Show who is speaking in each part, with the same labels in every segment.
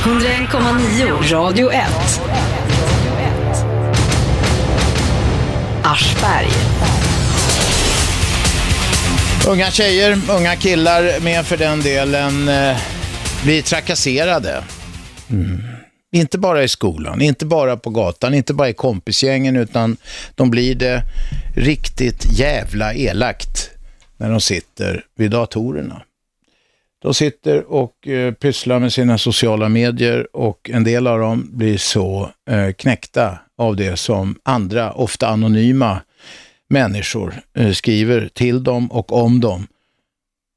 Speaker 1: 101,9 Radio 1. Aschberg.
Speaker 2: Unga tjejer, unga killar med för den delen eh, blir trakasserade. Mm. Inte bara i skolan, inte bara på gatan, inte bara i kompisgängen utan de blir det riktigt jävla elakt när de sitter vid datorerna. De sitter och eh, pysslar med sina sociala medier och en del av dem blir så eh, knäckta av det som andra, ofta anonyma människor eh, skriver till dem och om dem.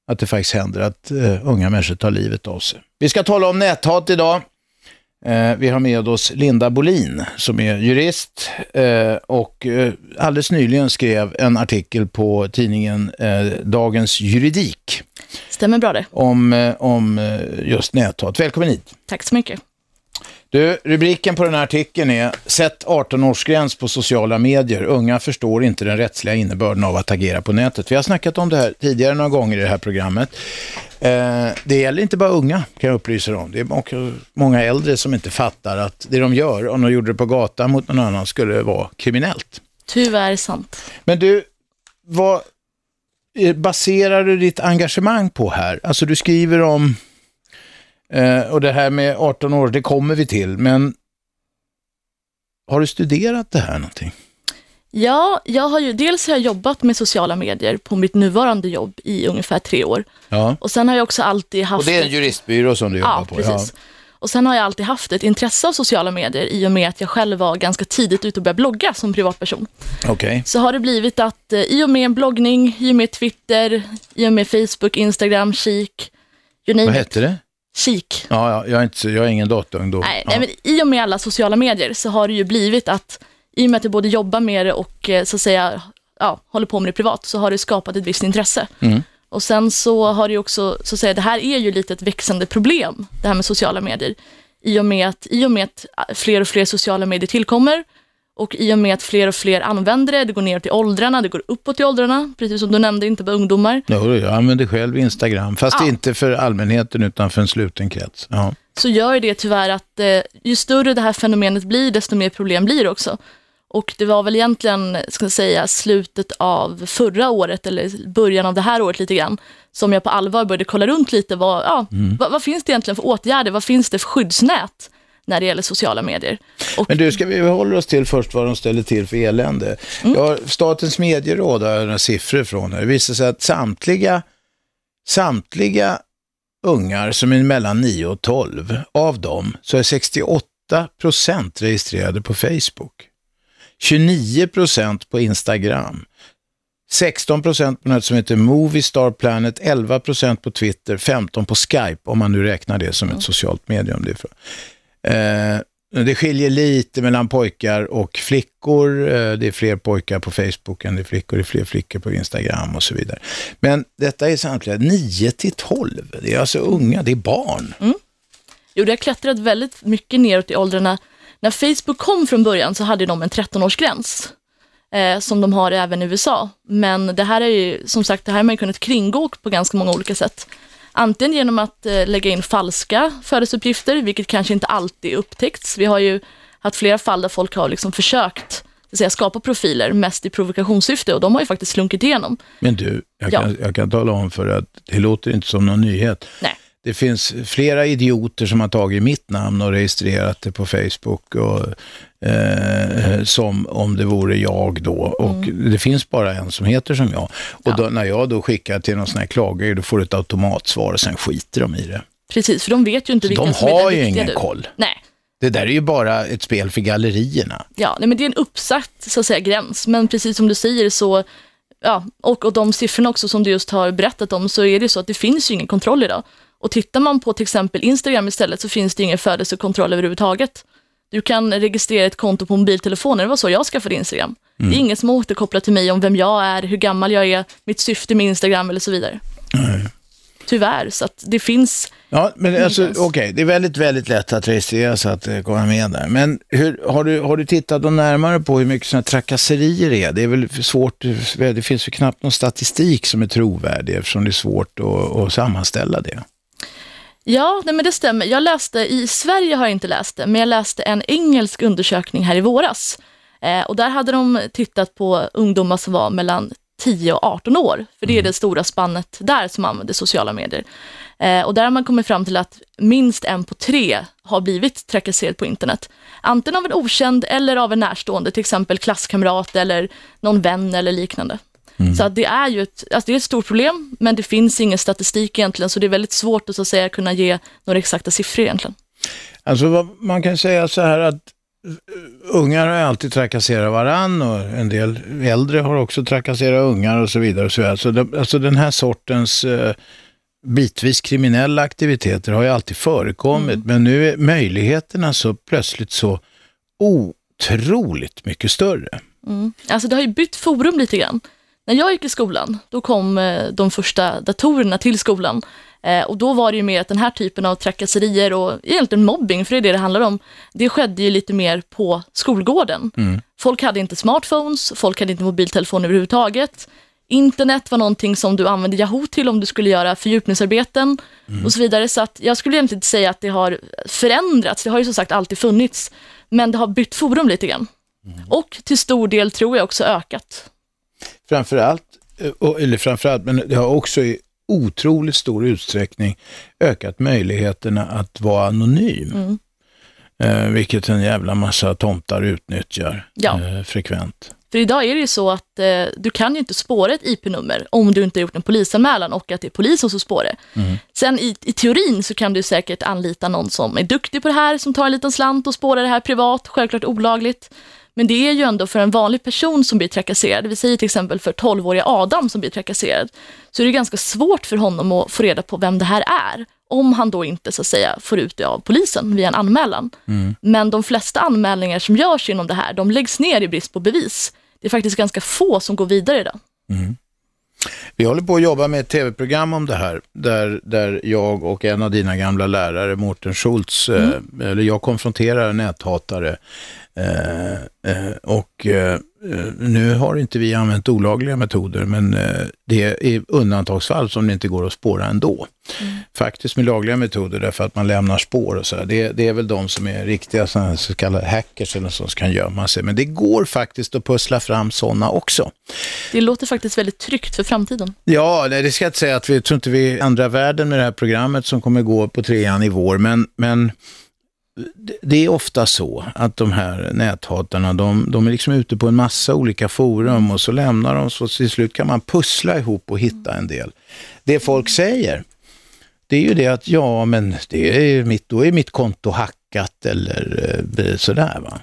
Speaker 2: Att det faktiskt händer att eh, unga människor tar livet av sig. Vi ska tala om näthat idag. Eh, vi har med oss Linda Bolin som är jurist eh, och eh, alldeles nyligen skrev en artikel på tidningen Dagens Juridik
Speaker 3: Stämmer bra det.
Speaker 2: om, om just näthat. Välkommen hit.
Speaker 3: Tack så mycket.
Speaker 2: Du, rubriken på den här artikeln är Sätt 18-årsgräns på sociala medier. Unga förstår inte den rättsliga innebörden av att agera på nätet. Vi har snackat om det här tidigare några gånger i det här programmet. Eh, det gäller inte bara unga, kan jag upplysa dig om. Det är många äldre som inte fattar att det de gör, om de gjorde det på gatan mot någon annan, skulle vara kriminellt.
Speaker 3: Tyvärr sant.
Speaker 2: Men du, vad eh, baserar du ditt engagemang på här? Alltså du skriver om, och det här med 18 år, det kommer vi till, men har du studerat det här någonting?
Speaker 3: Ja, jag har ju dels har jag jobbat med sociala medier på mitt nuvarande jobb i ungefär tre år.
Speaker 2: Ja.
Speaker 3: Och sen har jag också alltid haft...
Speaker 2: Och det är en juristbyrå som du jobbar
Speaker 3: Ja,
Speaker 2: på?
Speaker 3: precis. Och sen har jag alltid haft ett intresse av sociala medier i och med att jag själv var ganska tidigt ute och började blogga som privatperson.
Speaker 2: Ja. Okej.
Speaker 3: Så har det blivit att eh, i och med bloggning, i och med Twitter, i och med Facebook, Instagram, Kik, you name
Speaker 2: Vad hette det?
Speaker 3: Kik.
Speaker 2: Ja, ja, jag, är inte, jag är ingen dataungdom.
Speaker 3: Nej,
Speaker 2: ja.
Speaker 3: men I och med alla sociala medier så har det ju blivit att i och med att jag både jobbar med det och eh, så att säga ja, håller på med det privat så har det skapat ett visst intresse.
Speaker 2: Mm.
Speaker 3: Och sen så har det ju också, så att säga, det här är ju lite ett växande problem, det här med sociala medier. I och med att, i och med att fler och fler sociala medier tillkommer och i och med att fler och fler använder det, det går ner till åldrarna, det går uppåt i åldrarna, precis som du nämnde, inte bara ungdomar.
Speaker 2: Jo, jag använder själv Instagram, fast
Speaker 3: Ja.
Speaker 2: inte för allmänheten utan för en sluten krets. Ja.
Speaker 3: så gör det tyvärr att eh, ju större det här fenomenet blir, desto mer problem blir det också. Och det var väl egentligen, ska jag säga, slutet av förra året, eller början av det här året lite grann, som jag på allvar började kolla runt lite. Vad, ja, vad, vad finns det egentligen för åtgärder? Vad finns det för skyddsnät när det gäller sociala medier? Och,
Speaker 2: Men du, ska vi hålla oss till först vad de ställer till för elände?
Speaker 3: Mm.
Speaker 2: Har Statens medieråd har jag några siffror från här. Det visar sig att samtliga, samtliga ungar som är mellan 9 och 12, av dem så är 68 procent registrerade på Facebook. 29 procent på Instagram. 16 procent på något som heter Movistar Planet, 11 procent på Twitter, 15 på Skype, om man nu räknar det som ett socialt medium. Det. Eh, det skiljer lite mellan pojkar och flickor. Eh, det är fler pojkar på Facebook än det är flickor, det är fler flickor på Instagram och så vidare. Men detta är samtliga 9 till 12. Det är alltså unga, det är barn. Mm.
Speaker 3: jo, det har klättrat väldigt mycket neråt i åldrarna. När Facebook kom från början så hade de en 13-årsgräns. Eh, som de har även i USA. Men det här är ju, som sagt, det här har man ju kunnat kringgå på ganska många olika sätt. Antingen genom att eh, lägga in falska födelseuppgifter, vilket kanske inte alltid upptäckts. Vi har ju haft flera fall där folk har liksom försökt säga, skapa profiler, mest i provokationssyfte, och de har ju faktiskt slunkit igenom.
Speaker 2: Men du, jag
Speaker 3: Ja.
Speaker 2: kan, jag kan tala om för att det låter inte som någon nyhet.
Speaker 3: Nej.
Speaker 2: Det finns flera idioter som har tagit mitt namn och registrerat det på Facebook och, eh, som om det vore jag då. Och det finns bara en som heter som jag. Och
Speaker 3: Mm. Ja.
Speaker 2: då, när jag då skickar till någon sån här klagare, då får du ett automatsvar och sen skiter de i det.
Speaker 3: Precis, för de vet ju inte vilka
Speaker 2: De
Speaker 3: som är
Speaker 2: har
Speaker 3: den
Speaker 2: ju
Speaker 3: riktiga
Speaker 2: ingen
Speaker 3: du.
Speaker 2: koll.
Speaker 3: Nej,
Speaker 2: Det där är ju bara ett spel för gallerierna.
Speaker 3: Ja, nej, men det är en uppsatt så att säga, gräns, men precis som du säger så, ja, och, och de siffrorna också som du just har berättat om, så är det så att det finns ju ingen kontroll idag. Och tittar man på till exempel Instagram istället så finns det ingen födelsekontroll överhuvudtaget. Du kan registrera ett konto på mobiltelefonen, det var så jag skaffade Instagram. Det är ingen som återkopplar till mig om vem jag är, hur gammal jag är, mitt syfte med Instagram eller så vidare. Tyvärr, så att det finns,
Speaker 2: Ja, men alltså, okej, det är väldigt, väldigt lätt att registrera sig att eh, komma med där. Men hur, har, du, har du tittat då närmare på hur mycket sådana trakasserier är? Det är väl svårt, det finns ju knappt någon statistik som är trovärdig eftersom det är svårt att, att sammanställa det.
Speaker 3: Ja, nej, men det stämmer. Jag läste, i Sverige har jag inte läst det, men jag läste en engelsk undersökning här i våras. Eh, och där hade de tittat på ungdomar som var mellan 10 och 18 år, för det är det stora spannet där som använder sociala medier. Eh, och där har man kommit fram till att minst en på tre har blivit trakasserad på internet. Antingen av en okänd eller av en närstående, till exempel klasskamrat eller någon vän eller liknande. Så att det är ju ett, alltså det är ett stort problem, men det finns ingen statistik egentligen, så det är väldigt svårt att, så att säga, kunna ge några exakta siffror egentligen.
Speaker 2: Alltså man kan säga så här att uh, ungar har alltid trakasserat varann och en del äldre har också trakasserat ungar och så vidare. Och så vidare. Så det, alltså den här sortens uh, bitvis kriminella aktiviteter har ju alltid förekommit,
Speaker 3: Mm.
Speaker 2: men nu är möjligheterna så plötsligt så otroligt mycket större.
Speaker 3: Alltså det har ju bytt forum lite grann. När jag gick i skolan, då kom eh, de första datorerna till skolan. Eh, och då var det ju mer att den här typen av trakasserier och egentligen mobbing, för det är det det handlar om, det skedde ju lite mer på skolgården. Folk hade inte smartphones, folk hade inte mobiltelefoner överhuvudtaget. Internet var någonting som du använde Yahoo till om du skulle göra fördjupningsarbeten och så vidare. Så att jag skulle egentligen inte säga att det har förändrats, det har ju som sagt alltid funnits. Men det har bytt forum lite grann. Och till stor del tror jag också ökat.
Speaker 2: Framförallt, eh, eller framförallt, men det har också i otroligt stor utsträckning ökat möjligheterna att vara anonym.
Speaker 3: Mm.
Speaker 2: Eh, vilket en jävla massa tomtar utnyttjar
Speaker 3: Ja.
Speaker 2: eh, frekvent.
Speaker 3: För idag är det ju så att eh, du kan ju inte spåra ett IP-nummer om du inte har gjort en polisanmälan och att det är polisen som spårar det. Sen i, i teorin så kan du säkert anlita någon som är duktig på det här, som tar en liten slant och spårar det här privat, självklart olagligt. Men det är ju ändå för en vanlig person som blir trakasserad, vi säger till exempel för 12-åriga Adam som blir trakasserad, så är det ganska svårt för honom att få reda på vem det här är, om han då inte så att säga får ut det av polisen via en anmälan. Men de flesta anmälningar som görs inom det här, de läggs ner i brist på bevis. Det är faktiskt ganska få som går vidare idag.
Speaker 2: Vi håller på att jobba med ett tv-program om det här, där, där jag och en av dina gamla lärare, Mårten Schultz, eh, eller jag konfronterar näthatare. Eh, eh, och eh, nu har inte vi använt olagliga metoder, men eh, det är i undantagsfall som det inte går att spåra ändå. Faktiskt med lagliga metoder, därför att man lämnar spår och så. Det, det är väl de som är riktiga så kallade hackers eller så som kan gömma sig. Men det går faktiskt att pussla fram sådana också.
Speaker 3: Det låter faktiskt väldigt tryggt för framtiden.
Speaker 2: Ja, det ska jag inte säga att vi tror inte vi ändrar världen med det här programmet som kommer gå på trean i vår, men, men det- är ofta så att de här näthatarna, de, de är liksom ute på en massa olika forum och så lämnar de, så till slut kan man pussla ihop och hitta en del. Det folk säger, det är ju det att ja, men det är mitt, då är mitt konto hackat eller eh, sådär va.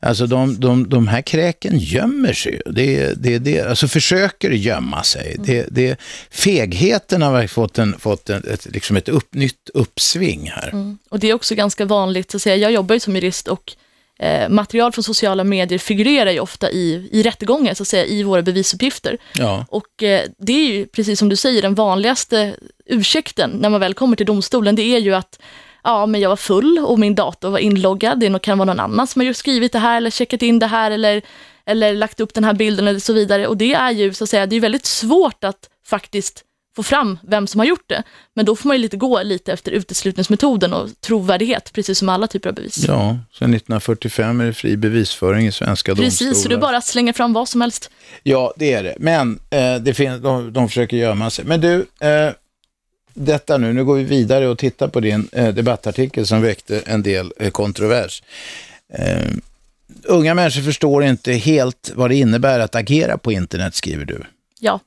Speaker 2: Alltså de, de, de här kräken gömmer sig ju. Det, det, det, alltså försöker gömma sig. Det, det, fegheten har fått, en, fått en, ett, liksom ett upp, nytt uppsving här.
Speaker 3: Och det är också ganska vanligt, att säga. jag jobbar ju som jurist och eh, material från sociala medier figurerar ju ofta i, i rättegångar, så att säga, i våra bevisuppgifter.
Speaker 2: Ja.
Speaker 3: Och eh, det är ju, precis som du säger, den vanligaste ursäkten när man väl kommer till domstolen, det är ju att ja, men jag var full och min dator var inloggad, det kan vara någon annan som har skrivit det här eller checkat in det här eller, eller lagt upp den här bilden eller så vidare. Och det är ju, så att säga, det är väldigt svårt att faktiskt få fram vem som har gjort det. Men då får man ju lite gå lite efter uteslutningsmetoden och trovärdighet, precis som alla typer av bevis.
Speaker 2: Ja, sedan 1945 är det fri bevisföring i svenska
Speaker 3: Precis, så
Speaker 2: domstolar.
Speaker 3: bara slänga fram vad som helst.
Speaker 2: Ja, det är det. Men eh, det finns, de, de försöker gömma sig. Men du, eh, detta nu, nu går vi vidare och tittar på din eh, debattartikel som väckte en del eh, kontrovers. Eh, unga människor förstår inte helt vad det innebär att agera på internet, skriver du.
Speaker 3: Ja,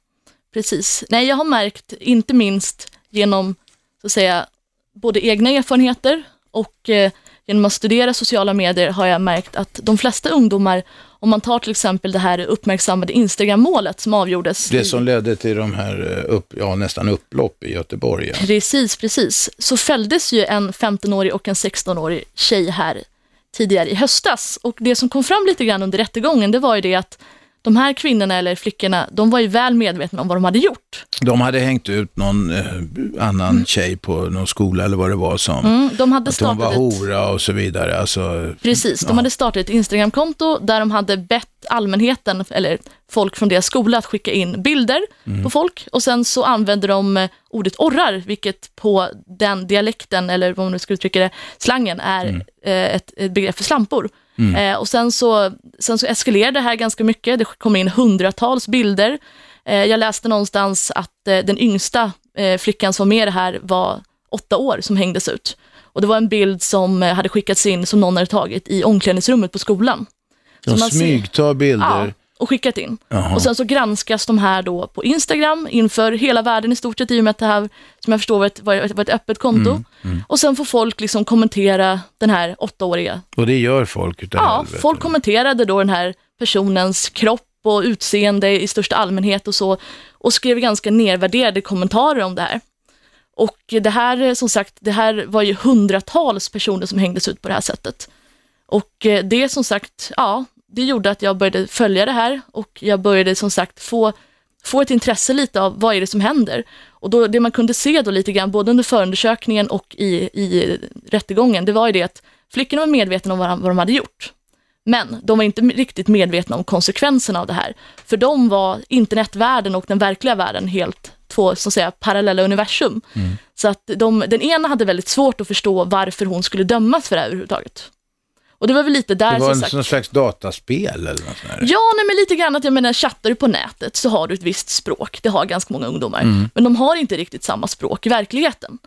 Speaker 3: precis. Nej, jag har märkt, inte minst genom så att säga, både egna erfarenheter och eh, genom att studera sociala medier har jag märkt att de flesta ungdomar, om man tar till exempel det här uppmärksammade Instagram-målet som avgjordes.
Speaker 2: Det som ledde till de här eh, upp, ja, nästan upplopp i Göteborg. Ja.
Speaker 3: Precis, precis. Så fälldes ju en 15-årig och en 16-årig tjej här tidigare i höstas. Och det som kom fram lite grann under rättegången, det var ju det att de här kvinnorna eller flickorna, de var ju väl medvetna om vad de hade gjort.
Speaker 2: De hade hängt ut någon eh, annan tjej på någon skola eller vad det var som.
Speaker 3: Mm, de hade
Speaker 2: Att hon var
Speaker 3: startat
Speaker 2: hora och så vidare. Alltså,
Speaker 3: precis, de
Speaker 2: ja.
Speaker 3: hade startat ett Instagramkonto där de hade bett allmänheten, eller folk från deras skola, att skicka in bilder
Speaker 2: Mm.
Speaker 3: på folk och sen så använder de eh, ordet orrar, vilket på den dialekten, eller vad man nu ska uttrycka det, slangen, är
Speaker 2: Mm.
Speaker 3: eh, ett, ett begrepp för slampor. Eh, och sen så, sen så eskalerade det här ganska mycket, det kom in hundratals bilder. Eh, jag läste någonstans att eh, den yngsta eh, flickan som var med i det här var åtta år som hängdes ut. Och det var en bild som eh, hade skickats in som någon hade tagit i omklädningsrummet på skolan.
Speaker 2: De smygtar
Speaker 3: Ja,
Speaker 2: bilder.
Speaker 3: Och skickat in.
Speaker 2: Jaha.
Speaker 3: Och sen så granskas de här då på Instagram inför hela världen i stort sett i och med att det här, som jag förstår var ett, var ett, var ett öppet konto.
Speaker 2: Mm,
Speaker 3: Och sen får folk liksom kommentera den här åttaåriga.
Speaker 2: Och det gör folk utav
Speaker 3: Ja,
Speaker 2: helvete.
Speaker 3: folk kommenterade då den här personens kropp och utseende i största allmänhet och så och skrev ganska nedvärderade kommentarer om det här. Och det här, som sagt, det här var ju hundratals personer som hängdes ut på det här sättet. Och det som sagt, ja, det gjorde att jag började följa det här och jag började som sagt få, få ett intresse lite av vad är det som händer. Och då, det man kunde se då lite grann, både under förundersökningen och i, i rättegången, det var ju det att flickorna var medvetna om vad, de- vad de hade gjort. Men de var inte riktigt medvetna om konsekvenserna av det här. För dem var internetvärlden och den verkliga världen helt två så att säga, parallella universum. Så att de, den ena hade väldigt svårt att förstå varför hon skulle dömas för det här överhuvudtaget. Och det var väl lite där
Speaker 2: Det var
Speaker 3: som
Speaker 2: en
Speaker 3: sagt...
Speaker 2: slags dataspel eller något sånt där.
Speaker 3: Ja, nej, men lite grann att jag menar, chattar du på nätet så har du ett visst språk. Det har ganska många ungdomar. Men de har inte riktigt samma språk i verkligheten.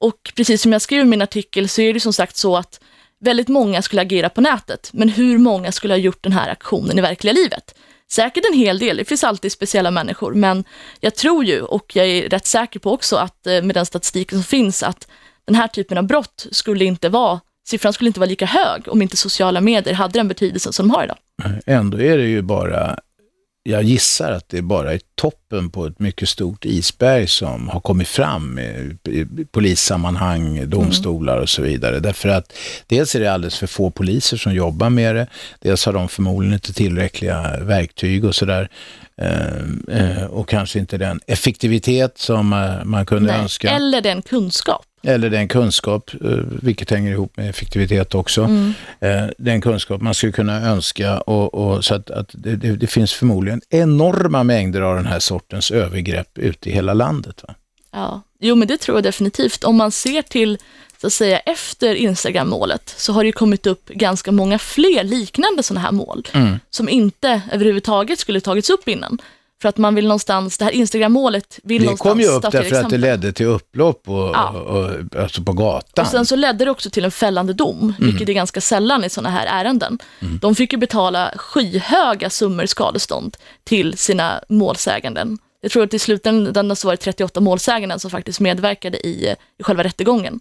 Speaker 3: Och precis som jag skrev i min artikel så är det som sagt så att väldigt många skulle agera på nätet. Men hur många skulle ha gjort den här aktionen i verkliga livet? Säkert en hel del, det finns alltid speciella människor, men jag tror ju, och jag är rätt säker på också, att eh, med den statistiken som finns, att den här typen av brott skulle inte vara, siffran skulle inte vara lika hög om inte sociala medier hade den betydelsen som de har idag.
Speaker 2: Ändå är det ju bara, jag gissar att det är bara i toppen på ett mycket stort isberg som har kommit fram i, i polissammanhang, domstolar och så vidare. Därför att dels är det alldeles för få poliser som jobbar med det, dels har de förmodligen inte tillräckliga verktyg och sådär. Eh, eh, och kanske inte den effektivitet som eh, man kunde
Speaker 3: Nej,
Speaker 2: önska.
Speaker 3: Eller den kunskap.
Speaker 2: Eller den kunskap, eh, vilket hänger ihop med effektivitet också.
Speaker 3: Mm.
Speaker 2: Eh, Den kunskap man skulle kunna önska. Och, och så att, att det, det, finns förmodligen enorma mängder av den här sortens övergrepp ute i hela landet. Va?
Speaker 3: Ja. Jo, men det tror jag definitivt. Om man ser till, så att säga, efter Instagram-målet, så har det ju kommit upp ganska många fler liknande sådana här mål,
Speaker 2: Mm.
Speaker 3: som inte överhuvudtaget skulle tagits upp innan. För att man vill någonstans, det här Instagram-målet vill
Speaker 2: Det
Speaker 3: någonstans
Speaker 2: kom ju upp därför att det
Speaker 3: exempel.
Speaker 2: ledde till upplopp och,
Speaker 3: Ja.
Speaker 2: och, och, alltså på gatan.
Speaker 3: Och sen så ledde det också till en fällande dom, vilket är ganska sällan i sådana här ärenden. De fick ju betala skyhöga summor skadestånd till sina målsäganden. Jag tror att i slutändan så var det 38 målsäganden som faktiskt medverkade i, i själva rättegången.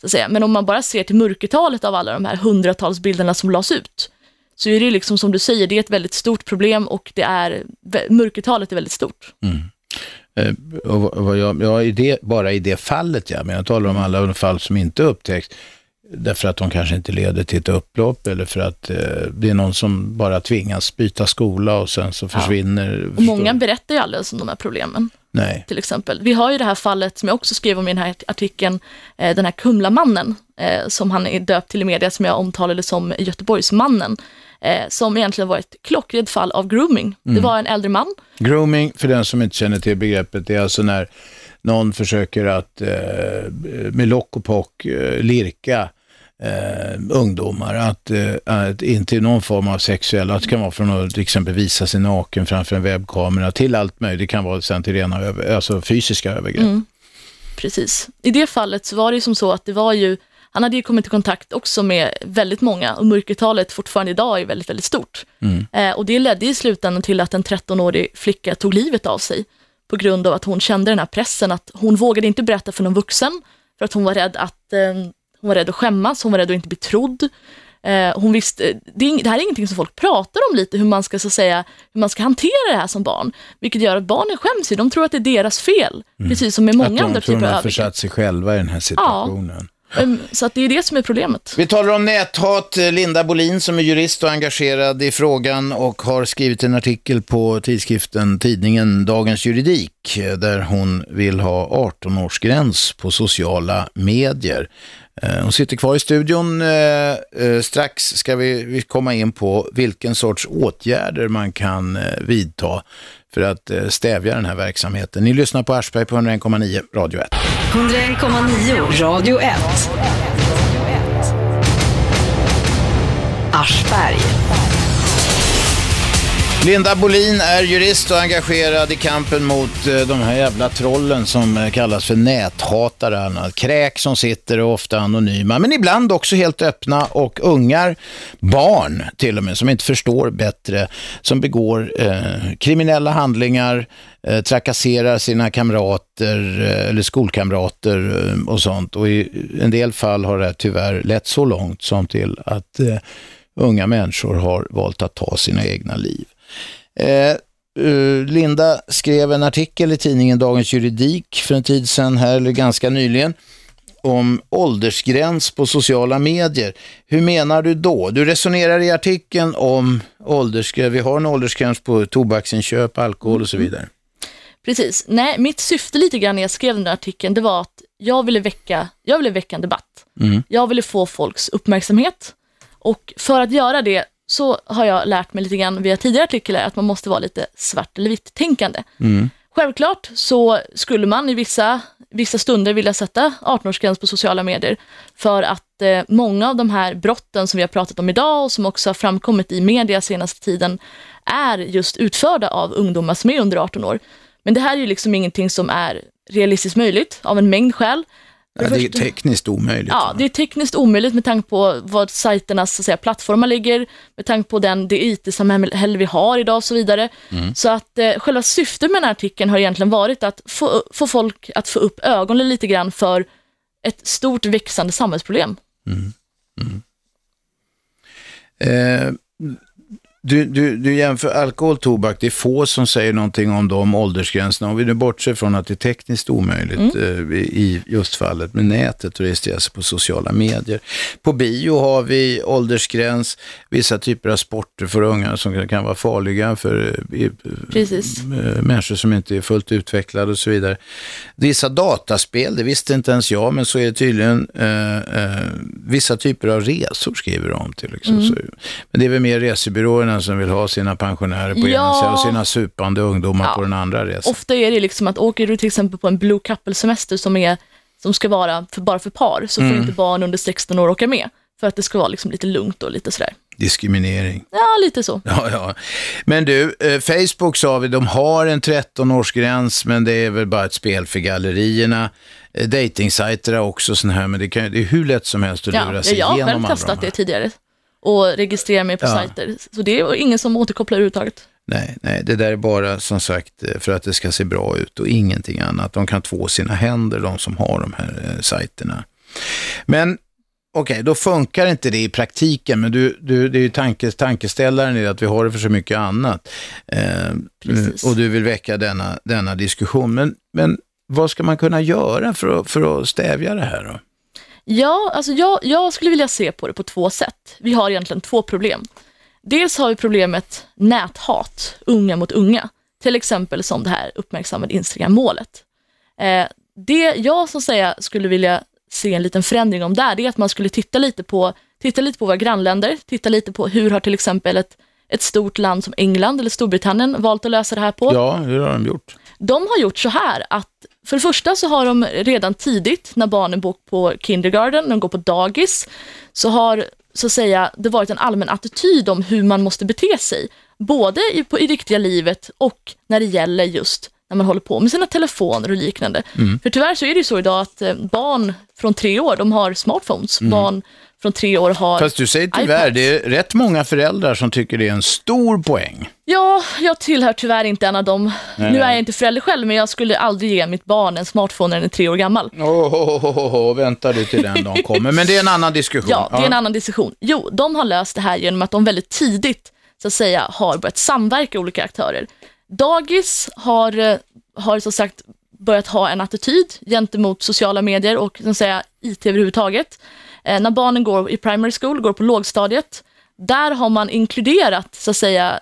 Speaker 3: Så att säga. Men om man bara ser till mörkertalet av alla de här hundratals bilderna som lades ut, så är det liksom som du säger, det är ett väldigt stort problem och det är, mörkertalet är väldigt stort.
Speaker 2: Eh, och vad- jag, ja, i det, bara i det fallet, ja. Men jag talar om alla fall som inte upptäcks. Därför att de kanske inte leder till ett upplopp eller för att eh, det är någon som bara tvingas byta skola och sen så försvinner.
Speaker 3: Och många berättar ju alldeles om de här problemen.
Speaker 2: Nej.
Speaker 3: till exempel. Vi har ju det här fallet som jag också skrev om i den här artikeln, eh, den här Kumlamannen, eh, som han är döpt till i media, som jag omtalade som Göteborgsmannen, eh, som egentligen var ett klockrent fall av grooming. Det var en äldre man,
Speaker 2: Grooming, för den som inte känner till begreppet, det är alltså när någon försöker att eh, med lock och pock eh, lirka eh, ungdomar att, eh, att inte i någon form av sexuell, att det kan vara från att till exempel visa sig naken framför en webbkamera till allt möjligt, det kan vara sen till rena över, alltså fysiska övergrepp.
Speaker 3: precis. I det fallet så var det ju som så att det var ju, han hade ju kommit i kontakt också med väldigt många och mörkertalet fortfarande idag är väldigt, väldigt stort. Eh, och det ledde i slutändan till att en 13-årig flicka tog livet av sig på grund av att hon kände den här pressen att hon vågade inte berätta för någon vuxen för att hon var rädd att eh, hon var rädd att skämmas, hon var rädd att inte bli trodd. Eh, hon visste, det, är, det här är ingenting som folk pratar om lite, hur man ska så att säga, hur man ska hantera det här som barn. Vilket gör att barnen skäms ju, de tror att det är deras fel. Precis som med många
Speaker 2: Att
Speaker 3: andra
Speaker 2: de tror
Speaker 3: typer
Speaker 2: de
Speaker 3: av
Speaker 2: har
Speaker 3: övergrepp.
Speaker 2: försatt sig själva i den här situationen.
Speaker 3: Ehm, Ehm, så att det är det som är problemet.
Speaker 2: Vi talar om näthat. Linda Bolin som är jurist och engagerad i frågan och har skrivit en artikel på tidskriften tidningen Dagens Juridik där hon vill ha 18-årsgräns på sociala medier. Eh, hon sitter kvar i studion. Eh, eh, strax ska vi komma in på vilken sorts åtgärder man kan vidta för att eh, stävja den här verksamheten. Ni lyssnar på Aschberg på 101,9 Radio 1.
Speaker 1: 101,9 Radio 1. Aschberg.
Speaker 2: Linda Bolin är jurist och engagerad i kampen mot eh, de här jävla trollen som eh, kallas för näthatare. Kräk som sitter och ofta anonyma, men ibland också helt öppna och ungar, barn till och med, som inte förstår bättre, som begår eh, kriminella handlingar, eh, trakasserar sina kamrater eh, eller skolkamrater eh, och sånt. Och i en del fall har det tyvärr lett så långt som till att eh, unga människor har valt att ta sina egna liv. Eh, uh, Linda skrev en artikel i tidningen Dagens Juridik för en tid sedan här, eller ganska nyligen, om åldersgräns på sociala medier. Hur menar du då? Du resonerar i artikeln om åldersgräns, vi har en åldersgräns på tobaksinköp, alkohol och så mm. vidare.
Speaker 3: Precis. Nej, mitt syfte lite grann när jag skrev den där artikeln, det var att jag ville väcka, jag ville väcka en debatt. Mm. Jag ville få folks uppmärksamhet. Och för att göra det så har jag lärt mig lite grann via tidigare artiklar att man måste vara lite svart eller vitt tänkande. Mm. Självklart så skulle man i vissa, vissa stunder vilja sätta 18-årsgräns på sociala medier för att eh, många av de här brotten som vi har pratat om idag och som också har framkommit i media senaste tiden är just utförda av ungdomar som är under 18 år. Men det här är ju liksom ingenting som är realistiskt möjligt av en mängd skäl.
Speaker 2: Ja, det är tekniskt omöjligt.
Speaker 3: Ja, det är tekniskt omöjligt med tanke på vad sajternas så att säga, plattformar ligger, med tanke på den, det IT-samhälle vi har idag och så vidare. Mm. Så att eh, själva syftet med den här artikeln har egentligen varit att få, få folk att få upp ögonen lite grann för ett stort växande samhällsproblem. Mm. Mm.
Speaker 2: Eh, du, du, du jämför alkohol och tobak, det är få som säger någonting om de åldersgränserna. Om vi nu bortser från att det är tekniskt omöjligt mm. eh, i just fallet med nätet och registrera sig på sociala medier. På bio har vi åldersgräns, vissa typer av sporter för unga som kan, vara farliga för eh. Eh, människor som inte är fullt utvecklade och så vidare. Vissa dataspel, det visste inte ens jag, men så är det tydligen eh, eh, vissa typer av resor skriver de till. Liksom. Mm. Men det är väl mer resebyråerna kommunen som vill ha sina pensionärer på ja. ena sidan och sina supande ungdomar ja. på den andra resan.
Speaker 3: Ofta är det liksom att åker du till exempel på en Blue Couple-semester som, är, som ska vara för, bara för par, så får mm. inte barn under 16 år åka med. För att det ska vara liksom lite lugnt och lite sådär.
Speaker 2: Diskriminering.
Speaker 3: Ja, lite så.
Speaker 2: Ja, ja. Men du, eh, Facebook sa vi, de har en 13-årsgräns, men det är väl bara ett spel för gallerierna. Eh, Datingsajter har också sådana här, men det, kan, det är hur lätt som helst att lura sig
Speaker 3: igenom
Speaker 2: alla
Speaker 3: Jag har själv testat det tidigare och registrera mig på ja. sajter. Så det är ingen som återkopplar överhuvudtaget.
Speaker 2: Nej, nej, det där är bara som sagt för att det ska se bra ut och ingenting annat. De kan två sina händer, de som har de här eh, sajterna. Men okej, okay, då funkar inte det i praktiken, men du, du, det är ju tanke, tankeställaren i att vi har det för så mycket annat. Eh, och du vill väcka denna, denna diskussion. Men, men vad ska man kunna göra för att, för att stävja det här då?
Speaker 3: Ja, alltså jag, jag skulle vilja se på det på två sätt. Vi har egentligen två problem. Dels har vi problemet näthat, unga mot unga. Till exempel som det här uppmärksammade Instagram-målet. Eh, det jag att säga skulle vilja se en liten förändring om där, det är att man skulle titta lite på, titta lite på våra grannländer, titta lite på hur har till exempel ett, ett stort land som England eller Storbritannien valt att lösa det här på.
Speaker 2: Ja, hur har de gjort?
Speaker 3: De har gjort så här att för det första så har de redan tidigt, när barnen bor på kindergarten, när de går på dagis, så har så att säga, det varit en allmän attityd om hur man måste bete sig. Både i, på, i riktiga livet och när det gäller just när man håller på med sina telefoner och liknande. Mm. För tyvärr så är det ju så idag att eh, barn från tre år, de har smartphones. Mm. Barn från tre år har
Speaker 2: Fast du säger tyvärr, iPads. det är rätt många föräldrar som tycker det är en stor poäng.
Speaker 3: Ja, jag tillhör tyvärr inte en av dem. Nej. Nu är jag inte förälder själv, men jag skulle aldrig ge mitt barn en smartphone när den är tre år gammal.
Speaker 2: Oh, oh, oh, oh, väntar du till den dagen kommer. Men det är en annan diskussion.
Speaker 3: Ja, det är en annan diskussion. Jo, de har löst det här genom att de väldigt tidigt, så att säga, har börjat samverka olika aktörer. Dagis har, eh, har så sagt börjat ha en attityd gentemot sociala medier och så att säga, IT överhuvudtaget. Eh, när barnen går i primary school, går på lågstadiet, där har man inkluderat så att säga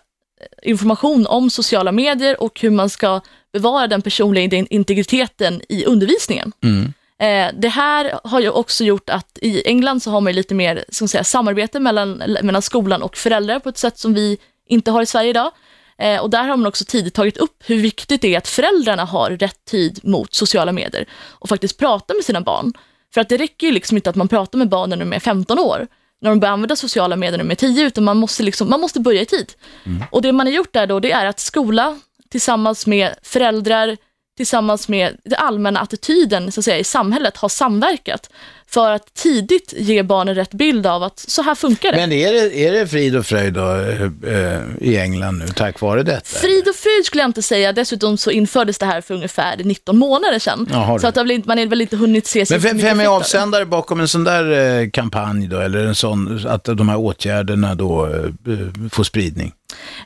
Speaker 3: information om sociala medier och hur man ska bevara den personliga integriteten i undervisningen. Mm. Eh, det här har ju också gjort att i England så har man lite mer man säga, samarbete mellan, mellan skolan och föräldrar på ett sätt som vi inte har i Sverige idag. Eh, och där har man också tidigt tagit upp hur viktigt det är att föräldrarna har rätt tid mot sociala medier och faktiskt prata med sina barn. För att det räcker ju liksom inte att man pratar med barnen när de är 15 år, när de börjar använda sociala medier när de är 10, utan man måste, liksom, man måste börja i tid. Mm. Och det man har gjort där då, det är att skola tillsammans med föräldrar, tillsammans med den allmänna attityden så att säga, i samhället har samverkat för att tidigt ge barnen rätt bild av att så här funkar det.
Speaker 2: Men är det, är det frid och fröjd då, äh, i England nu tack vare detta?
Speaker 3: Frid och fröjd skulle jag inte säga. Dessutom så infördes det här för ungefär 19 månader sedan. Jaha, så att man är väl inte hunnit se
Speaker 2: Men vem, är avsändare bakom en sån där eh, kampanj då? Eller en sån, att de här åtgärderna då eh, får spridning?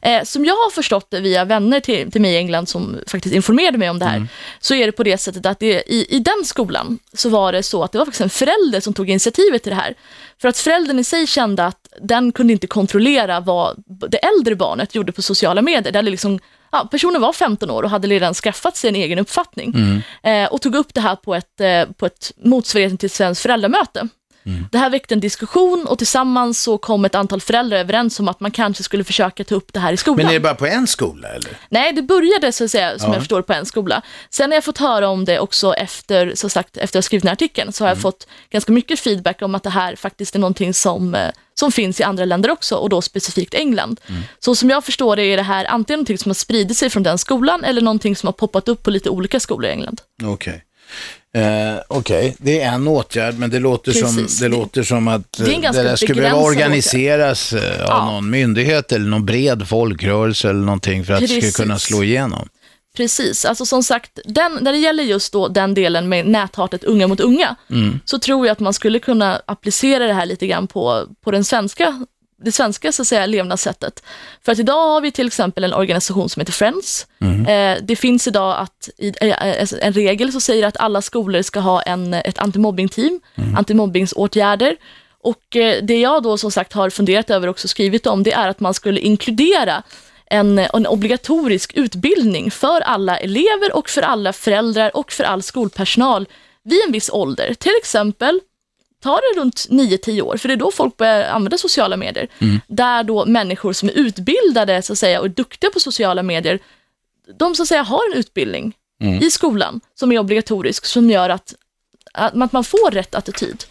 Speaker 3: Eh, som jag har förstått det via vänner till, till mig i England som faktiskt informerade mig om det här, mm. så är det på det sättet att det, i, i den skolan så var det så att det var faktiskt en förälder som tog initiativet till det här. För att föräldern i sig kände att den kunde inte kontrollera vad det äldre barnet gjorde på sociala medier. Det liksom, ja, personen var 15 år och hade redan skaffat sig en egen uppfattning. Mm. Eh, och tog upp det här på ett, eh, på ett motsvarigheten till svenskt föräldramöte. Mm. Det här väckte en diskussion och tillsammans så kom ett antal föräldrar överens om att man kanske skulle försöka ta upp det här i skolan.
Speaker 2: Men är det bara på en skola eller?
Speaker 3: Nej, det började så att säga, som ja. jag förstår på en skola. Sen har jag fått höra om det också efter, så sagt, efter att jag skrivit den här artikeln, så har mm. jag fått ganska mycket feedback om att det här faktiskt är någonting som, eh, som finns i andra länder också och då specifikt England. Mm. Så som jag förstår det är det här antingen någonting som har spridit sig från den skolan eller någonting som har poppat upp på lite olika skolor i England.
Speaker 2: Okej. Okay. Eh, Okej, okay. det är en åtgärd, men det låter, som, det låter som att det, det där skulle behöva organiseras åtgärd. av ja. någon myndighet eller någon bred folkrörelse eller någonting för att Precis. det ska kunna slå igenom.
Speaker 3: Precis, alltså som sagt, den, när det gäller just då den delen med näthatet unga mot unga, mm. så tror jag att man skulle kunna applicera det här lite grann på, på den svenska det svenska så att säga, levnadssättet. För att idag har vi till exempel en organisation som heter Friends. Mm. Eh, det finns idag att, i, eh, en regel som säger att alla skolor ska ha en, ett antimobbingteam, mm. antimobbningsåtgärder. Och eh, det jag då som sagt har funderat över och också skrivit om, det är att man skulle inkludera en, en obligatorisk utbildning för alla elever och för alla föräldrar och för all skolpersonal vid en viss ålder. Till exempel ta det runt 9-10 år, för det är då folk börjar använda sociala medier. Mm. Där då människor som är utbildade så att säga, och är duktiga på sociala medier, de så att säga har en utbildning mm. i skolan som är obligatorisk, som gör att, att man får rätt attityd.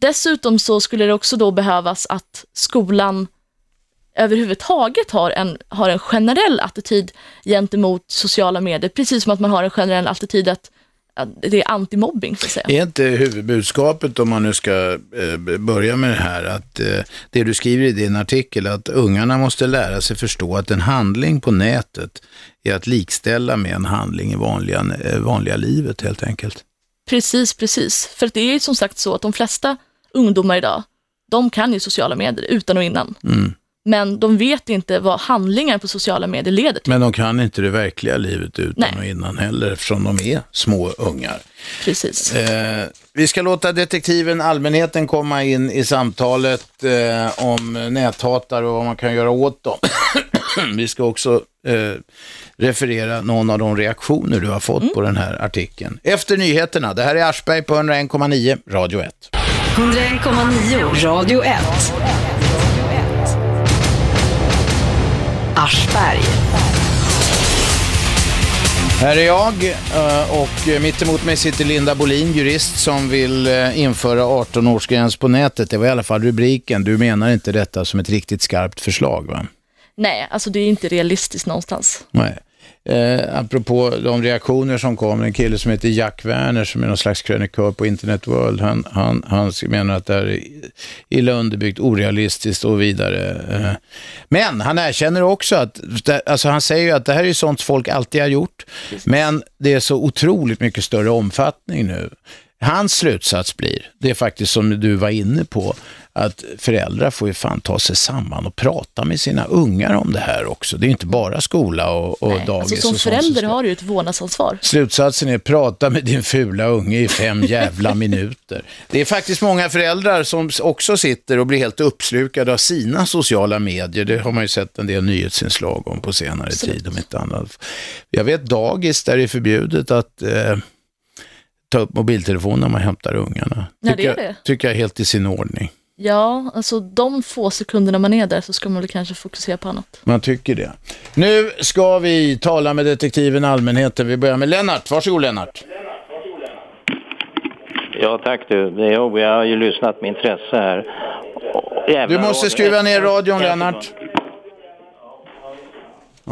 Speaker 3: Dessutom så skulle det också då behövas att skolan överhuvudtaget har en, har en generell attityd gentemot sociala medier, precis som att man har en generell attityd att det är antimobbing så att säga.
Speaker 2: Är inte huvudbudskapet om man nu ska eh, börja med det här att eh, det du skriver i din artikel att ungarna måste lära sig förstå att en handling på nätet är att likställa med en handling i vanliga, eh, vanliga livet helt enkelt.
Speaker 3: Precis, precis. För det är ju som sagt så att de flesta ungdomar idag, de kan ju sociala medier utan och innan. Mm men de vet inte vad handlingar på sociala medier leder till.
Speaker 2: Men de kan inte det verkliga livet utan Nej. och innan heller eftersom de är små ungar.
Speaker 3: Precis.
Speaker 2: Eh, vi ska låta detektiven allmänheten komma in i samtalet eh, om näthatare och vad man kan göra åt dem. vi ska också eh, referera någon av de reaktioner du har fått mm. på den här artikeln. Efter nyheterna, det här är Aschberg på 101,9 Radio 1.
Speaker 1: 101,9 Radio 1. Aschberg.
Speaker 2: Här är jag eh, och mittemot mig sitter Linda Bolin, jurist som vill eh, införa 18-årsgräns på nätet. Det var i alla fall rubriken. Du menar inte detta som ett riktigt skarpt förslag va?
Speaker 3: Nej, alltså det är inte realistiskt någonstans.
Speaker 2: Nej. Eh, apropå de reaktioner som kom, en kille som heter Jack Werner som är någon slags krönikör på Internet World, han, han, han menar att det här är illa underbyggt, orealistiskt och vidare. Eh, men han erkänner också att, alltså han säger ju att det här är sånt folk alltid har gjort, men det är så otroligt mycket större omfattning nu. Hans slutsats blir, det är faktiskt som du var inne på, att föräldrar får ju fan ta sig samman och prata med sina ungar om det här också. Det är inte bara skola och, och Nej, dagis.
Speaker 3: Alltså som förälder har du ett vårdnadsansvar.
Speaker 2: Slutsatsen är prata med din fula unge i fem jävla minuter. Det är faktiskt många föräldrar som också sitter och blir helt uppslukade av sina sociala medier. Det har man ju sett en del nyhetsinslag om på senare Absolut. tid om inte annat. Jag vet dagis där det är förbjudet att eh, ta upp mobiltelefonen när man hämtar ungarna.
Speaker 3: Ja,
Speaker 2: Tycker,
Speaker 3: det är
Speaker 2: jag,
Speaker 3: det.
Speaker 2: tycker jag är helt i sin ordning.
Speaker 3: Ja, alltså de få sekunderna man är där så ska man väl kanske fokusera på annat.
Speaker 2: Man tycker det. Nu ska vi tala med detektiven allmänheten. Vi börjar med Lennart. Varsågod Lennart.
Speaker 4: Ja, tack du. Jag har ju lyssnat med intresse här. Och jävla
Speaker 2: Du måste skruva ner radion Lennart.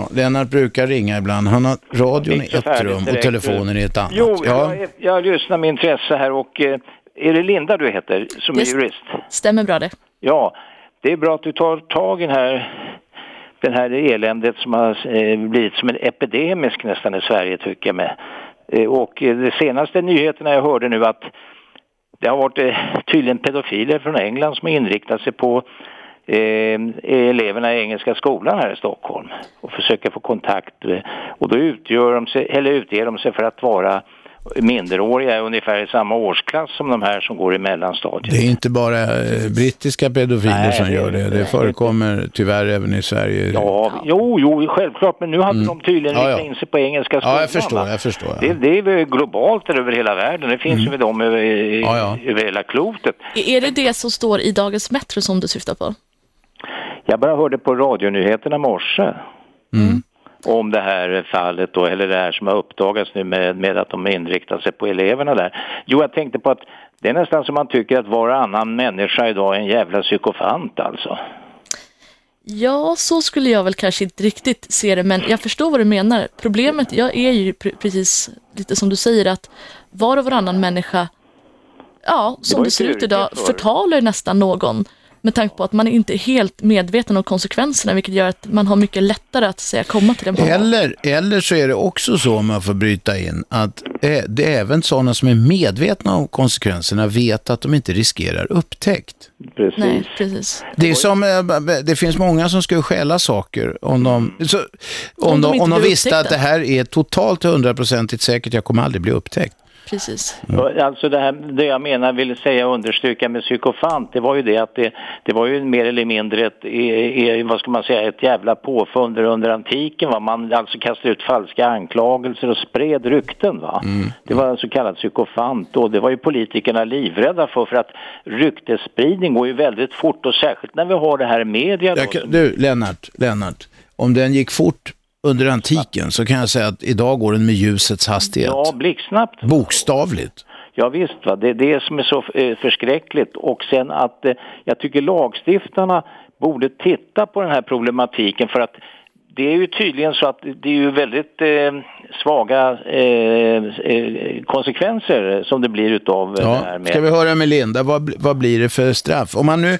Speaker 2: Ja, Lennart brukar ringa ibland. Han har radion i ett rum och telefonen i ett annat.
Speaker 4: Jo,
Speaker 2: ja.
Speaker 4: jag, jag lyssnar med intresse här och eh, är det Linda du heter som
Speaker 3: Yes.
Speaker 4: är jurist?
Speaker 3: Stämmer bra det.
Speaker 4: Ja, det är bra att du tar tag i den här, den här eländet som har eh, blivit som en epidemisk nästan i Sverige tycker jag med. Eh, och de senaste nyheterna jag hörde nu att det har varit tydligen pedofiler från England som har inriktat sig på eleverna i Engelska skolan här i Stockholm och försöker få kontakt. eh, Och då utgör de sig, eller utger de sig för att vara minderåriga ungefär i samma årsklass som de här som går i mellanstadiet.
Speaker 2: Det är inte bara eh, brittiska pedofiler
Speaker 4: Nej,
Speaker 2: som
Speaker 4: det-
Speaker 2: gör det. Det förekommer tyvärr även i Sverige.
Speaker 4: Ja, jo, jo, självklart, men nu hade de tydligen
Speaker 2: Mm. Ja, ja.
Speaker 4: riktat in sig på engelska skolan.
Speaker 2: Ja, jag förstår, jag förstår.
Speaker 4: Det,
Speaker 2: Ja.
Speaker 4: det är väl globalt över hela världen. Det finns ju väl de över,
Speaker 2: Ja, ja.
Speaker 4: över hela klotet.
Speaker 3: Är är det det som står i dagens Metro som du syftar på?
Speaker 4: Jag bara hörde på radionyheterna i morse
Speaker 2: Mm.
Speaker 4: om det här fallet då, eller det här som har uppdagats nu med, med att de inriktar sig på eleverna där. Jo, jag tänkte på att det är nästan som man tycker att var och annan människa idag är en jävla psykofant alltså.
Speaker 3: Ja, så skulle jag väl kanske inte riktigt se det, men jag förstår vad du menar. Problemet jag är ju pre- precis lite som du säger att var och varannan människa, ja, som det
Speaker 4: ju
Speaker 3: ser ut idag, förtalar nästan någon med tanke på att man inte är helt medveten om konsekvenserna, vilket gör att man har mycket lättare att säga komma till den punkten.
Speaker 2: Eller, eller så är det också så, om jag får bryta in, att eh, det är även sådana som är medvetna om konsekvenserna vet att de inte riskerar upptäckt.
Speaker 4: Precis.
Speaker 3: Nej, precis.
Speaker 2: Det är som, eh, det finns många som skulle stjäla saker om de, så, om
Speaker 3: Om de
Speaker 2: de, om de visste att det här är totalt hundraprocentigt säkert, jag kommer aldrig bli upptäckt.
Speaker 3: Precis.
Speaker 4: Ja, Alltså det, här, det jag menar, vill säga understryka med psykofant, det var ju det att det, det var ju mer eller mindre ett, vad ska man säga, ett jävla påfund under antiken. Va? Man alltså kastade ut falska anklagelser och spred rykten. Va? Det var en så kallad psykofant och det var ju politikerna livrädda för, för att ryktesspridning går ju väldigt fort och särskilt när vi har det här i media. Då,
Speaker 2: Jag kan, du, Lennart, Lennart, om den gick fort under antiken så kan jag säga att idag går den med ljusets hastighet.
Speaker 4: ja, blixtsnabbt.
Speaker 2: Bokstavligt.
Speaker 4: Ja visst, va? det är det som är så eh, förskräckligt. Och sen att eh, jag tycker lagstiftarna borde titta på den här problematiken för att det är ju tydligen så att det är ju väldigt eh, svaga eh, eh, konsekvenser som det blir utav eh, det här
Speaker 2: Ja,
Speaker 4: med...
Speaker 2: ska vi höra med Linda, vad, vad blir det för straff? Om man nu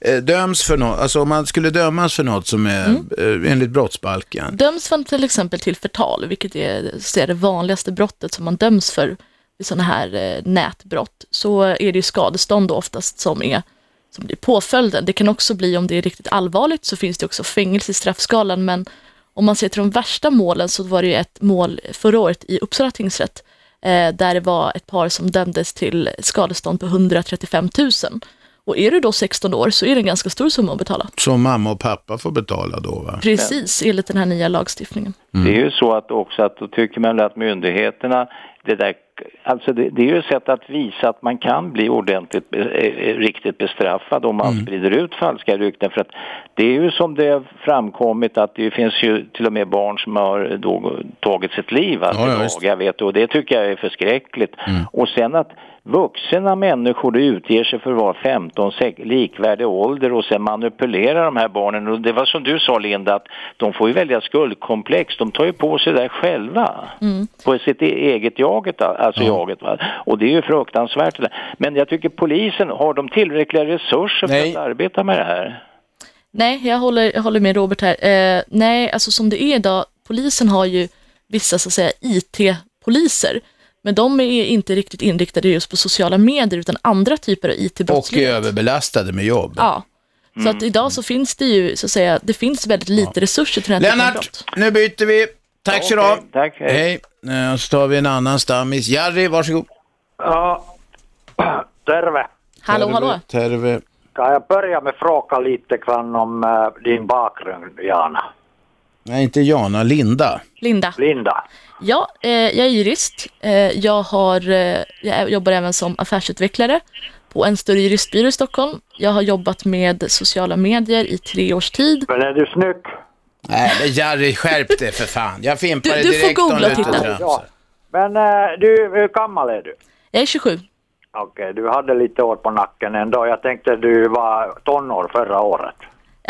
Speaker 2: eh, döms för något, alltså om man skulle dömas för något som är eh, enligt brottsbalken.
Speaker 3: Döms man till exempel till förtal, vilket är, är det vanligaste brottet som man döms för vid sådana här eh, nätbrott, så är det ju skadestånd då oftast som är som blir påföljden. Det kan också bli, om det är riktigt allvarligt, så finns det också fängelse i straffskalan, men om man ser till de värsta målen så var det ju ett mål förra året i Uppsala tingsrätt, eh, där det var ett par som dömdes till skadestånd på 135 000. Och är du då 16 år så är det en ganska stor summa att betala.
Speaker 2: Som mamma och pappa får betala då va?
Speaker 3: Precis, enligt den här nya lagstiftningen.
Speaker 4: Det är ju så att också att då tycker man att myndigheterna, det där, alltså det, det är ju ett sätt att visa att man kan bli ordentligt, be- eh, riktigt bestraffad om man sprider ut falska rykten. För att det är ju som det har framkommit att det finns ju till och med barn som har då tagit sitt liv. Alltså,
Speaker 2: Ja, ja,
Speaker 4: jag vet, och det tycker jag är förskräckligt. Och sen att vuxna människor utger sig för att vara 15, sek- likvärdig ålder och sen manipulerar de här barnen. Och det var som du sa Linda, att de får ju välja skuldkomplex. De tar ju på sig det där själva. På sitt e- eget jaget, alltså jaget. Va? Och det är ju fruktansvärt. Men jag tycker polisen, har de tillräckliga resurser för
Speaker 2: Nej.
Speaker 4: att arbeta med det här?
Speaker 3: Nej, jag håller, jag håller med Robert här. Eh, nej, alltså som det är idag, polisen har ju vissa så att säga IT-poliser, men de är inte riktigt inriktade just på sociala medier utan andra typer av
Speaker 2: Och är
Speaker 3: IT-brottslighet.
Speaker 2: överbelastade med jobb.
Speaker 3: Ja. Så att idag så finns det ju, så att säga, det finns väldigt lite resurser till den här typen av
Speaker 2: Lennart,
Speaker 3: brott.
Speaker 2: nu byter vi. Tack så du ha.
Speaker 4: Okej, tack, hej.
Speaker 2: Hej. Eh, Så tar vi en annan stammis. Jari, varsågod.
Speaker 5: Ja, terve.
Speaker 3: Hallå,
Speaker 2: Terve,
Speaker 3: hallå.
Speaker 2: Terve.
Speaker 5: Kan jag börja med att fråga lite grann om eh, din bakgrund, Jana?
Speaker 2: Nej, inte Jana, Linda.
Speaker 3: Linda.
Speaker 5: Linda.
Speaker 3: Ja, eh, jag är jurist. Eh, jag, har, eh, jag jobbar även som affärsutvecklare på en större juristbyrå i Stockholm. Jag har jobbat med sociala medier i tre års tid.
Speaker 5: Men är du snygg?
Speaker 2: Nej, men Jari, skärp dig för fan. Jag fimpar
Speaker 3: Du-
Speaker 2: dig
Speaker 3: du får
Speaker 2: direkt om
Speaker 3: googla
Speaker 2: du
Speaker 3: och titta.
Speaker 5: Ja. Men eh, du, hur gammal är du?
Speaker 3: Jag är 27.
Speaker 5: Okej, du hade lite år på nacken ändå. Jag tänkte du var tonår förra året.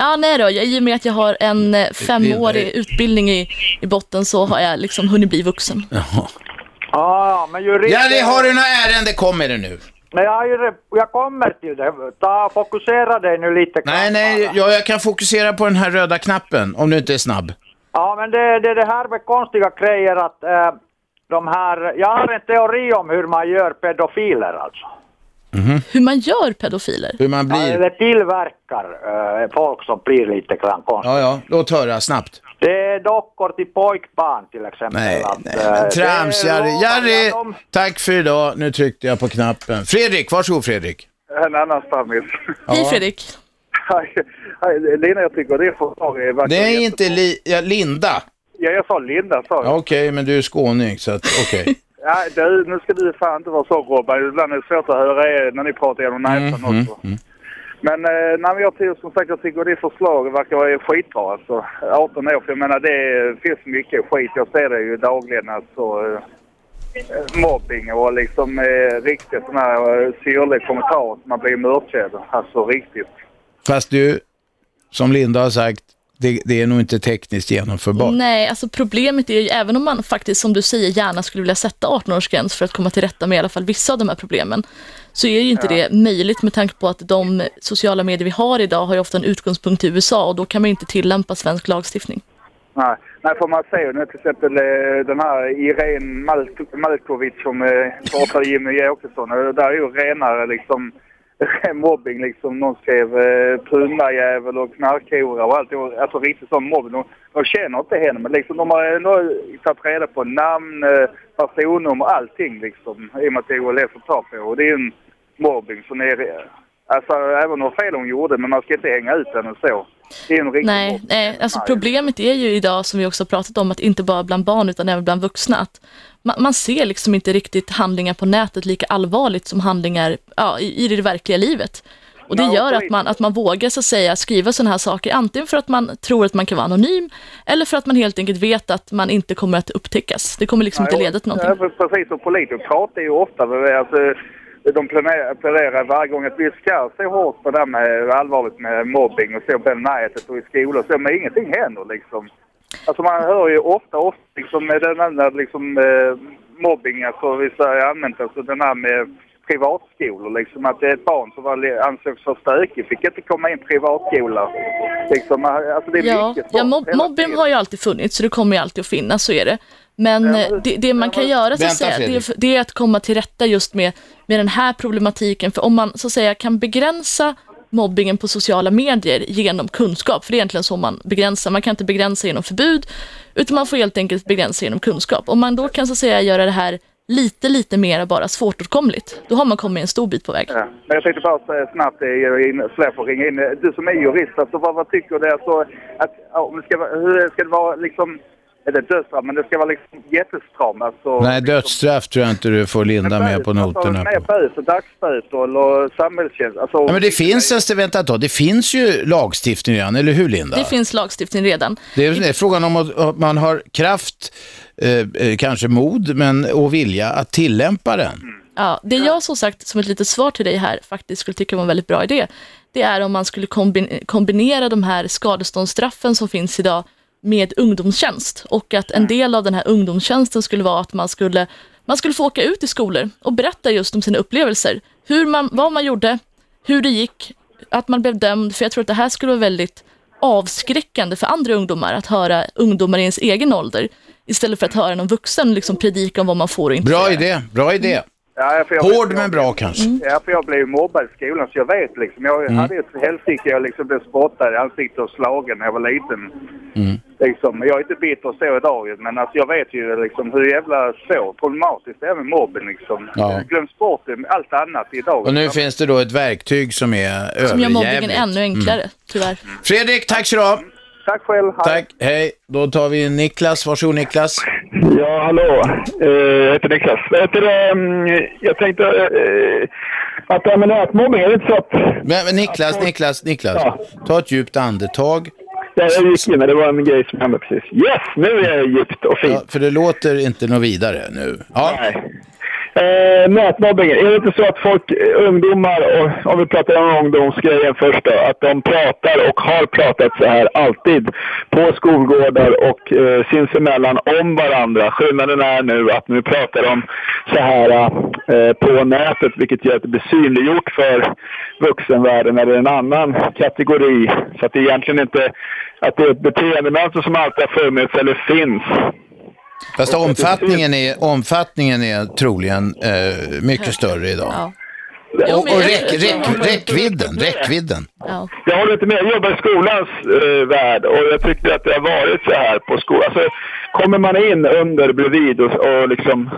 Speaker 3: Ja, nej då. Jag, I och med att jag har en eh, femårig
Speaker 2: Utbildning.
Speaker 3: i, i botten så har jag liksom hunnit bli vuxen.
Speaker 2: Jaha.
Speaker 5: Ja, ja, men jurist...
Speaker 2: Jari, har du några ärende? Kom med det nu.
Speaker 5: Nej, jag, har ju- jag kommer till det. Ta, fokusera dig nu lite.
Speaker 2: Nej, nej,
Speaker 5: bara.
Speaker 2: ja, jag kan fokusera på den här röda knappen, om du inte är snabb.
Speaker 5: Ja, men det, det är det här med konstiga grejer att eh, de här... Jag har en teori om hur man gör pedofiler alltså.
Speaker 3: Hur man gör pedofiler.
Speaker 2: Hur man
Speaker 5: Ja,
Speaker 2: blir.
Speaker 5: det tillverkar eh, folk som blir lite grann konstiga.
Speaker 2: Ja, ja, låt höra snabbt.
Speaker 5: Det är dockor till pojkbarn till exempel.
Speaker 2: Nej,
Speaker 5: att,
Speaker 2: nej,
Speaker 5: eh,
Speaker 2: men trams, Jari. Jari,
Speaker 5: dem.
Speaker 2: tack för idag. Nu tryckte jag på knappen. Fredrik, varsågod Fredrik.
Speaker 6: En annan stammis.
Speaker 3: Hej Fredrik.
Speaker 6: Hej, hej, Lina, jag tycker det förslag är
Speaker 2: Det är inte li ja, Linda.
Speaker 6: Ja, jag sa Linda, sa
Speaker 2: Ja,
Speaker 6: jag.
Speaker 2: Okej, men du är skåning, så att okej.
Speaker 6: Ja, du, nu ska du fan inte vara så Robban. Ibland är det svårt att höra er när ni pratar genom näsan
Speaker 2: Mm,
Speaker 6: också. Men, eh, nej, jag tycker som sagt jag tycker det förslaget verkar skitbra alltså. 18 år, för jag menar det finns mycket skit. Jag ser det ju dagligen alltså. Eh, mobbing och liksom eh, riktigt sådana här eh, syrliga kommentarer som man blir mörkrädd. Alltså riktigt.
Speaker 2: Fast du, som Linda har sagt, det, det är nog inte tekniskt genomförbart.
Speaker 3: Nej, alltså problemet är ju, även om man faktiskt som du säger gärna skulle vilja sätta 18-årsgräns för att komma till rätta med i alla fall vissa av de här problemen, så är ju inte det möjligt med tanke på att de sociala medier vi har idag har ju ofta en utgångspunkt i USA och då kan man ju inte tillämpa svensk lagstiftning.
Speaker 6: Nej, nej för man ser ju nu till exempel eh, den här Irene Mal- Malkovic som eh, pratade Jimmy Åkesson. Där är ju renare liksom mobbing liksom. Någon skrev eh, pundarjävel och knarkhora och allt. Alltså riktigt sån mobbing. De, de känner inte henne men liksom de har ändå tagit reda på namn, eh, personnummer, allting liksom. I och med att det är lätt att ta på. Och det är en mobbing som är... Alltså även om fel hon gjorde men man ska inte hänga ut henne så. Det är en riktig
Speaker 3: Nej, nej, alltså problemet är ju idag som vi också pratat om att inte bara bland barn utan även bland vuxna att man, man ser liksom inte riktigt handlingar på nätet lika allvarligt som handlingar ja, i, i det verkliga livet. Och det
Speaker 6: Ja,
Speaker 3: gör att man, att man vågar så att säga skriva sådana här saker, antingen för att man tror att man kan vara anonym, eller för att man helt enkelt vet att man inte kommer att upptäckas. Det kommer liksom inte leda till någonting.
Speaker 6: Ja, precis, och politiker pratar ju ofta, alltså, de planerar, pläderar varje gång att vi ska se hårt på det här med allvarligt med mobbing och så på nätet och i skolor så, men ingenting händer liksom. Alltså man hör ju ofta, ofta liksom med den här liksom eh, mobbing, alltså vissa har använt alltså den här med privatskolor liksom att det är ett barn som var, ansågs för stökig fick inte komma in i privatskola. Liksom, alltså det är
Speaker 3: Ja,
Speaker 6: mycket
Speaker 3: ja mob mobbing har ju alltid funnits, så det kommer ju alltid att finnas, så är det. Men eh, det, det man kan göra så att säga, det det är att komma till rätta just med, med den här problematiken. För om man så att säga kan begränsa mobbingen på sociala medier genom kunskap, för det är egentligen så man begränsar. Man kan inte begränsa genom förbud, utan man får helt enkelt begränsa genom kunskap. Om man då kan så att säga göra det här lite, lite mer bara svårtåtkomligt, då har man kommit en stor bit på väg.
Speaker 6: Ja. Men jag tänkte bara säga snabbt, eh, in- släpp och ringa in. Du som är jurist, alltså, vad, vad tycker du? Alltså, att, ja, om det ska, hur ska det vara liksom, är det dödsstraff, men det ska vara liksom jättestramt. Alltså,
Speaker 2: Nej, dödsstraff tror jag inte du får Linda med på noterna
Speaker 6: Alltså, böter, dagsböter eller samhällstjänst. Alltså,
Speaker 2: Ja, men det finns en, vänta ett tag, det finns ju lagstiftning redan, eller hur Linda?
Speaker 3: Det finns lagstiftning redan.
Speaker 2: Det är, det är frågan om att, att man har kraft, eh, eh, kanske mod, men och vilja att tillämpa den.
Speaker 3: Ja, det jag som sagt som ett litet svar till dig här faktiskt skulle tycka var en väldigt bra idé, det är om man skulle kombin- kombinera de här skadeståndsstraffen som finns idag med ungdomstjänst och att en del av den här ungdomstjänsten skulle vara att man skulle, man skulle få åka ut i skolor och berätta just om sina upplevelser, hur man, vad man gjorde, hur det gick, att man blev dömd, för jag tror att det här skulle vara väldigt avskräckande för andra ungdomar att höra ungdomar i ens egen ålder istället för att höra någon vuxen liksom predika om vad man får och inte
Speaker 2: Bra idé, bra idé.
Speaker 6: Ja, för jag,
Speaker 2: Hård
Speaker 6: jag,
Speaker 2: men bra kanske.
Speaker 6: Ja, för jag blev mobbad i skolan så jag vet liksom. Jag
Speaker 2: Mm.
Speaker 6: hade ett helsike, jag liksom blev spottad i ansiktet och slagen när jag var liten.
Speaker 2: Mm.
Speaker 6: Liksom, jag är inte bitter så idag men alltså jag vet ju liksom hur jävla svårt, problematiskt det är med mobbing liksom.
Speaker 2: Ja.
Speaker 6: Det glöms bort i allt annat idag.
Speaker 2: Och nu finns det då ett verktyg som är
Speaker 3: Som gör mobbningen ännu enklare, tyvärr.
Speaker 2: Fredrik, tack så du.
Speaker 5: Tack själv. Hej.
Speaker 2: Tack, hej. Då tar vi Niklas. Varsågod Niklas.
Speaker 7: Ja, hallå. Eh, jag heter Niklas. Vet du, um, jag tänkte uh, att det här med nätmobbning, är det inte så att...
Speaker 2: Men, men Niklas, Niklas, Niklas.
Speaker 7: Ja.
Speaker 2: Ta ett djupt andetag.
Speaker 7: Ja, jag gick in, det var en grej som hände precis. Yes, nu är jag djupt och fint.
Speaker 2: Ja, för det låter inte något vidare nu. Ja.
Speaker 7: Nej. Eh, nätmobbing, är det inte så att folk, eh, ungdomar, och om vi pratar om ungdomsgrejen först då, att de pratar och har pratat så här alltid på skolgårdar och eh, sinsemellan om varandra. Skillnaden är nu att nu pratar de så här eh, på nätet vilket gör att det blir synliggjort för vuxenvärlden eller en annan kategori. Så att det egentligen inte att det är ett beteendemönster som alltid har funnits eller finns.
Speaker 2: Fast omfattningen är, omfattningen är troligen eh, mycket större idag.
Speaker 3: Ja.
Speaker 2: Och, och
Speaker 3: jag-
Speaker 2: räck, räck, räckvidden, räckvidden.
Speaker 3: Ja.
Speaker 7: Jag håller inte med. Jag jobbar i skolans eh, värld och jag tycker att det har varit så här på skolan. Alltså, kommer man in under bredvid och, och liksom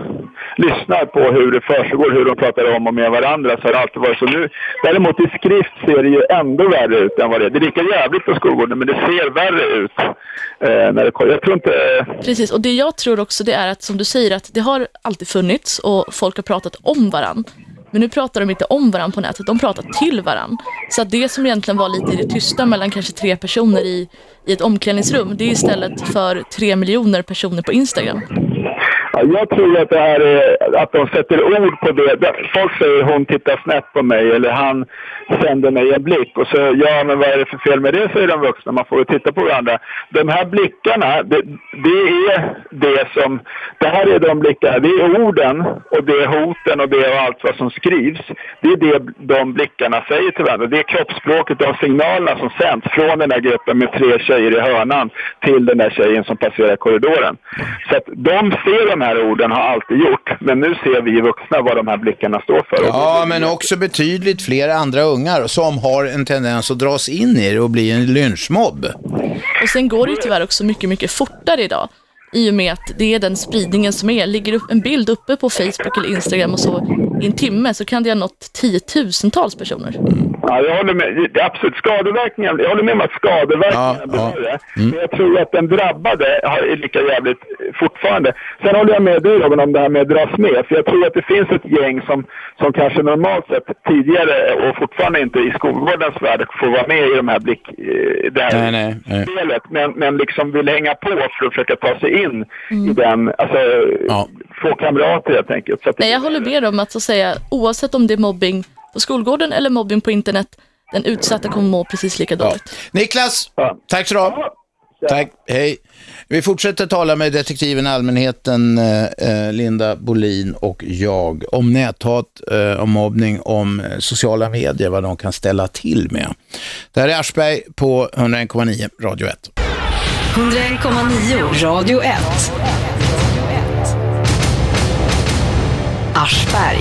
Speaker 7: lyssnar på hur det försiggår, hur de pratar om och med varandra så har det alltid varit så. Nu, däremot i skrift ser det ju ändå värre ut än vad det är. Det är lika jävligt på skolgården men det ser värre ut. Eh, när det, kommer. jag tror inte... Eh,
Speaker 3: Precis, och det jag tror också det är att som du säger att det har alltid funnits och folk har pratat om varann. Men nu pratar de inte om varandra på nätet, de pratar till varandra. Så att det som egentligen var lite i det tysta mellan kanske tre personer i, i ett omklädningsrum, det är istället för tre miljoner personer på Instagram.
Speaker 7: Ja, jag tror att det här är att de sätter ord på det. Folk säger hon tittar snett på mig eller han sänder mig en blick. Och så, ja men vad är det för fel med det, säger de vuxna. Man får ju titta på varandra. De här blickarna, det, det är det som, det här är de blickarna. Det är orden och det är hoten och det är allt vad som skrivs. Det är det de blickarna säger till varandra. Det är kroppsspråket de signalerna som sänds från den här gruppen med tre tjejer i hörnan till den där tjejen som passerar korridoren. Så att de ser de här orden, har alltid gjort. Men nu ser vi vuxna vad de här blickarna står för.
Speaker 2: Ja, men också betydligt fler andra ungar som har en tendens att dras in i det och bli en lynchmobb.
Speaker 3: Och sen går det ju tyvärr också mycket, mycket fortare idag. I och med att det är den spridningen som är. Ligger upp en bild uppe på Facebook eller Instagram och så i en timme så kan det ha nått tiotusentals personer.
Speaker 7: Ja, jag håller med. Det är Absolut. Skadeverkningar, jag håller med om att skadeverkningarna
Speaker 2: Ja,
Speaker 7: blir
Speaker 2: ja.
Speaker 7: värre. Men jag tror att den drabbade har- är lika jävligt fortfarande. Sen håller jag med dig Robin om det här med att dras med. För jag tror att det finns ett gäng som, som kanske normalt sett tidigare och fortfarande inte i skolgårdens värld får vara med i de här blick, eh, det här
Speaker 2: Nej, nej, nej.
Speaker 7: spelet. Men, men liksom vill hänga på för att försöka ta sig in i den, alltså
Speaker 2: Ja.
Speaker 7: få kamrater helt enkelt. Så att det-
Speaker 3: Nej, jag håller med om att så att säga, oavsett om det är mobbing på skolgården eller mobbing på internet, den utsatta kommer må precis lika
Speaker 2: Ja.
Speaker 3: dåligt.
Speaker 2: Niklas,
Speaker 7: Ja.
Speaker 2: tack så du ha. Tack, hej. Vi fortsätter tala med detektiven Allmänheten, eh, eh, Linda Bolin och jag om näthat, eh, om mobbning, om eh, sociala medier, vad de kan ställa till med. Det här är Aschberg på 101,9 Radio 1.
Speaker 1: 101,9 Radio 1. Aschberg.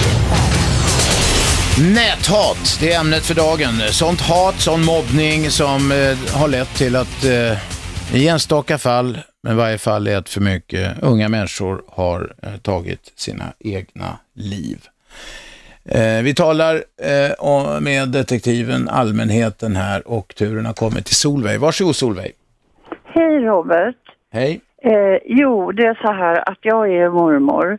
Speaker 2: Näthat, det är ämnet för dagen. Sånt hat, sån mobbning som eh, har lett till att eh, i enstaka fall, men i varje fall är ett för mycket, unga människor har eh, tagit sina egna liv. Eh, vi talar eh, med detektiven Allmänheten här och turen har kommit till Solveig. Varsågod Solveig.
Speaker 8: Hej Robert.
Speaker 2: Hej.
Speaker 8: Eh, jo, det är så här att jag är mormor.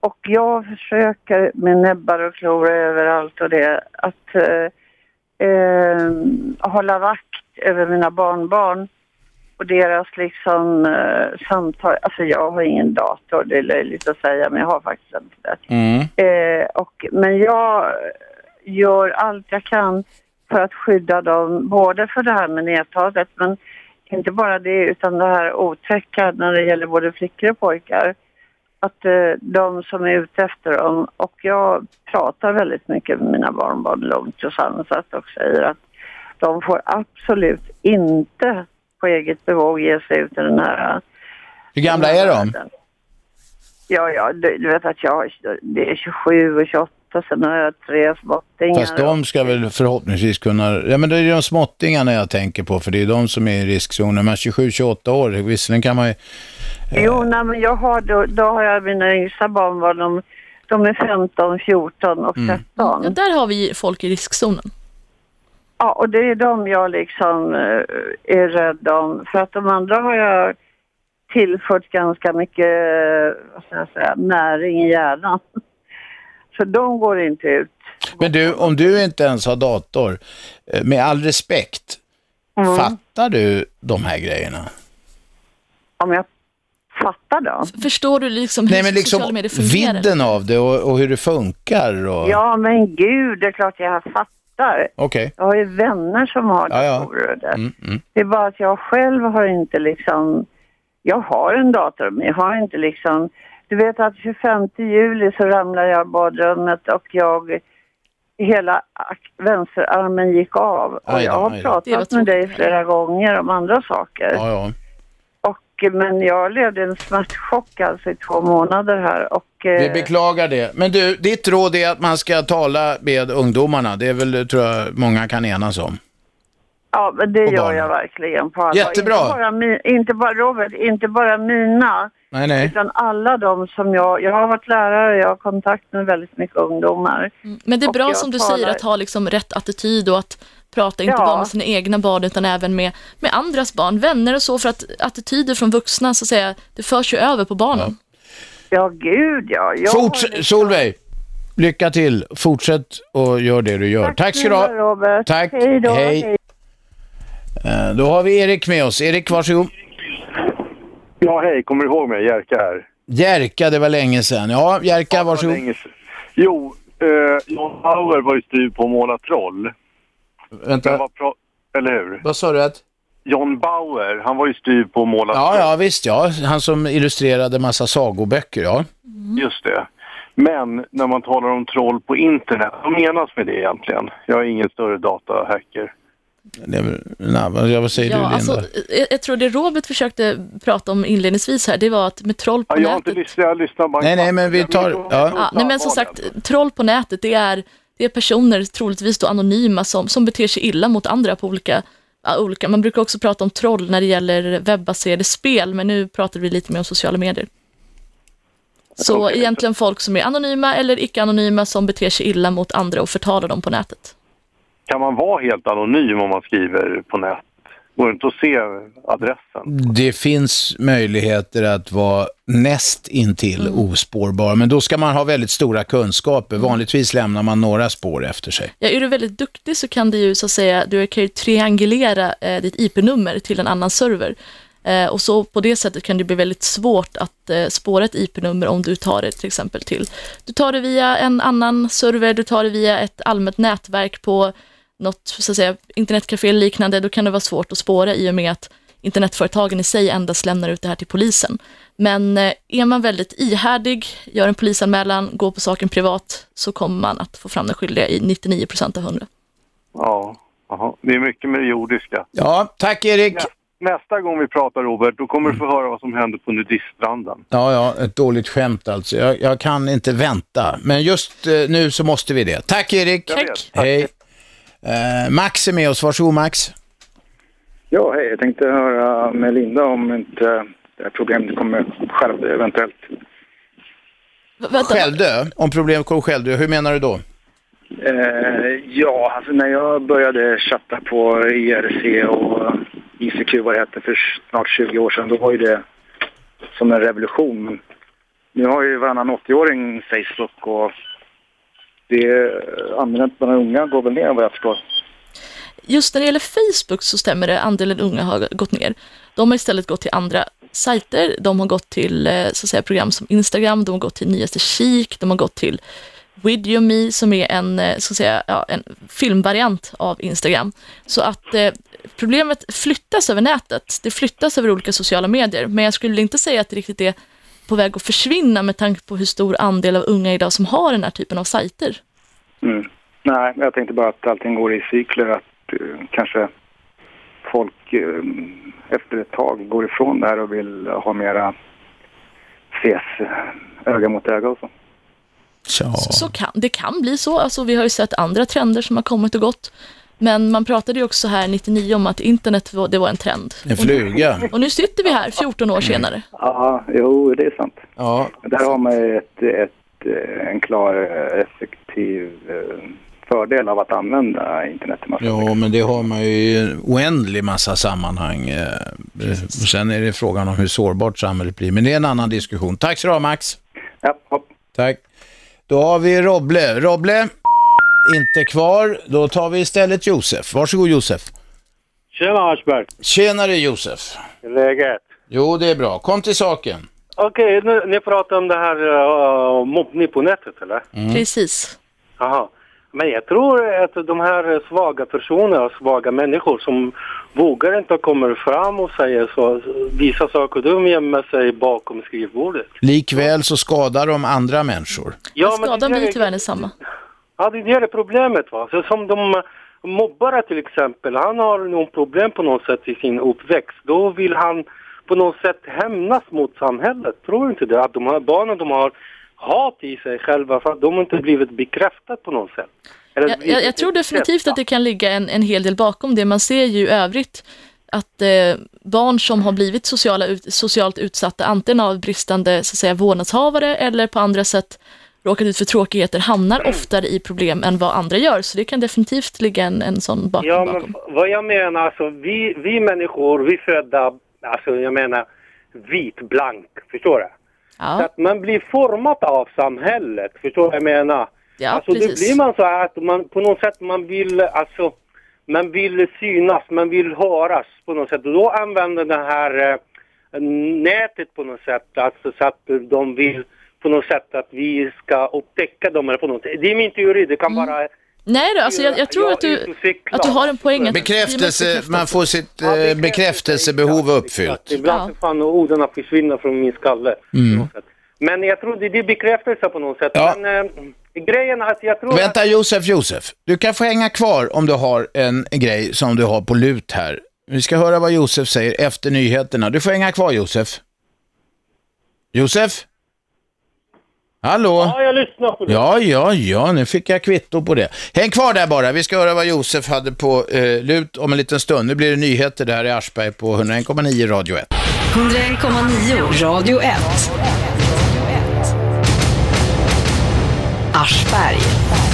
Speaker 8: Och jag försöker med näbbar och klor överallt och det att eh, eh, hålla vakt över mina barnbarn och deras liksom eh, samtal. Alltså jag har ingen dator, det är löjligt att säga men jag har faktiskt inte det.
Speaker 2: Mm.
Speaker 8: Eh, och, men jag gör allt jag kan för att skydda dem, både för det här med näthatet men inte bara det utan det här otäcka när det gäller både flickor och pojkar. Att eh, de som är ute efter dem, och jag pratar väldigt mycket med mina barnbarn lugnt och sansat och säger att de får absolut inte på eget bevåg ge sig ut i den här
Speaker 2: Hur gamla är de?
Speaker 8: Ja, ja, du, du vet att jag det är 27 och 28, sen har jag tre småttingar.
Speaker 2: Fast de ska väl förhoppningsvis kunna, ja men det är de småttingarna jag tänker på för det är de som är i riskzonen. Men 27-28 år, visserligen kan man ju,
Speaker 8: Jo, nej, men jag har, då, då har jag mina yngsta barn, var de, de är 15, 14 och 13.
Speaker 3: Ja, där har vi folk i riskzonen.
Speaker 8: Ja, och det är de jag liksom eh, är rädd om. För att de andra har jag tillfört ganska mycket eh, vad ska jag säga, näring i hjärnan. Så de går inte ut.
Speaker 2: Men du, om du inte ens har dator, eh, med all respekt,
Speaker 8: Mm.
Speaker 2: fattar du de här grejerna?
Speaker 8: Om jag fattar dem.
Speaker 3: Förstår du liksom hur
Speaker 2: Nej, men liksom
Speaker 3: sociala medier fungerar?
Speaker 2: vidden av det och, och hur det funkar. Och...
Speaker 8: Ja, men gud, det är klart jag fattar.
Speaker 2: Okej.
Speaker 8: Jag har ju vänner som har
Speaker 2: Ja, ja.
Speaker 8: datorer. och det.
Speaker 2: Mm, mm.
Speaker 8: Det är bara att jag själv har inte liksom... Jag har en dator, men jag har inte liksom... Du vet att 25 juli så ramlade jag i badrummet och jag... Hela vänsterarmen gick av. Och
Speaker 2: Aj då,
Speaker 8: jag har
Speaker 2: aj då.
Speaker 8: Pratat med dig flera gånger om andra saker.
Speaker 2: Ja, ja.
Speaker 8: Och, men jag levde en smärtchock alltså i två månader här. Och,
Speaker 2: Vi
Speaker 8: eh,
Speaker 2: beklagar det. Men du, ditt råd är att man ska tala med ungdomarna. Det är väl, tror jag, många kan enas om.
Speaker 8: Ja, men det
Speaker 2: Och
Speaker 8: gör jag verkligen på allvar.
Speaker 2: Jättebra.
Speaker 8: Inte bara, inte bara Robert, inte bara mina,
Speaker 2: Nej, nej.
Speaker 8: utan alla de som jag... Jag har varit lärare, jag har kontakt med väldigt mycket ungdomar.
Speaker 3: Mm. Men det är
Speaker 8: Och
Speaker 3: bra som du
Speaker 8: talar-
Speaker 3: säger att ha liksom rätt attityd och att prata inte
Speaker 8: Ja.
Speaker 3: bara med sina egna barn utan även med, med andras barn, vänner och så för att attityder från vuxna så att säga, det förs ju över på barnen.
Speaker 8: Ja, gud ja. Jag
Speaker 2: Forts
Speaker 8: liksom-
Speaker 2: Solveig, lycka till. Fortsätt och gör det du gör. Tack ska du ha.
Speaker 8: Robert.
Speaker 2: Tack.
Speaker 8: Hej då.
Speaker 2: Hej. Eh, Då har vi Erik med oss. Erik, varsågod.
Speaker 9: Ja, hej. Kommer du ihåg mig? Jerka här.
Speaker 2: Jerka, det var länge sedan. Ja, Jerka, varsågod.
Speaker 9: Jo, eh, John Bauer var ju styr på att måla troll.
Speaker 2: Vänta,
Speaker 9: vad pra- eller hur?
Speaker 2: vad sa du? Att...
Speaker 9: John Bauer, han var ju styr på att måla
Speaker 2: Ja, ja, visst ja. Han som illustrerade massa sagoböcker, ja.
Speaker 9: Just det. Men när man talar om troll på internet, vad menas med det egentligen? Jag är ingen större datahacker.
Speaker 2: Nej, vad- säger
Speaker 3: Ja,
Speaker 2: du, Linda?
Speaker 3: alltså, jag, jag tror det Robert försökte prata om inledningsvis här, det var att med troll på
Speaker 9: Ja, jag har inte
Speaker 3: nätet.
Speaker 9: lyssnat, jag lyssnar bara
Speaker 2: Nej, nej, men vi tar- ja.
Speaker 3: Ja, nej, men som sagt, troll på nätet, det är, det är personer, troligtvis då anonyma, som, som beter sig illa mot andra på olika, ja, olika. Man brukar också prata om troll när det gäller webbaserade spel, men nu pratar vi lite mer om sociala medier. Så
Speaker 9: Okej.
Speaker 3: egentligen folk som är anonyma eller icke-anonyma som beter sig illa mot andra och förtalar dem på nätet.
Speaker 9: Kan man vara helt anonym om man skriver på nätet? Går inte att se adressen?
Speaker 2: Det finns möjligheter att vara näst intill
Speaker 3: Mm.
Speaker 2: ospårbar, men då ska man ha väldigt stora kunskaper. Vanligtvis lämnar man några spår efter sig.
Speaker 3: Ja, är du väldigt duktig så kan du ju så att säga, du kan ju triangulera eh, ditt IP-nummer till en annan server. Eh, och så på det sättet kan det bli väldigt svårt att eh, spåra ett IP-nummer om du tar det till exempel till, du tar det via en annan server, du tar det via ett allmänt nätverk på något så att säga, internetcafé liknande, då kan det vara svårt att spåra i och med att internetföretagen i sig endast lämnar ut det här till polisen. Men eh, är man väldigt ihärdig, gör en polisanmälan, går på saken privat, så kommer man att få fram den skyldiga i 99 procent av 100.
Speaker 9: Ja, aha. det är mycket med det jordiska.
Speaker 2: Ja, tack Erik.
Speaker 9: Nä, nästa gång vi pratar Robert, då kommer du få höra vad som hände på nudiststranden.
Speaker 2: Ja, ja, ett dåligt skämt alltså. Jag, jag kan inte vänta, men just eh, nu så måste vi det. Tack Erik.
Speaker 9: Tack.
Speaker 2: Hej. Eh, Max är med oss. Varsågod Max.
Speaker 10: Ja, hej. Jag tänkte höra med Linda om inte det här problemet kommer själv eventuellt.
Speaker 3: V- Vänta,
Speaker 2: Självdö? Om problem kommer självdö, hur menar du då?
Speaker 10: Eh, ja, alltså när jag började chatta på IRC och ICQ vad det hette för snart 20 år sedan, då var ju det som en revolution. Nu har ju varannan 80-åring Facebook och det användandet bland unga går väl ner vad jag förstår.
Speaker 3: just när det gäller Facebook så stämmer det, andelen unga har gått ner. De har istället gått till andra sajter, de har gått till eh, så att säga, program som Instagram, de har gått till nyaste kik, de har gått till Videome som är en, eh, så att säga, ja, en filmvariant av Instagram. Så att eh, problemet flyttas över nätet, det flyttas över olika sociala medier, men jag skulle inte säga att det riktigt är på väg att försvinna med tanke på hur stor andel av unga idag som har den här typen av sajter.
Speaker 10: Mm. Nej, jag tänkte bara att allting går i cykler, att eh, kanske folk eh, efter ett tag går ifrån det här och vill ha mera ses eh, öga mot öga och så.
Speaker 2: Ja.
Speaker 3: Så kan, det kan bli så. Alltså, vi har ju sett andra trender som har kommit och gått. Men man pratade ju också här 99 om att internet var, det var en trend.
Speaker 2: En fluga.
Speaker 3: Och nu sitter vi här 14 år senare.
Speaker 10: Ja, jo, det är sant.
Speaker 2: Ja,
Speaker 10: Där har man ju ett, ett, eh, en klar eh, effektiv eh, fördel av att använda internet i massa
Speaker 2: Ja, men det har man ju i en oändlig massa sammanhang. Och sen är det frågan om hur sårbart samhället blir. Men det är en annan diskussion. Tack så du ha, Max.
Speaker 10: Ja, hopp.
Speaker 2: Tack. Då har vi Roble. Roble, inte kvar. Då tar vi istället Josef. Varsågod Josef.
Speaker 11: Tjena Aschberg.
Speaker 2: Tjenare Josef.
Speaker 11: Läget?
Speaker 2: Jo, det är bra. Kom till saken.
Speaker 11: Okej, nu, ni pratar om det här uh, mobbning på nätet eller?
Speaker 2: Mm.
Speaker 3: Precis.
Speaker 11: Jaha. Men jag tror att de här svaga personerna, svaga människor som vågar inte komma fram och säga så, vissa saker, de gömmer sig bakom skrivbordet.
Speaker 2: Likväl så skadar de andra människor.
Speaker 11: Ja,
Speaker 3: Skadan
Speaker 11: det
Speaker 3: blir
Speaker 11: är-
Speaker 3: tyvärr densamma.
Speaker 11: Ja, det är det problemet va. Så som de mobbare till exempel, han har någon problem på något sätt i sin uppväxt. Då vill han på något sätt hämnas mot samhället. Tror du inte det? Att de här barnen, de har hat i sig själva för att de inte blivit bekräftat på något sätt. Eller
Speaker 3: Jag, jag, jag tror definitivt att det kan ligga en, en hel del bakom det. Man ser ju övrigt att eh, barn som har blivit sociala, ut, socialt utsatta, antingen av bristande så att säga, vårdnadshavare eller på andra sätt råkat ut för tråkigheter, hamnar oftare i problem än vad andra gör. Så det kan definitivt ligga en, en sån bakgrund
Speaker 11: Ja,
Speaker 3: bakom.
Speaker 11: men vad jag menar, alltså vi, vi människor, vi födda, alltså jag menar vit, blank, förstår du? Så att man blir format av samhället, förstår du vad jag menar?
Speaker 3: Ja,
Speaker 11: alltså då
Speaker 3: precis.
Speaker 11: blir man så här att man på något sätt man vill, alltså, man vill synas, man vill höras på något sätt. Och då använder det här eh, nätet på något sätt, alltså så att de vill på något sätt att vi ska upptäcka dem eller på något sätt. Det är min teori, det kan bara
Speaker 3: Nej då, alltså jag, jag tror att du, att du har en poäng. Att
Speaker 2: Bekräftelse, man får sitt eh, bekräftelsebehov uppfyllt.
Speaker 11: Ibland så fan orden försvinner från min skalle.
Speaker 2: Mm.
Speaker 11: Men jag tror det, det är bekräftelse på något sätt. Men eh, grejen är att jag tror
Speaker 2: Vänta Josef, Josef. Du kan få hänga kvar om du har en grej som du har på lut här. Vi ska höra vad Josef säger efter nyheterna. Du får hänga kvar Josef. Josef? Hallå?
Speaker 11: Ja, jag lyssnar på det.
Speaker 2: Ja, ja, ja, nu fick jag kvitto på det. Häng kvar där bara, vi ska höra vad Josef hade på eh, lut om en liten stund. Nu blir det nyheter där i Aschberg på 101,9 Radio 1.
Speaker 1: 101,9 Radio 1. Aschberg.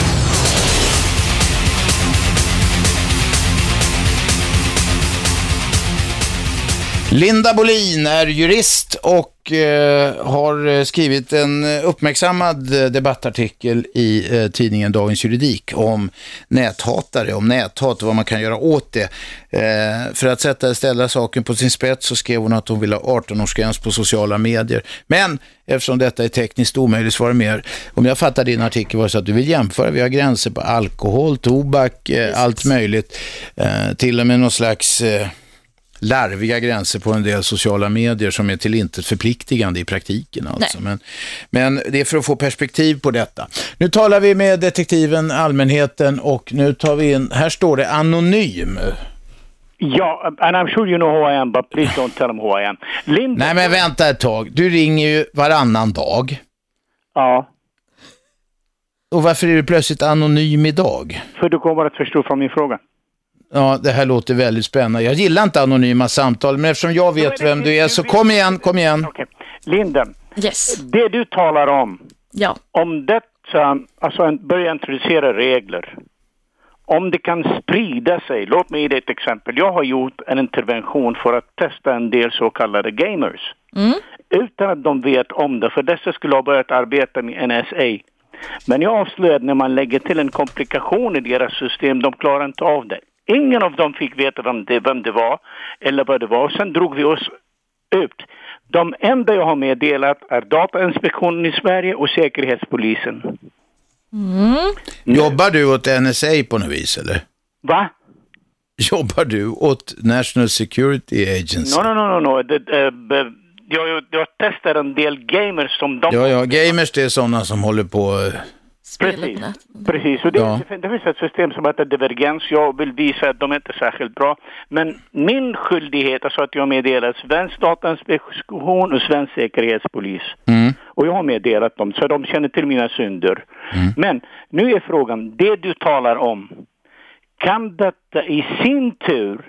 Speaker 2: Linda Bolin är jurist och eh, har eh, skrivit en uppmärksammad eh, debattartikel i eh, tidningen Dagens Juridik om näthatare, om näthat och vad man kan göra åt det. Eh, för att sätta, ställa saken på sin spets så skrev hon att hon vill ha 18-årsgräns på sociala medier. Men eftersom detta är tekniskt omöjligt så var det mer, om jag fattar din artikel var det så att du vill jämföra, vi har gränser på alkohol, tobak, eh, allt möjligt, till och med någon slags larviga gränser på en del sociala medier som är till inte förpliktigande i praktiken. Alltså. Men, men det är för att få perspektiv på detta. Nu talar vi med detektiven, allmänheten och nu tar vi in, här står det anonym.
Speaker 12: Yeah, and I'm sure you know who I am, but please don't tell them who I am. Linda...
Speaker 2: Nej men vänta ett tag, du ringer ju varannan dag.
Speaker 12: Ja.
Speaker 2: Och varför är du plötsligt anonym idag?
Speaker 12: För du kommer att förstå från min fråga.
Speaker 2: Ja, det här låter väldigt spännande. Jag gillar inte anonyma samtal, men eftersom jag vet vem du är så kom igen, kom igen.
Speaker 12: Linda,
Speaker 3: yes.
Speaker 12: det du talar om,
Speaker 3: ja.
Speaker 12: om detta, alltså börja introducera regler. Om det kan sprida sig, låt mig ge dig ett exempel. Jag har gjort en intervention för att testa en del så kallade gamers. Utan att de vet om det, för dessa skulle ha börjat arbeta med NSA. Men jag avslöjade när man lägger till en komplikation i deras system, de klarar inte av det. Ingen av dem fick veta vem det, vem det var eller vad det var. Sen drog vi oss ut. De enda jag har meddelat är Datainspektionen i Sverige och Säkerhetspolisen.
Speaker 2: Jobbar du åt NSA på något vis eller?
Speaker 12: Va?
Speaker 2: Jobbar du åt National Security Agency?
Speaker 12: No, no, no, no, no. Det, eh, jag, jag, jag testar en del gamers som de...
Speaker 2: Ja, ja, gamers det är sådana som håller på...
Speaker 12: Precis, precis. Och det,
Speaker 2: Ja.
Speaker 12: det, det finns ett system som heter divergens. Jag vill visa att de inte är särskilt bra. Men min skyldighet, alltså att jag meddelar Svensk Datainspektion och Svensk Säkerhetspolis.
Speaker 2: Mm.
Speaker 12: Och jag har meddelat dem, så de känner till mina synder. Men nu är frågan, det du talar om, kan detta i sin tur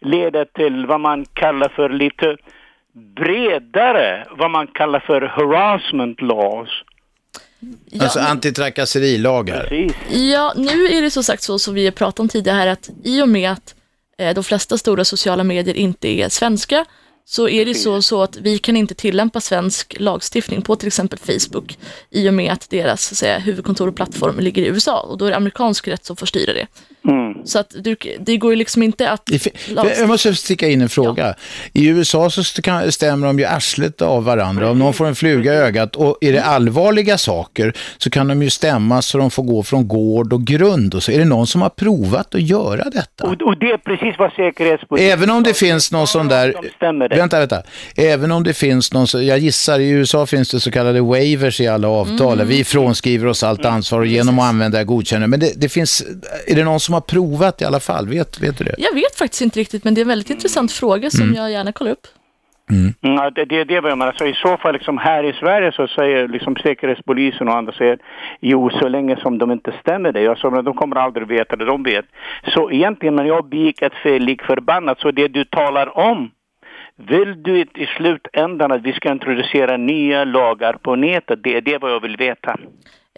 Speaker 12: leda till vad man kallar för lite bredare, vad man kallar för harassment laws?
Speaker 2: Alltså antitrakasserilagar.
Speaker 3: Ja, nu är det som sagt så som vi har pratat om tidigare här att i och med att eh, de flesta stora sociala medier inte är svenska så är det så, så att vi kan inte tillämpa svensk lagstiftning på till exempel Facebook i och med att deras så att säga, huvudkontor och plattform ligger i USA och då är det amerikansk rätt som får styra det. Så att du, det går ju liksom inte att...
Speaker 2: Jag måste sticka in en fråga. I USA så st- stämmer de ju arslet av varandra. Om någon får en fluga i ögat och är det allvarliga saker så kan de ju stämma så de får gå från gård och grund. Och så är det någon som har provat att göra detta?
Speaker 12: Och, och det är precis vad säkerhetspolisen...
Speaker 2: Även om det finns någon sån där... Vänta, vänta. Även om det finns någon, så- jag gissar i USA finns det så kallade waivers i alla avtal.
Speaker 3: Mm.
Speaker 2: Vi frånskriver oss allt ansvar genom att använda godkännande. Men det, det finns, är det någon som har provat i alla fall? Vet, vet du det?
Speaker 3: Jag vet faktiskt inte riktigt, men det är en väldigt intressant fråga som
Speaker 2: Mm.
Speaker 3: jag gärna kollar upp.
Speaker 12: Mm, ja, det, det är det vad jag menar. Så I så fall liksom här i Sverige så säger liksom Säkerhetspolisen och andra säger jo så länge som de inte stämmer det. Alltså, men de kommer aldrig veta det de vet. Så egentligen när jag begick ett fel lik förbannat så det du talar om vill du i i slutändan att vi ska introducera nya lagar på nätet? Det är det vad jag vill veta.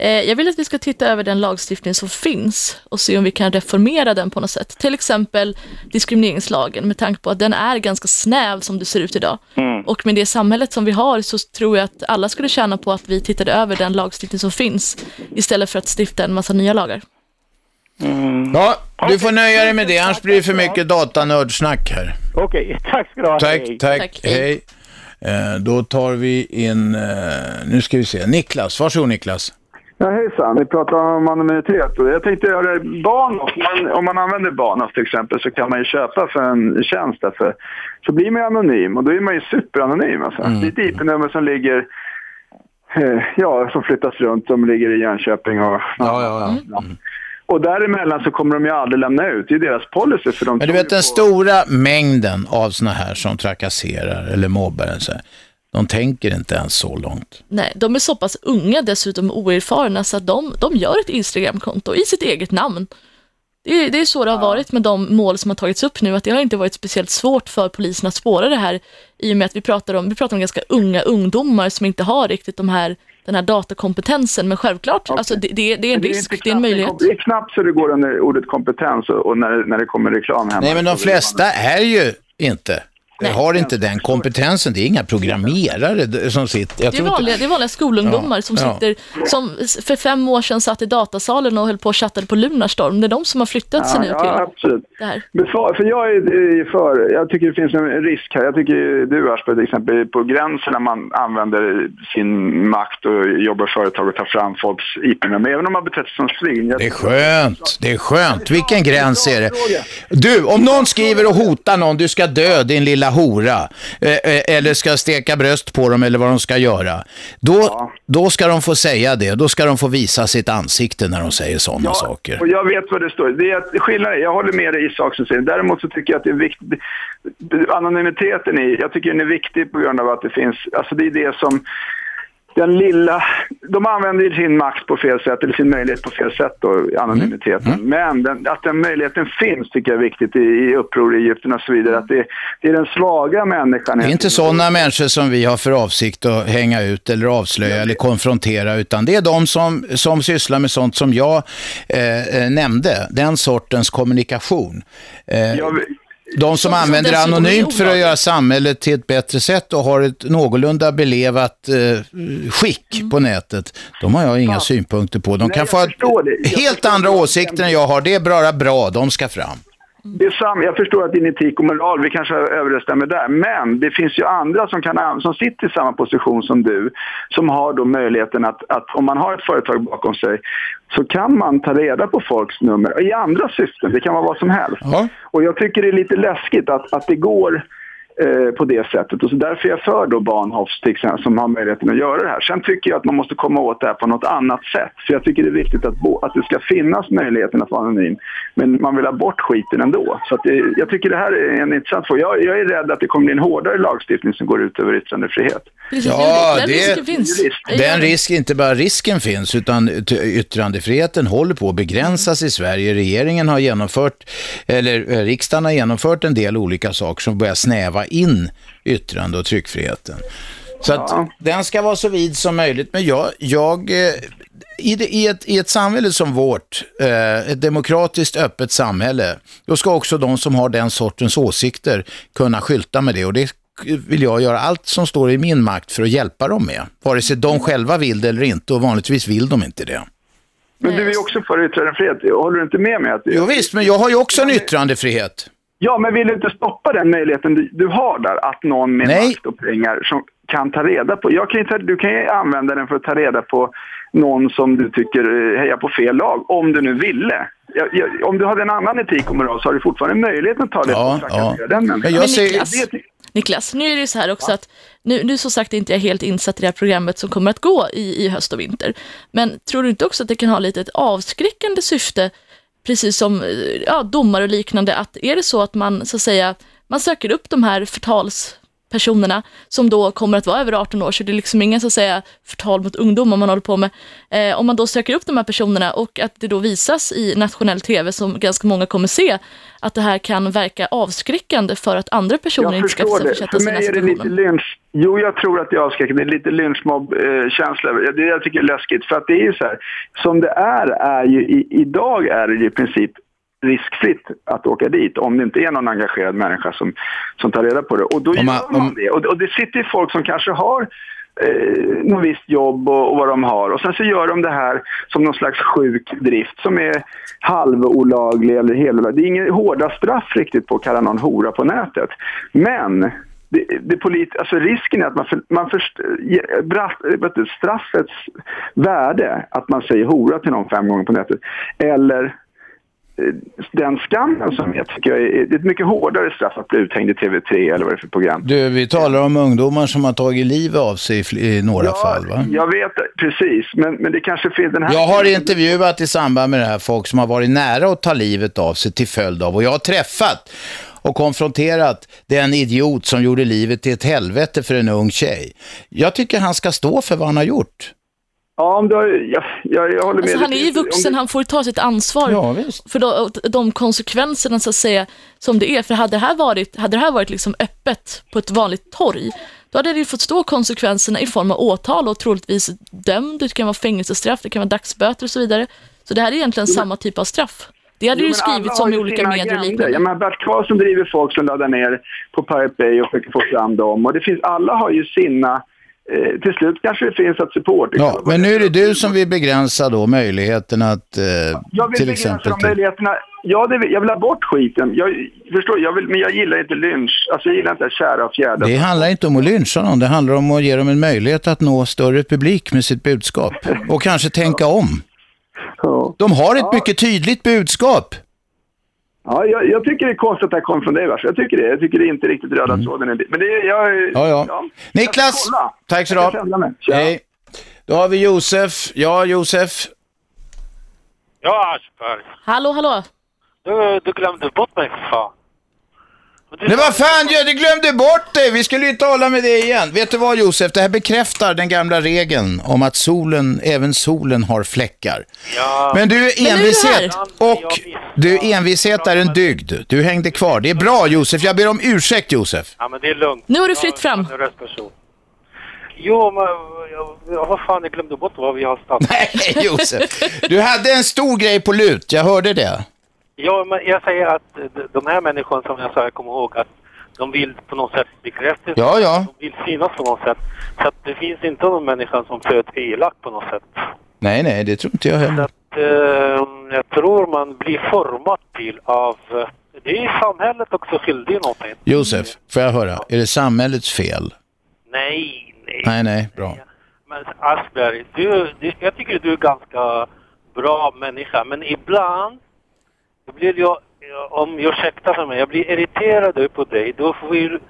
Speaker 3: Eh, Jag vill att vi ska titta över den lagstiftning som finns och se om vi kan reformera den på något sätt. Till exempel diskrimineringslagen med tanke på att den är ganska snäv som det ser ut idag. Och med det samhället som vi har så tror jag att alla skulle tjäna på att vi tittade över den lagstiftning som finns istället för att stifta en massa nya lagar.
Speaker 2: Ja, du får nöja dig med det, annars blir det för mycket datanördsnack här.
Speaker 12: Okej, tack ska du ha.
Speaker 2: Tack,
Speaker 12: Hej.
Speaker 2: tack, hej. Eh, då tar vi in, eh, nu ska vi se, Niklas. Varsågod Niklas.
Speaker 7: Ja, hejsan. Vi pratar om anonymitet. Jag tänkte göra Banos. Man, om man använder Banos till exempel så kan man ju köpa för en tjänst därför. Så blir man ju anonym och då är man ju superanonym. Alltså. Det är ett IP-nummer som ligger, eh, ja, som flyttas runt, som ligger i Jönköping och...
Speaker 2: Ja, ja, ja.
Speaker 7: Och däremellan så kommer de ju aldrig lämna ut. Det är deras policy för de
Speaker 2: Men du vet den stora mängden av såna här som trakasserar eller mobbar en så här, de tänker inte ens så långt.
Speaker 3: Nej, de är så pass unga dessutom oerfarna så att de, de gör ett Instagramkonto i sitt eget namn. Det är, det är så det har varit med de mål som har tagits upp nu, att det har inte varit speciellt svårt för polisen att spåra det här i och med att vi pratar om, vi pratar om ganska unga ungdomar som inte har riktigt de här, den här datakompetensen. Men självklart, alltså det, det, det är en risk,
Speaker 7: inte
Speaker 3: det är en
Speaker 7: knappt-
Speaker 3: möjlighet.
Speaker 7: Det är knappt så det går under ordet kompetens och, och när, när det kommer reklam hemma.
Speaker 2: Nej, men de flesta är ju inte, har inte den kompetensen. Det är inga programmerare som sitter. Jag
Speaker 3: Det är, vanliga,
Speaker 2: inte,
Speaker 3: det är vanliga skolungdomar
Speaker 2: Ja,
Speaker 3: som
Speaker 2: ja.
Speaker 3: sitter, som s- för fem år sedan satt i datasalen och höll på och chattade på Lunarstorm. Det är de som har flyttat sig nu
Speaker 7: ja,
Speaker 3: till
Speaker 7: absolut.
Speaker 3: det här.
Speaker 7: För, för jag är är för, jag tycker det finns en risk här. Jag tycker du Aschberg till exempel på gränsen när man använder sin makt och jobbar företag och tar fram folks IP-nummer. Även om man betett sig som svin.
Speaker 2: det är skönt, det är skönt. Vilken gräns är det? Du, om någon skriver och hotar någon, du ska dö din lilla hora, eh, eh, eller ska steka bröst på dem eller vad de ska göra, då, då ska de få säga det. Då ska de få visa sitt ansikte när de säger sådana saker.
Speaker 7: Och jag vet vad det står. Det är att skillnaden, jag håller med dig i sak som säger. Däremot så tycker jag att det är viktigt. Anonymiteten i, jag tycker den är viktig på grund av att det finns, alltså det är det som den lilla, de använder ju sin makt på fel sätt, eller sin möjlighet på fel sätt då, anonymiteten. Men den, att den möjligheten finns tycker jag är viktigt i, i uppror i Egypten och så vidare. Att det, det är den svaga människan.
Speaker 2: Det är inte sådana människor som vi har för avsikt att hänga ut eller avslöja eller konfrontera, utan det är de som, som sysslar med sånt som jag eh, eh, nämnde, den sortens kommunikation. Eh, de som använder det anonymt för att göra samhället till ett bättre sätt och har ett någorlunda belevat eh, skick på nätet, de har jag inga synpunkter på. De kan få helt andra åsikter än jag har. Det är bara bra, de ska fram.
Speaker 7: Det är sam, jag förstår att din etik och moral, vi kanske överensstämmer där, men det finns ju andra som, kan, som sitter i samma position som du, som har då möjligheten att, att om man har ett företag bakom sig, så kan man ta reda på folks nummer i andra syften, det kan vara vad som helst. Och jag tycker det är lite läskigt att, att det går eh, på det sättet. Och så därför är jag för då Bahnhofs till exempel, som har möjligheten att göra det här. Sen tycker jag att man måste komma åt det här på något annat sätt. För jag tycker det är viktigt att, bo, att det ska finnas möjligheten att vara anonym. Men man vill ha bort skiten ändå. Så att det, jag tycker det här är en intressant fråga. Jag, jag är rädd att det kommer bli en hårdare lagstiftning som går ut över yttrandefrihet.
Speaker 2: Ja,
Speaker 3: den
Speaker 2: det,
Speaker 3: risken finns.
Speaker 2: den risk, inte bara risken finns, utan yttrandefriheten håller på att begränsas i Sverige. Regeringen har genomfört, eller eh, riksdagen har genomfört en del olika saker som börjar snäva in yttrande och tryckfriheten. Så att den ska vara så vid som möjligt. Men jag, jag eh, i, det, i, ett, i ett samhälle som vårt, eh, ett demokratiskt öppet samhälle, då ska också de som har den sortens åsikter kunna skylta med det. Och det vill jag göra allt som står i min makt för att hjälpa dem med. Vare sig de själva vill det eller inte och vanligtvis vill de inte det.
Speaker 7: Men du är också för yttrandefrihet. Håller du inte med mig? Att
Speaker 2: Jo visst, men jag har ju också en yttrandefrihet.
Speaker 7: Ja, men vill du inte stoppa den möjligheten du, du har där? Att någon med
Speaker 2: Nej.
Speaker 7: makt och pengar som kan ta reda på... Jag kan ju ta, du kan ju använda den för att ta reda på någon som du tycker eh, hejar på fel lag, om du nu ville. Jag, jag, om du hade en annan etik och moral så har du fortfarande möjlighet att ta det
Speaker 2: Ja,
Speaker 7: och
Speaker 2: ja.
Speaker 7: den människan.
Speaker 2: Men jag säger-
Speaker 3: Niklas, Niklas, nu är det ju så här också att nu, nu så sagt är inte jag helt insatt i det här programmet som kommer att gå i, i höst och vinter. Men tror du inte också att det kan ha lite ett avskräckande syfte, precis som eh, ja, domar och liknande, att är det så att man så att säga, man söker upp de här förtals förtalspersonerna som då kommer att vara över 18 år, så det är liksom ingen så att säga förtal mot ungdomar man håller på med. Eh, om man då söker upp de här personerna och att det då visas i nationell tv som ganska många kommer se, att det här kan verka avskräckande för att andra personer
Speaker 7: Jag
Speaker 3: inte ska
Speaker 7: förstår det.
Speaker 3: försätta
Speaker 7: För
Speaker 3: sig i den
Speaker 7: mig
Speaker 3: här
Speaker 7: är det lite
Speaker 3: situationen.
Speaker 7: lynch. Jo, jag tror att det är avskräckande. Det är lite lynchmobb-känsla. Det är det jag tycker är läskigt. För att det är ju så här, som det är, är ju i, idag är det ju i princip riskfritt att åka dit om det inte är någon engagerad människa som, som tar reda på det. Och då
Speaker 2: Om man-
Speaker 7: gör man det. Och, och det sitter folk som kanske har eh, något visst jobb och, och vad de har. Och sen så gör de det här som någon slags sjuk drift som är halvolaglig eller helolaglig. Det är inga hårda straff riktigt på att kalla någon hora på nätet. Men det, det polit, alltså risken är att man, för, man du, straffets värde, att man säger hora till någon fem gånger på nätet, eller den skammen som jag tycker jag är, det är ett mycket hårdare straff att bli uthängd i TV3 eller vad det är för program.
Speaker 2: Du, vi talar om ungdomar som har tagit livet av sig i, några fall va?
Speaker 7: Jag vet precis, men, men det kanske finns den här...
Speaker 2: Jag har intervjuat i samband med det här folk som har varit nära att ta livet av sig till följd av, och jag har träffat och konfronterat den idiot som gjorde livet till ett helvete för en ung tjej. Jag tycker han ska stå för vad han har gjort.
Speaker 7: Ja, om du har, jag, jag, jag håller med.
Speaker 3: Alltså, han är ju vuxen, han får ju ta sitt ansvar
Speaker 2: Ja, visst.
Speaker 3: för de, de konsekvenserna så att säga som det är. För hade det här varit, hade det här varit liksom öppet på ett vanligt torg, då hade det ju fått stå konsekvenserna i form av åtal och troligtvis dömd. Det kan vara fängelsestraff, det kan vara dagsböter och så vidare. Så det här är egentligen samma typ av straff. Det hade
Speaker 7: Jo,
Speaker 3: ju
Speaker 7: men
Speaker 3: skrivits om i olika medier och
Speaker 7: agendor.
Speaker 3: liknande.
Speaker 7: Jag menar, Bert Karlsson driver folk som laddar ner på Pirate Bay och försöker få fram dem. Och det finns, alla har ju sina... Eh, till slut kanske det finns ett support. Kan
Speaker 2: Ja, men nu är det du som vill begränsa då möjligheten att eh,
Speaker 7: jag vill
Speaker 2: till
Speaker 7: begränsa
Speaker 2: exempel...
Speaker 7: de möjligheterna. Ja, det vill, jag vill ha bort skiten. Jag förstår, jag vill, men jag gillar inte lynch. Alltså jag gillar inte kära och fjädrar.
Speaker 2: Det handlar inte om att lyncha någon, det handlar om att ge dem en möjlighet att nå större publik med sitt budskap. Och kanske tänka om. De har ett mycket tydligt budskap.
Speaker 7: Ja, jag, jag tycker det är konstigt att det här kom från dig, Vars. Jag tycker det. Jag tycker det är inte riktigt röda tråden. är- Men det är... Jag,
Speaker 2: Mm. Ja, ja.
Speaker 7: Jag
Speaker 2: Niklas, tack så du ha. Hej. Då har vi Josef. Ja, Josef.
Speaker 13: Ja, Aschberg.
Speaker 3: Hallå, hallå!
Speaker 13: Du, du glömde bort mig för fan.
Speaker 2: Nej, vad fan, du glömde bort det. Vi skulle ju tala med det igen. Vet du vad Josef, det här bekräftar den gamla regeln om att solen, även solen har fläckar.
Speaker 13: Ja.
Speaker 2: Men du,
Speaker 3: är du
Speaker 2: envishet och du, envishet är en dygd. Du hängde kvar. Det är bra Josef, jag ber om ursäkt Josef.
Speaker 13: Ja, men det är lugnt.
Speaker 3: Nu har du fritt fram.
Speaker 13: Jo, men jag, vad fan, jag glömde bort var vi har stannat.
Speaker 2: Nej Josef, du hade en stor grej på lut, jag hörde det.
Speaker 13: Ja, men jag säger att de- här människorna som jag sa, jag kommer ihåg att de vill på något sätt bekräftelse.
Speaker 2: Ja, ja.
Speaker 13: De vill synas på något sätt. Så att det finns inte någon människa som föds elak på något sätt.
Speaker 2: Nej, nej, det tror inte jag heller.
Speaker 13: Eh, jag tror man blir formad till av... eh, Det är samhället också skyldig någonting.
Speaker 2: Josef, får jag höra, är det samhällets fel?
Speaker 13: Nej, nej.
Speaker 2: Nej, nej, bra.
Speaker 13: Men Asperger, du, du, jag tycker du är ganska bra människa, men ibland då blir jag, om ursäkta för mig, jag blir irriterad på dig. Då får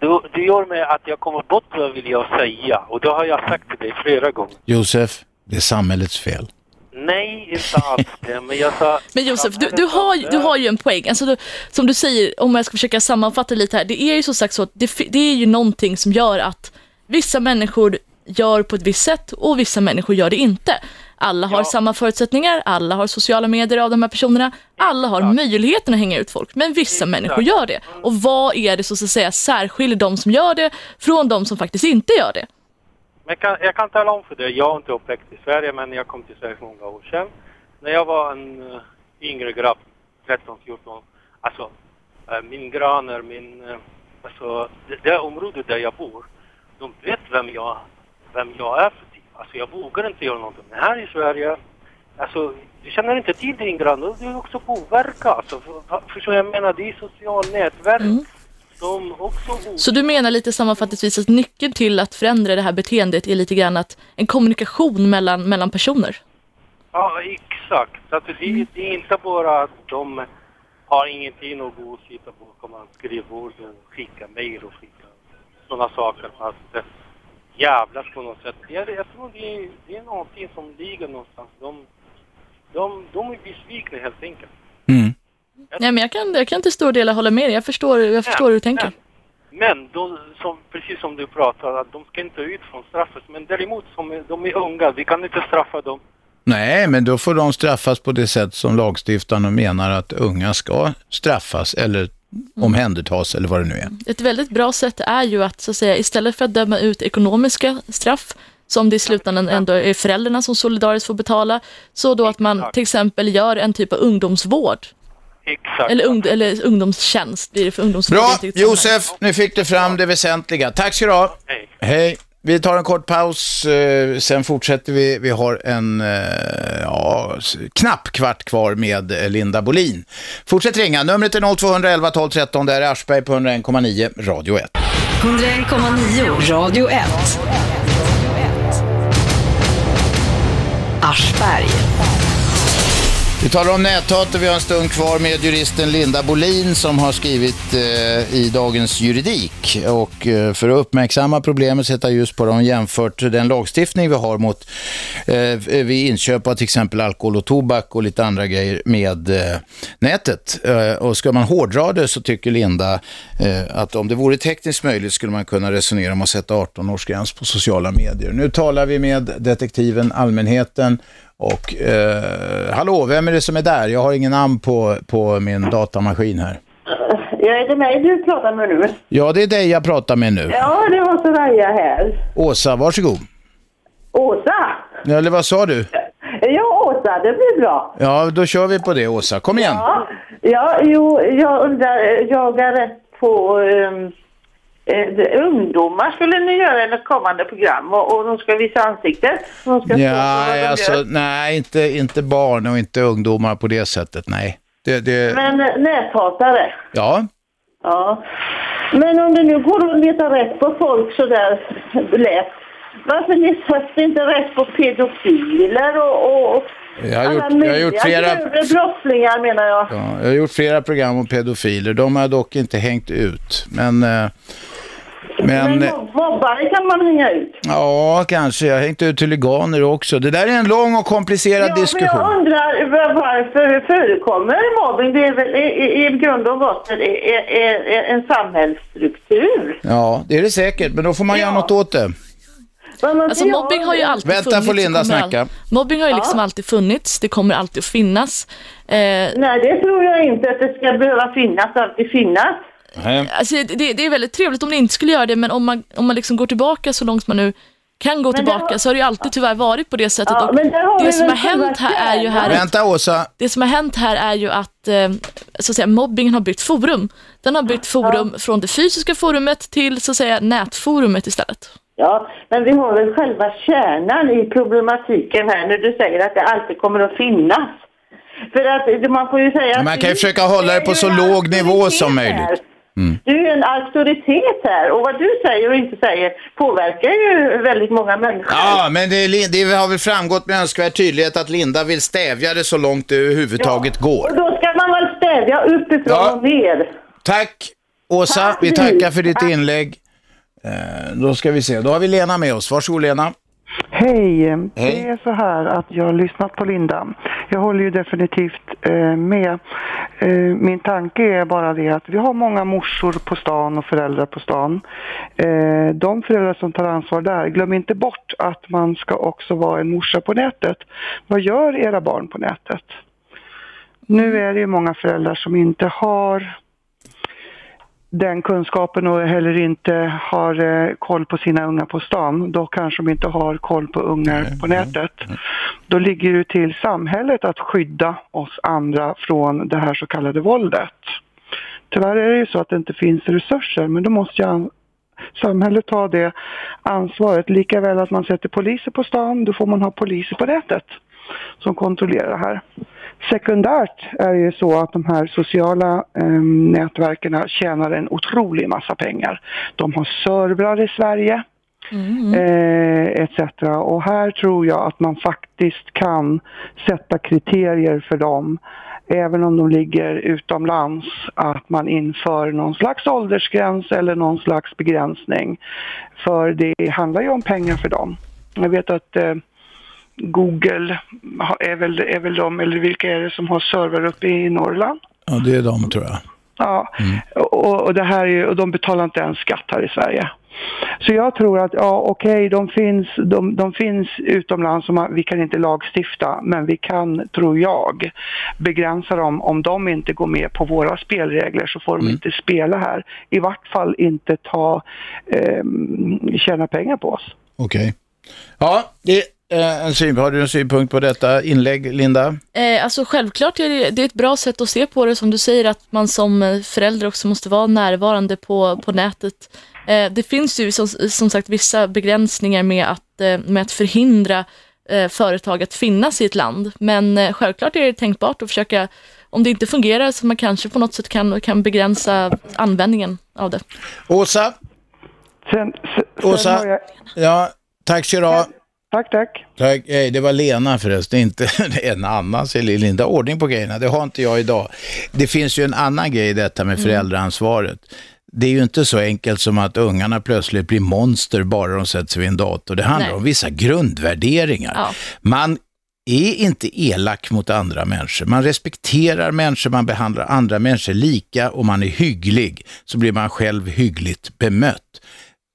Speaker 13: då, det gör mig att jag kommer bort vad jag vill jag säga. Och det har jag sagt till dig flera gånger.
Speaker 2: Josef, det är samhällets fel.
Speaker 13: Nej, inte alls det, men jag sa...
Speaker 3: Men Josef, du, du, har, ju- du har ju en poäng. Alltså, du, som du säger, om jag ska försöka sammanfatta lite här, det är ju som sagt så att det, det är ju någonting som gör att vissa människor gör på ett visst sätt och vissa människor gör det inte. Alla har samma förutsättningar, alla har sociala medier av de här personerna, alla har möjligheten att hänga ut folk, men vissa människor gör det. Och vad är det som så att säga särskiljer de som gör det från de som faktiskt inte gör det?
Speaker 13: Jag kan, jag kan tala om för dig, jag är inte uppväxt i Sverige men jag kom till Sverige för många år sedan. När jag var en uh, yngre grabb, 13, 14, alltså uh, min grannar, min, uh, alltså det, det området där jag bor, de vet vem jag, vem jag är för. Alltså jag vågar inte göra någonting. Men här i Sverige, alltså du känner inte till din granne, du är också påverkad. Alltså, för, för, jag menar, det är social nätverk. också
Speaker 3: Så du menar lite sammanfattningsvis att nyckeln till att förändra det här beteendet är lite grann att en kommunikation mellan, mellan personer?
Speaker 13: Ja, exakt. Alltså, det, det är inte bara att de har ingenting att gå och sitta bakom skrivborden, skicka mejl och skicka sådana saker. Fast jävlas på något sätt. Jag, jag tror det är, det är någonting som ligger någonstans. De, de, de är besvikna helt enkelt.
Speaker 3: Nej, men jag kan, jag kan till stor del hålla med dig. Jag förstår, jag förstår hur du tänker.
Speaker 13: Men de, som, precis som du pratar, att de ska inte ut från straffet. Men däremot, som, de är unga, vi kan inte straffa dem.
Speaker 2: Nej, men då får de straffas på det sätt som lagstiftarna menar att unga ska straffas eller omhändertas eller vad det nu är.
Speaker 3: Ett väldigt bra sätt är ju att, så att säga, istället för att döma ut ekonomiska straff, som det i slutändan ändå är föräldrarna som solidariskt får betala, så då att man till exempel gör en typ av ungdomsvård.
Speaker 13: Exakt.
Speaker 3: Eller, ung, eller ungdomstjänst blir det för ungdomsvård.
Speaker 2: Bra. Josef, nu fick du fram det väsentliga. Tack ska du ha.
Speaker 13: Hej.
Speaker 2: Hej. Vi tar en kort paus, eh, sen fortsätter vi. Vi har en eh, ja, knapp kvart kvar med eh, Linda Bolin. Fortsätt ringa, numret är 0211 12 13, det här är Aschberg på 101,9 Radio 1.
Speaker 1: 101,9 Radio 1. Aschberg.
Speaker 2: Vi talar om näthat och vi har en stund kvar med juristen Linda Bolin som har skrivit eh, i Dagens Juridik. Och eh, för att uppmärksamma problemet, sätta ljus på det, har jämfört den lagstiftning vi har mot eh, vid inköp av till exempel alkohol och tobak och lite andra grejer med eh, nätet. Eh, och ska man hårdra det så tycker Linda eh, att om det vore tekniskt möjligt skulle man kunna resonera om att sätta 18-årsgräns på sociala medier. Nu talar vi med detektiven Allmänheten och eh, hallå, vem är det som är där? Jag har ingen namn på, på min datamaskin här.
Speaker 14: Ja, är det mig du pratar med nu?
Speaker 2: Ja, det är dig jag pratar med nu.
Speaker 14: Ja, det var Soraya här.
Speaker 2: Åsa, varsågod.
Speaker 14: Åsa?
Speaker 2: Eller vad sa du?
Speaker 14: Ja, Åsa, det blir bra.
Speaker 2: Ja, då kör vi på det Åsa. Kom igen.
Speaker 14: Ja, ja jo, jag undrar, jag är rätt på um, eh, ungdomar skulle ni göra ett kommande program och, och de ska visa ansiktet. De ska
Speaker 2: Ja, alltså,
Speaker 14: gör.
Speaker 2: nej, inte, inte barn och inte ungdomar på det sättet, nej. Det, det,
Speaker 14: Men eh, näthatare.
Speaker 2: ja,
Speaker 14: Ja. Men om det nu går att leta rätt på folk sådär lätt, varför ni sätter inte rätt på pedofiler och, och
Speaker 2: jag har gjort,
Speaker 14: alla
Speaker 2: jag har gjort flera...
Speaker 14: brottslingar menar jag?
Speaker 2: Ja, jag har gjort flera program om pedofiler. De har dock inte hängt ut. Men, eh, men,
Speaker 14: Men mob- mobbare kan man hänga ut.
Speaker 2: ja, kanske. Jag har hängt ut huliganer också. Det där är en lång och komplicerad
Speaker 14: Ja, men
Speaker 2: diskussion.
Speaker 14: jag undrar var- varför förekommer mobbing? Det är väl i, i, i grund och botten en samhällsstruktur.
Speaker 2: Ja, det är det säkert. Men då får man göra något åt det.
Speaker 3: Alltså mobbing har ju alltid
Speaker 2: Vänta,
Speaker 3: funnits.
Speaker 2: får Linda snacka.
Speaker 3: all- Mobbing har ju liksom alltid funnits, det kommer alltid att finnas. Eh,
Speaker 14: Nej, det tror jag inte att det ska behöva finnas, alltid finnas.
Speaker 3: Alltså, det, det är väldigt trevligt om det inte skulle göra det, men om man, om man liksom går tillbaka så långt man nu kan gå
Speaker 14: Men
Speaker 3: tillbaka
Speaker 14: har-
Speaker 3: så har det ju alltid tyvärr varit på det sättet.
Speaker 14: Ja,
Speaker 3: och det som har hänt här är ju här
Speaker 2: Vänta Åsa.
Speaker 3: det som har hänt här är ju att, eh, så att säga, mobbingen har bytt forum. Den har bytt forum från det fysiska forumet till så att säga nätforumet istället.
Speaker 14: Ja, men vi har väl själva kärnan i problematiken här när du säger att det alltid kommer att finnas. För att man får ju säga
Speaker 2: Man kan ju försöka hålla det på så låg nivå som möjligt. Mm.
Speaker 14: Du är en auktoritet här och vad du säger och inte säger påverkar ju väldigt många människor.
Speaker 2: Ja, men det, det har väl framgått med önskvärd tydlighet att Linda vill stävja det så långt det överhuvudtaget går.
Speaker 14: Och då ska man väl städja uppifrån
Speaker 2: Ja.
Speaker 14: och ner.
Speaker 2: Tack Åsa, vi tackar för ditt inlägg. Eh, då ska vi se, då har vi Lena med oss. Varsågod Lena.
Speaker 15: Hej.
Speaker 2: Hej.
Speaker 15: Det är så här att jag har lyssnat på Linda. Jag håller ju definitivt eh, med. Eh, min tanke är bara det att vi har många morsor på stan och föräldrar på stan. Eh, de föräldrar som tar ansvar där, glöm inte bort att man ska också vara en morsa på nätet. Vad gör era barn på nätet? Nu är det ju många föräldrar som inte har den kunskapen och heller inte har eh, koll på sina unga på stan, då kanske de inte har koll på ungar på nätet. Då ligger det till samhället att skydda oss andra från det här så kallade våldet. Tyvärr är det ju så att det inte finns resurser, men då måste jag samhället ta det ansvaret. Lika väl att man sätter poliser på stan, då får man ha poliser på nätet som kontrollerar det här. Sekundärt är det ju så att de här sociala eh, nätverken tjänar en otrolig massa pengar. De har servrar i Sverige eh, etc. Och här tror jag att man faktiskt kan sätta kriterier för dem även om de ligger utomlands, att man inför någon slags åldersgräns eller någon slags begränsning. För det handlar ju om pengar för dem. Jag vet att eh, Google är väl, är väl de, eller vilka är det som har server uppe i Norrland?
Speaker 2: Ja, det är de tror jag.
Speaker 15: Ja, och, och, det här är, och de betalar inte ens skatt här i Sverige. Så jag tror att, ja okej, de, finns, de, de finns utomlands, och man, vi kan inte lagstifta, men vi kan, tror jag, begränsa dem. Om de inte går med på våra spelregler så får de inte spela här. I vart fall inte ta, eh, tjäna pengar på oss.
Speaker 2: Okej. Ja, det en syn, har du en synpunkt på detta inlägg, Linda?
Speaker 3: Eh, alltså självklart är det, det är ett bra sätt att se på det, som du säger, att man som eh, förälder också måste vara närvarande på, på nätet. Eh, det finns ju som, som sagt vissa begränsningar med att, eh, med att förhindra eh, företag att finnas i ett land, men eh, självklart är det tänkbart att försöka, om det inte fungerar, så man kanske på något sätt kan, kan begränsa användningen av det.
Speaker 2: Åsa?
Speaker 15: Sen,
Speaker 2: Åsa?
Speaker 15: har jag-
Speaker 2: Ja, tack ska du.
Speaker 15: Tack, tack.
Speaker 2: Tack. Eh, Det var Lena förresten, inte en annan. Säger Linda, ordning på grejerna. Det har inte jag idag. Det finns ju en annan grej i detta med föräldraansvaret. Det är ju inte så enkelt som att ungarna plötsligt blir monster bara de sätter sig vid en dator. Det handlar
Speaker 3: Nej.
Speaker 2: om vissa grundvärderingar.
Speaker 3: Ja.
Speaker 2: Man är inte elak mot andra människor. Man respekterar människor, man behandlar andra människor lika och man är hygglig. Så blir man själv hyggligt bemött.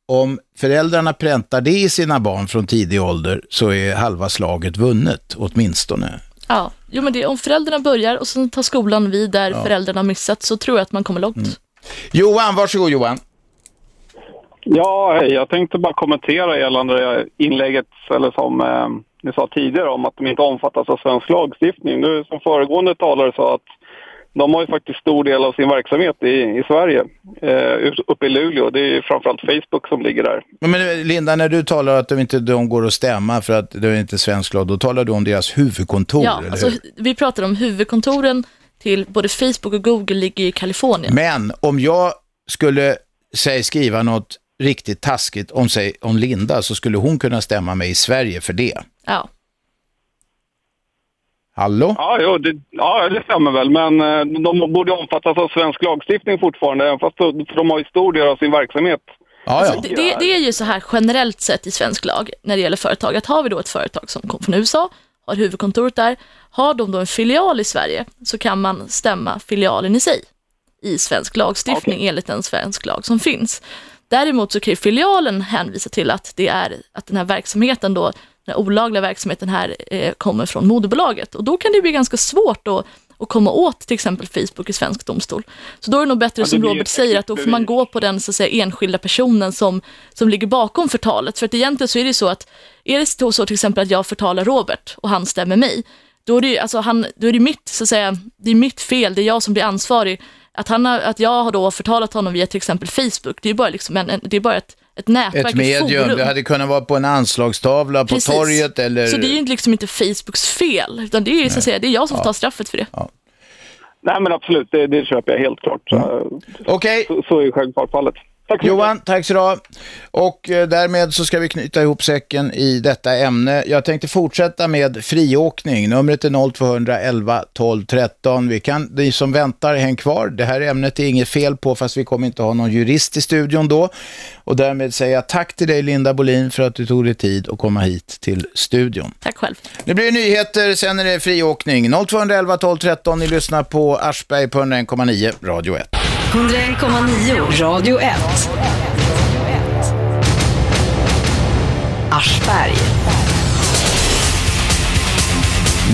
Speaker 2: Om föräldrarna präntar det i sina barn från tidig ålder så är halva slaget vunnet, åtminstone.
Speaker 3: Ja, jo, men det, om föräldrarna börjar och sen tar skolan vid där
Speaker 2: Ja.
Speaker 3: föräldrarna har missat, så tror jag att man kommer långt.
Speaker 2: Johan, varsågod Johan.
Speaker 16: Ja, hej. Jag tänkte bara kommentera gällande inlägget eller som eh, ni sa tidigare om att de inte omfattas av svensk lagstiftning. Nu som föregående talare sa att de har ju faktiskt stor del av sin verksamhet i, i Sverige, eh, uppe i Luleå. Det är ju framförallt Facebook som ligger där.
Speaker 2: Men Linda, när du talar att de inte de går att stämma för att det är inte svensk lag, då talar du om deras huvudkontor,
Speaker 3: Ja,
Speaker 2: eller
Speaker 3: alltså,
Speaker 2: hur?
Speaker 3: vi pratar om huvudkontoren till både Facebook och Google ligger i Kalifornien.
Speaker 2: Men om jag skulle säg, skriva något riktigt taskigt om, sig, om Linda så skulle hon kunna stämma mig i Sverige för det.
Speaker 3: Ja.
Speaker 2: Hallå?
Speaker 16: Ja, jo, det, ja, det stämmer väl. Men eh, de borde omfattas av svensk lagstiftning fortfarande, även fast de, för de har ju stor del av sin verksamhet.
Speaker 3: Alltså, det, det, det är ju så här generellt sett i svensk lag när det gäller företag, att har vi då ett företag som kommer från USA, har huvudkontoret där, har de då en filial i Sverige så kan man stämma filialen i sig i svensk lagstiftning enligt den svensk lag som finns. Däremot så kan ju filialen hänvisa till att det är att den här verksamheten då, den olagliga verksamheten här eh, kommer från moderbolaget och då kan det bli ganska svårt att komma åt till exempel Facebook i svensk domstol. Så då är det nog bättre
Speaker 16: Ja, det
Speaker 3: som Robert säger att då får man gå på den så att säga, enskilda personen som, som ligger bakom förtalet. För att egentligen så är det så att, är det så, så till exempel att jag förtalar Robert och han stämmer mig, då är det, alltså han, då är det mitt, så att säga, det är mitt fel, det är jag som blir ansvarig. Att, han har, att jag har då förtalat honom via till exempel Facebook, det är bara, liksom en, en, det är bara ett, ett nätverk,
Speaker 2: Ett medium,
Speaker 3: forum.
Speaker 2: det hade kunnat vara på en anslagstavla på
Speaker 3: Precis.
Speaker 2: torget eller...
Speaker 3: Så det är ju inte- liksom inte Facebooks fel, utan det är ju så att säga, det är jag som får ta straffet för det.
Speaker 16: Nej, men absolut, det, det köper jag helt klart.
Speaker 2: Okej.
Speaker 16: Så, så är ju självklart fallet.
Speaker 2: Johan, tack så du. Och eh, därmed så ska vi knyta ihop säcken i detta ämne. Jag tänkte fortsätta med friåkning. Numret är 0211 12 13. Vi kan, ni som väntar, häng kvar. Det här ämnet är inget fel på, fast vi kommer inte ha någon jurist i studion då. Och därmed säger jag tack till dig Linda Bolin för att du tog dig tid att komma hit till studion.
Speaker 3: Tack själv.
Speaker 2: Nu blir det nyheter, sen är det friåkning. 0211 12 13. Ni lyssnar på Aschberg på 101,9 Radio 1.
Speaker 1: 101,9 Radio 1. Aschberg.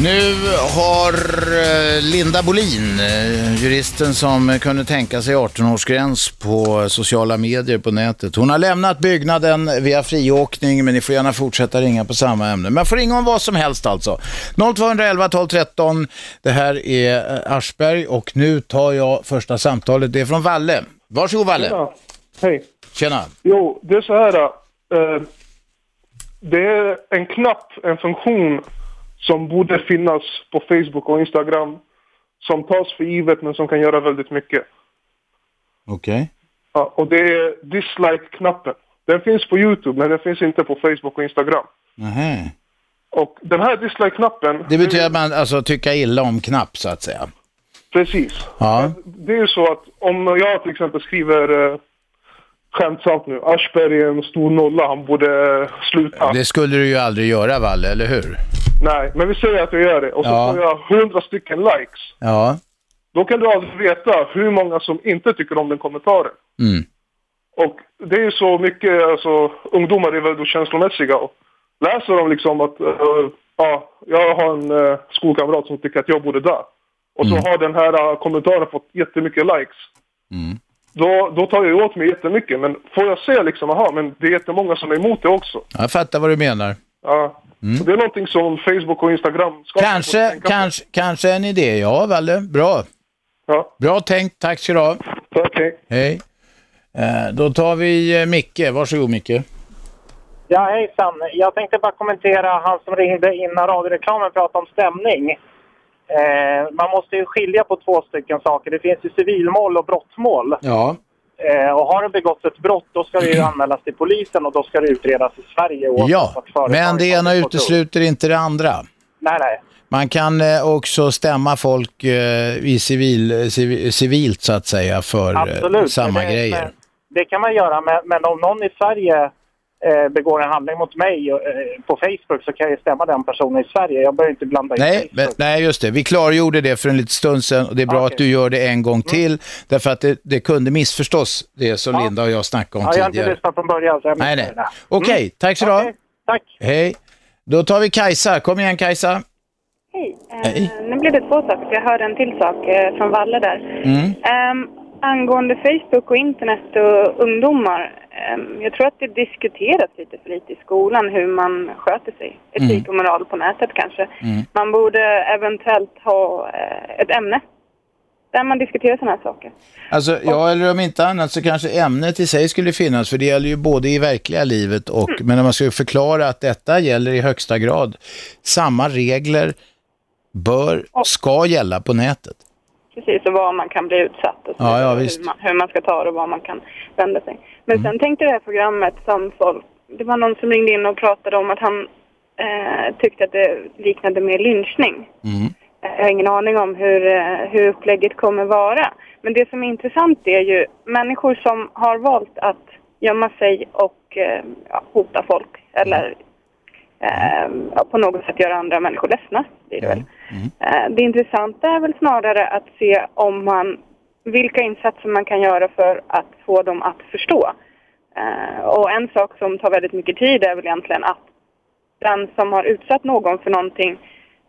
Speaker 2: Nu har eh, Linda Bolin, eh, juristen som kunde tänka sig 18-årsgräns på sociala medier på nätet. Hon har lämnat byggnaden via friåkning men ni får gärna fortsätta ringa på samma ämne. Men får ringa om vad som helst alltså. 0211 12 13. Det här är eh, Aschberg och nu tar jag första samtalet. Det är från Valle. Varsågod Valle.
Speaker 17: Tjena. Hej.
Speaker 2: Tjena.
Speaker 17: Jo, det är så här. eh, det är en knapp, en funktion som borde finnas på Facebook och Instagram som tas för givet men som kan göra väldigt mycket.
Speaker 2: Okej.
Speaker 17: Ja, och det är dislike-knappen. Den finns på YouTube men den finns inte på Facebook och Instagram.
Speaker 2: Nähä.
Speaker 17: Och den här dislike-knappen...
Speaker 2: Det betyder att man alltså tycka illa om knapp så att säga.
Speaker 17: Precis.
Speaker 2: Ja.
Speaker 17: Det är ju så att om jag till exempel skriver eh, skämtsamt nu, Aschberg är en stor nolla, han borde eh, sluta.
Speaker 2: Det skulle du ju aldrig göra Valle, eller hur?
Speaker 17: Nej, men vi säger att jag gör det och så
Speaker 2: Ja.
Speaker 17: får jag hundra stycken likes.
Speaker 2: Ja.
Speaker 17: Då kan du aldrig veta hur många som inte tycker om den kommentaren.
Speaker 2: Mm.
Speaker 17: Och det är ju så mycket, alltså ungdomar är väldigt känslomässiga och läser de liksom att, eh, ja, jag har en uh, skolkamrat som tycker att jag borde dö. Och så har den här eh, kommentaren fått jättemycket likes.
Speaker 2: Mm.
Speaker 17: Då, då tar jag åt mig jättemycket. Men får jag se liksom, aha, men det är jättemånga som är emot det också.
Speaker 2: Jag fattar vad du menar.
Speaker 17: Ja.
Speaker 2: Mm.
Speaker 17: Så det är någonting som Facebook och Instagram ska
Speaker 2: Kanske, kanske, kanske en idé. Ja, Valle. Bra.
Speaker 17: Ja.
Speaker 2: Bra tänkt. Tack ska du ha.
Speaker 17: Tack, hej.
Speaker 2: Hej. Eh, då tar vi eh, Micke. Varsågod Micke.
Speaker 18: Ja, hejsan. Jag tänkte bara kommentera han som ringde innan radioreklamen pratade om stämning. Eh, man måste ju skilja på två stycken saker. Det finns ju civilmål och brottmål.
Speaker 2: Ja.
Speaker 18: Eh, och har det begåtts ett brott då ska det ju anmälas till polisen och då ska det utredas i Sverige. oavsett
Speaker 2: Ja, men det ena utesluter inte det andra.
Speaker 18: Nej, nej.
Speaker 2: Man kan eh, också stämma folk eh, i civil, civi- civilt så att säga för eh,
Speaker 18: Absolut.
Speaker 2: samma
Speaker 18: det,
Speaker 2: grejer.
Speaker 18: Men, det kan man göra, men, men om någon i Sverige eh, begår en handling mot mig eh, på Facebook så kan jag ju stämma den personen i Sverige. Jag behöver inte blanda in
Speaker 2: Nej, men, nej, just det. Vi klargjorde det för en liten stund sedan och det är bra att du gör det en gång till. Därför att det, det kunde missförstås, det som Linda och jag snackade om
Speaker 18: Ja, jag har inte
Speaker 2: tidigare.
Speaker 18: lyssnat från början så jag
Speaker 2: Nej, nej. Okej,
Speaker 18: Mm.
Speaker 2: tack så du.
Speaker 18: Okej, Tack.
Speaker 2: Hej. Då tar vi Kajsa. Kom igen Kajsa.
Speaker 19: Hej. Eh,
Speaker 2: Hej.
Speaker 19: Nu blev det två saker, jag hörde en till sak eh, från Valle där.
Speaker 2: Mm.
Speaker 19: Ehm, angående Facebook och internet och ungdomar. Ehm, jag tror att det diskuteras lite för lite i skolan hur man sköter sig. Etik
Speaker 2: Mm.
Speaker 19: och moral på nätet kanske.
Speaker 2: Mm.
Speaker 19: Man borde eventuellt ha eh, ett ämne där man diskuterar sådana här saker.
Speaker 2: Alltså, ja, eller om inte annat så kanske ämnet i sig skulle finnas, för det gäller ju både i verkliga livet och,
Speaker 19: Mm.
Speaker 2: men om man skulle förklara att detta gäller i högsta grad, samma regler bör, ska gälla på nätet.
Speaker 19: Precis, och vad man kan bli utsatt och så
Speaker 2: Ja, ja,
Speaker 19: hur, man, hur man ska ta det och vad man kan vända sig. Men
Speaker 2: Mm.
Speaker 19: sen tänkte det här programmet som folk, det var någon som ringde in och pratade om att han eh, tyckte att det liknade mer lynchning.
Speaker 2: Mm.
Speaker 19: Eh, Jag har ingen aning om hur, eh, hur upplägget kommer vara. Men det som är intressant är ju människor som har valt att gömma sig och eh, hota folk eller eh, på något sätt göra andra människor ledsna. Blir det, väl. Eh, det intressanta är väl snarare att se om man, vilka insatser man kan göra för att få dem att förstå. Eh, och en sak som tar väldigt mycket tid är väl egentligen att den som har utsatt någon för någonting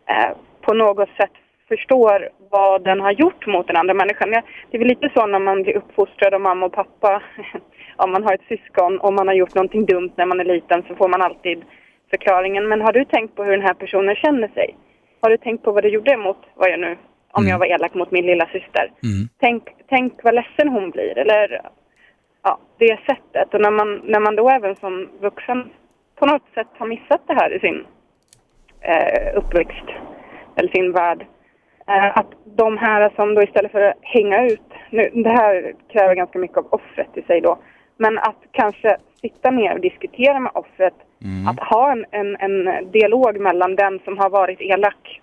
Speaker 19: eh, på något sätt förstår vad den har gjort mot den andra människan. Det är väl lite så när man blir uppfostrad av mamma och pappa. Om man har ett syskon och man har gjort någonting dumt när man är liten så får man alltid förklaringen. Men har du tänkt på hur den här personen känner sig? Har du tänkt på vad du gjorde mot, vad jag nu, om jag var elak mot min lilla syster? Tänk, tänk vad ledsen hon blir. Eller ja, det sättet. Och när man, när man då även som vuxen på något sätt har missat det här i sin eh, uppväxt eller sin värld. Eh, att de här som då istället för att hänga ut, nu, det här kräver ganska mycket av offret i sig då, Men att kanske sitta ner och diskutera med offret, att ha en, en, en dialog mellan den som har varit elak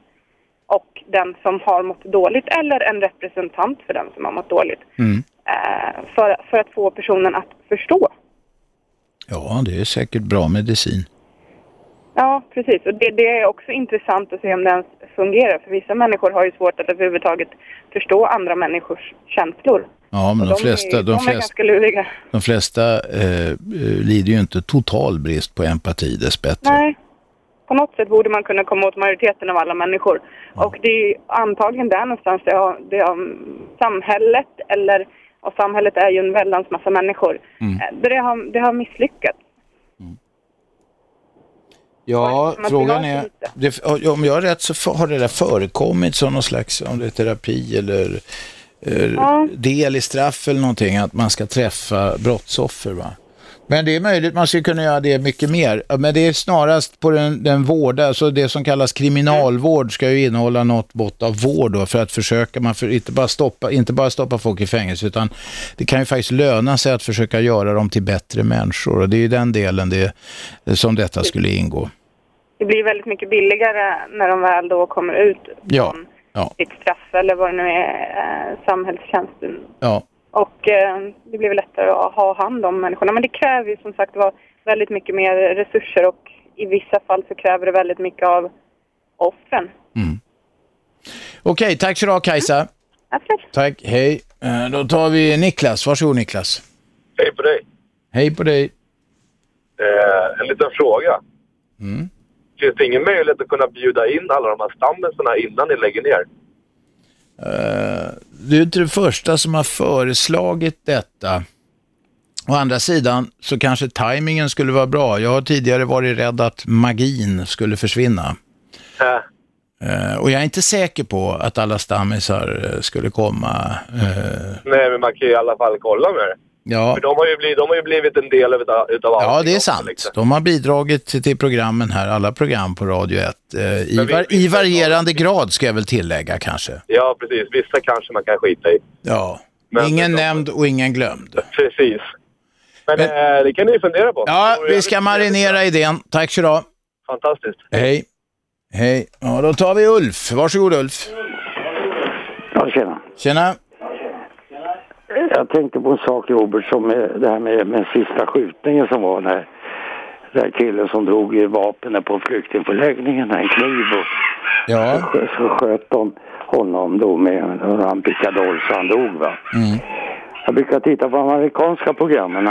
Speaker 19: och den som har mått dåligt eller en representant för den som har mått dåligt.
Speaker 2: Mm.
Speaker 19: Eh, för, för att få personen att förstå.
Speaker 2: Ja, det är säkert bra medicin.
Speaker 19: Ja, precis. Och det, det är också intressant att se om det ens fungerar. För vissa människor har ju svårt att överhuvudtaget förstå andra människors känslor.
Speaker 2: Ja, men
Speaker 19: Och
Speaker 2: de, flesta,
Speaker 19: är,
Speaker 2: de,
Speaker 19: de
Speaker 2: flesta, de flesta eh, eh, lider ju inte total brist på empati dessbättre.
Speaker 19: Nej. På något sätt borde man kunna komma åt majoriteten av alla människor. Och det är antagligen där någonstans det har, det har samhället eller och samhället är ju en väldans massa människor.
Speaker 2: Mm.
Speaker 19: Eh, Det, har, det har misslyckats.
Speaker 2: Ja, frågan är, det, om jag har rätt så har det där förekommit som någon slags, om det är terapi eller eh,
Speaker 19: Ja.
Speaker 2: del i straff eller någonting, att man ska träffa brottsoffer va? Men det är möjligt, man skulle kunna göra det mycket mer. Men det är snarast på den, den vård, alltså det som kallas kriminalvård ska ju innehålla något mått av vård då, för att försöka, man för inte bara stoppa, inte bara stoppa folk i fängelse, utan det kan ju faktiskt löna sig att försöka göra dem till bättre människor. Och det är ju den delen det, som detta skulle ingå.
Speaker 19: Det blir väldigt mycket billigare när de väl då kommer ut
Speaker 2: Ja, ja,
Speaker 19: sitt straff eller vad det nu är, eh, samhällstjänsten.
Speaker 2: ja.
Speaker 19: Och eh, det blir väl lättare att ha hand om människorna. Men det kräver ju som sagt var väldigt mycket mer resurser och i vissa fall så kräver det väldigt mycket av offren.
Speaker 2: Okej, tack så du ha Kajsa. Tack, hej. Eh, Då tar vi Niklas. Varsågod Niklas.
Speaker 20: Hej på dig.
Speaker 2: Hej på dig.
Speaker 20: Eh, en liten fråga.
Speaker 2: Mm.
Speaker 20: Finns det ingen möjlighet att kunna bjuda in alla de här stammisarna innan ni lägger ner?
Speaker 2: Eh, Du är inte den första som har föreslagit detta. Å andra sidan så kanske tajmingen skulle vara bra. Jag har tidigare varit rädd att magin skulle försvinna. Eh, Och jag är inte säker på att alla stammisar eh, skulle komma.
Speaker 20: Nej, men man kan ju i alla fall kolla med det.
Speaker 2: Ja.
Speaker 20: För de har, ju blivit, de har ju blivit en del utav, utav
Speaker 2: Ja,
Speaker 20: allting
Speaker 2: det är
Speaker 20: också,
Speaker 2: sant.
Speaker 20: liksom.
Speaker 2: De har bidragit till- programmen här, alla program på Radio 1. eh, I,
Speaker 20: Men vi-
Speaker 2: var, I varierande grad ska jag väl tillägga kanske.
Speaker 20: Ja, precis. Vissa kanske man kan skita i.
Speaker 2: Ja. ingen nämnd och ingen glömd.
Speaker 20: Precis. Men, eh, det kan ni ju fundera på.
Speaker 2: Ja, vi ska marinera idén. Tack så du.
Speaker 20: Fantastiskt.
Speaker 2: Hej. Hej. Ja, då tar vi Ulf. Varsågod Ulf.
Speaker 21: Ja, tjena.
Speaker 2: Tjena.
Speaker 21: Jag tänkte på en sak Robert, som det här med, med sista skjutningen som var när den här killen som drog i vapnen på flyktingförläggningen, en kniv och
Speaker 2: ja.
Speaker 21: så, så sköt de honom då med en pickadoll så han dog va.
Speaker 2: Mm.
Speaker 21: Jag brukar titta på de amerikanska programmen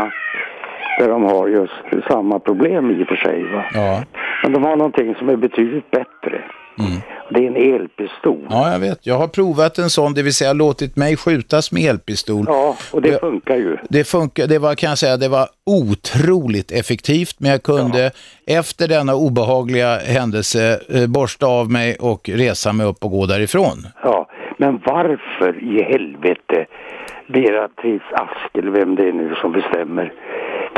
Speaker 21: där de har just samma problem i och för sig va.
Speaker 2: Ja.
Speaker 21: Men de har någonting som är betydligt bättre. Och det är en elpistol.
Speaker 2: Ja, jag vet. Jag har provat en sån, det vill säga låtit mig skjutas med elpistol.
Speaker 21: Ja, och det funkar ju.
Speaker 2: Det funkar, det var kan jag säga, det var otroligt effektivt, men jag kunde efter denna obehagliga händelse eh, borsta av mig och resa mig upp och gå därifrån.
Speaker 21: Ja, men varför i helvete Beatrice Ask eller vem det är nu som bestämmer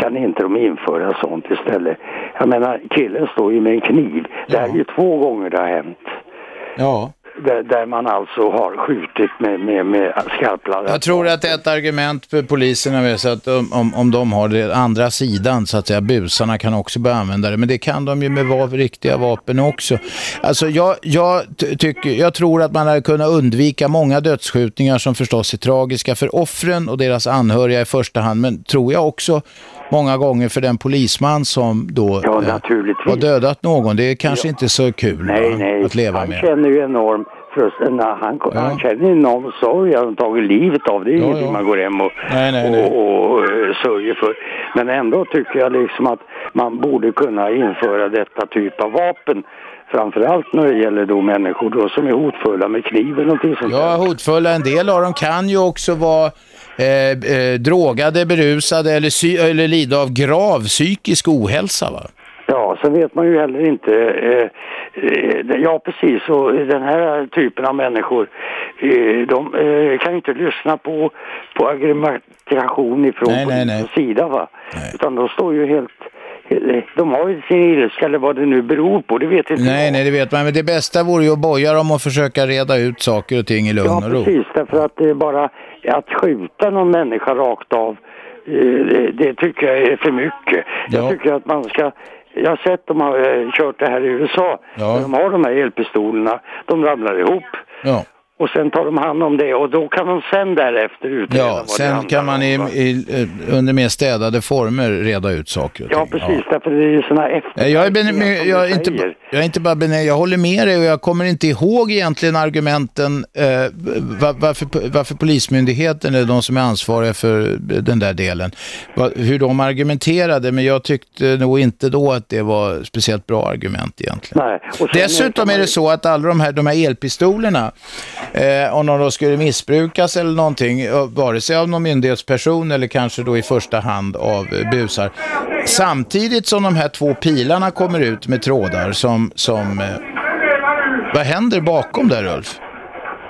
Speaker 21: kan inte de införa sånt istället? Jag menar, killen står ju med en kniv. Det här är ju två gånger det har hänt.
Speaker 2: Ja.
Speaker 21: Där, där man alltså har skjutit med, med, med skarpladdade
Speaker 2: Jag tror att det är ett argument för poliserna med så att om, om, om de har det andra sidan så att säga, busarna kan också börja använda det, men det kan de ju med vav, riktiga vapen också. Alltså jag, jag, ty- tycker, jag tror att man hade kunnat undvika många dödsskjutningar som förstås är tragiska för offren och deras anhöriga i första hand, men tror jag också många gånger för den polisman som då
Speaker 21: Ja,
Speaker 2: eh, har dödat någon. Det är kanske inte så kul
Speaker 21: Nej,
Speaker 2: va,
Speaker 21: nej.
Speaker 2: att leva
Speaker 21: han
Speaker 2: med.
Speaker 21: känner ju enorm när han, han känner enorm sorg. Han har tagit livet av. Det är
Speaker 2: Ja,
Speaker 21: ingenting
Speaker 2: ja.
Speaker 21: man går hem och,
Speaker 2: Nej, nej, nej.
Speaker 21: och, och eh, sörjer för. Men ändå tycker jag liksom att man borde kunna införa detta typ av vapen. Framförallt när det gäller då människor då som är hotfulla med kniv eller någonting sånt.
Speaker 2: Ja, hotfulla. En del av dem kan ju också vara eh, eh, drogade, berusade eller, eller lida av grav psykisk ohälsa. Va?
Speaker 21: Ja, sen vet man ju heller inte. Eh, eh, ja, precis. Och den här typen av människor, eh, de eh, kan ju inte lyssna på, på argumentation ifrån
Speaker 2: Nej, nej,
Speaker 21: polisens sida. Va? Utan de står ju helt... eh, De har ju sin ilska eller vad det nu beror på, det vet inte
Speaker 2: Nej, nej, det vet man. Men det bästa vore ju att boja dem och försöka reda ut saker och ting i lugn
Speaker 21: Ja,
Speaker 2: och ro.
Speaker 21: precis. Därför att det är bara att skjuta någon människa rakt av eh, det, det tycker jag är för mycket. Jag tycker att man ska jag har sett dem ha eh, kört det här i USA.
Speaker 2: Ja.
Speaker 21: De har de här elpistolerna. De ramlar ihop.
Speaker 2: Ja.
Speaker 21: Och sen tar de hand om det och då kan de sen därefter utreda
Speaker 2: Ja,
Speaker 21: vad
Speaker 2: sen kan man i, i, eh, under mer städade former reda ut saker och ting.
Speaker 21: Ja, precis. Därför det är ju sådana efter...
Speaker 2: Eh, Jag är, ben, jag, är inte, jag är inte bara benägen, jag håller med dig och jag kommer inte ihåg egentligen argumenten eh, va- varför, varför Polismyndigheten är de som är ansvariga för den där delen. Hur de argumenterade, men jag tyckte nog inte då att det var speciellt bra argument egentligen.
Speaker 21: Nej.
Speaker 2: Dessutom är det så att alla de här, de här elpistolerna, eh, om de då skulle missbrukas eller någonting, eh, vare sig av någon myndighetsperson eller kanske då i första hand av eh, busar, samtidigt som de här två pilarna kommer ut med trådar som, som eh, vad händer bakom där Ulf?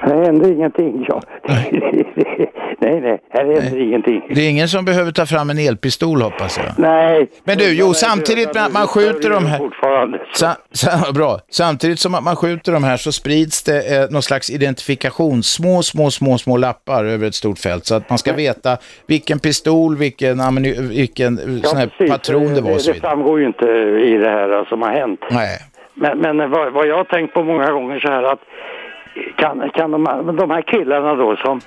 Speaker 21: Det händer ingenting, ja. nej, nej, här händer ingenting.
Speaker 2: Det är ingen som behöver ta fram en elpistol hoppas jag.
Speaker 21: Nej.
Speaker 2: Men du, jo, samtidigt med att man skjuter de här...
Speaker 21: Fortfarande.
Speaker 2: Sa, sa, bra. Samtidigt som att man skjuter de här så sprids det eh, någon slags identifikation, små, små, små, små lappar över ett stort fält så att man ska veta vilken pistol, vilken, ammuni- vilken eh, sån här
Speaker 21: precis.
Speaker 2: patron det var och så
Speaker 21: Det
Speaker 2: vidare.
Speaker 21: framgår ju inte i det här som har hänt.
Speaker 2: Nej.
Speaker 21: Men, men vad, vad jag har tänkt på många gånger så här att kan, kan de, de här killarna då som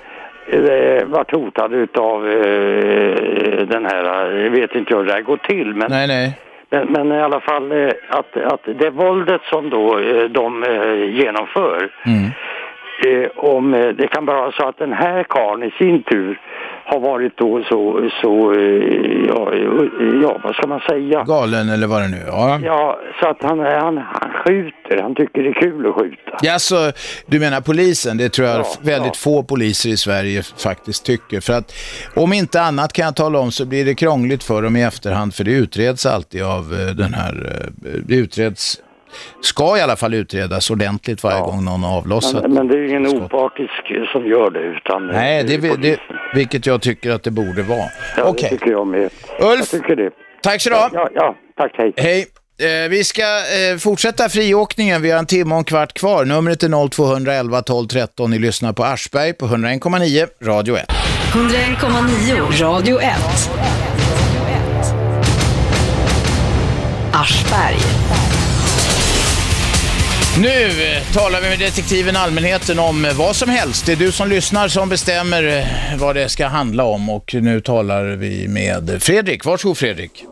Speaker 21: eh, vart hotade utav eh, den här, jag vet inte hur det här går till men,
Speaker 2: Nej, nej.
Speaker 21: men, men i alla fall eh, att, att det våldet som då eh, de eh, genomför
Speaker 2: Mm.
Speaker 21: eh, om eh, det kan bara vara så att den här karln i sin tur har varit då så, så eh, ja, eh, ja, vad ska man säga?
Speaker 2: Galen eller vad det nu. Ja.
Speaker 21: Ja, så att han, han, han skjuter, han tycker det är kul att skjuta.
Speaker 2: Ja, så, du menar polisen, det tror jag väldigt få poliser i Sverige faktiskt tycker. För att om inte annat kan jag tala om så blir det krångligt för dem i efterhand för det utreds alltid av eh, den här, det utreds, ska i alla fall utredas ordentligt varje gång någon har avlossat.
Speaker 21: Men, men det är ju ingen opartisk som gör det utan...
Speaker 2: Nej, det, är- det, vilket jag tycker att det borde vara.
Speaker 21: Ja,
Speaker 2: Okej.
Speaker 21: det tycker jag med.
Speaker 2: Ulf,
Speaker 21: Jag tycker det.
Speaker 2: tack så du ha.
Speaker 21: Ja, ja, tack, hej.
Speaker 2: Hej. Eh, vi ska eh, fortsätta friåkningen. Vi har en timme och en kvart kvar. Numret är 0211 12 13. Ni lyssnar på Aschberg på 101,9 Radio 1.
Speaker 1: 101,9 Radio 1. Aschberg.
Speaker 2: Nu talar vi med detektiven Allmänheten om vad som helst. Det är du som lyssnar som bestämmer eh, vad det ska handla om och nu talar vi med Fredrik. Varsågod Fredrik.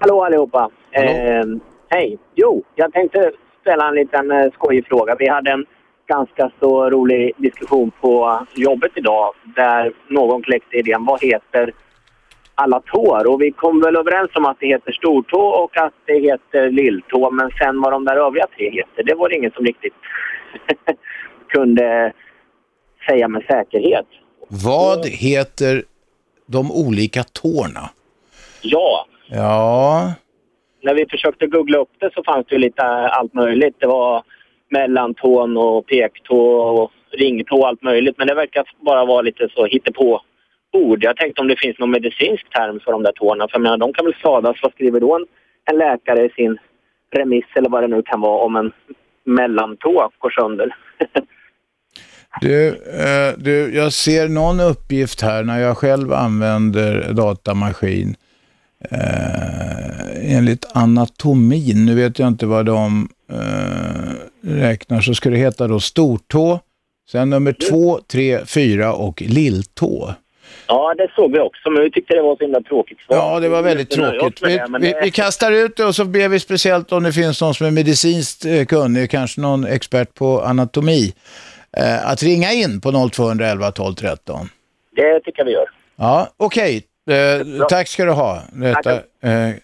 Speaker 22: Hallå allihopa. Eh, hej. Jo, jag tänkte ställa en liten eh, skojig fråga. Vi hade en ganska så rolig diskussion på jobbet idag där någon kläckte idén vad heter alla tår? Och vi kom väl överens om att det heter stortå och att det heter lilltå. Men sen vad de där övriga tre heter, det var det ingen som riktigt kunde säga med säkerhet.
Speaker 2: Vad heter de olika tårna?
Speaker 22: Ja,
Speaker 2: Ja,
Speaker 22: när vi försökte googla upp det så fanns det ju lite allt möjligt. Det var mellantån och pektå och ringtå och allt möjligt. Men det verkar bara vara lite så hittepå ord. Jag tänkte om det finns någon medicinsk term för de där tårna. För jag menar, de kan väl skadas. Vad skriver då en, en läkare i sin remiss eller vad det nu kan vara om en mellantå går sönder?
Speaker 2: du, eh, du, jag ser någon uppgift här när jag själv använder datamaskin. Eh, enligt anatomin, nu vet jag inte vad de eh, räknar, så ska det heta då stortå, sen nummer två, tre, fyra och lilltå.
Speaker 22: Ja, det såg vi också. Men vi tyckte det var så himla tråkigt svar.
Speaker 2: Ja, det var väldigt tråkigt. Vi, vi, vi kastar ut det och så ber vi speciellt om det finns någon som är medicinskt eh, kunnig, kanske någon expert på anatomi, eh, att ringa in på 0211 12 13.
Speaker 22: Det tycker jag vi gör.
Speaker 2: Ja, okej. Eh, tack ska du ha. Detta, eh,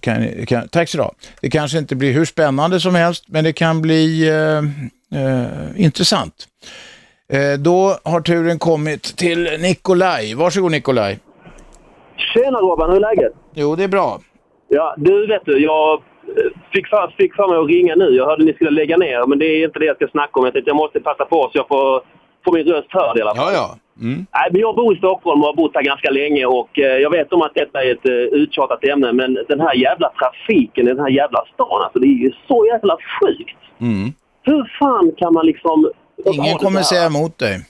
Speaker 2: kan, kan, tack ska du ha. Det kanske inte blir hur spännande som helst, men det kan bli eh, intressant. Eh, då har turen kommit till Nikolaj. Varsågod Nikolaj.
Speaker 23: Tjena Robban, hur är läget?
Speaker 2: Jo, det är bra.
Speaker 23: Ja, du vet du, jag eh, fick för, fick för mig att ringa nu. Jag hörde ni skulle lägga ner, men det är inte det jag ska snacka om. Jag tänkte jag måste passa på så jag får, får min röst hörd i alla fall.
Speaker 2: Ja, ja. Mm.
Speaker 23: Nej, men jag bor i Stockholm och har bott här ganska länge och eh, jag vet om att detta är ett uttjatat ämne, men den här jävla trafiken i den här jävla stan, alltså det är ju så jävla sjukt.
Speaker 2: Mm.
Speaker 23: Hur fan kan man liksom...
Speaker 2: Ingen kommer säga emot dig.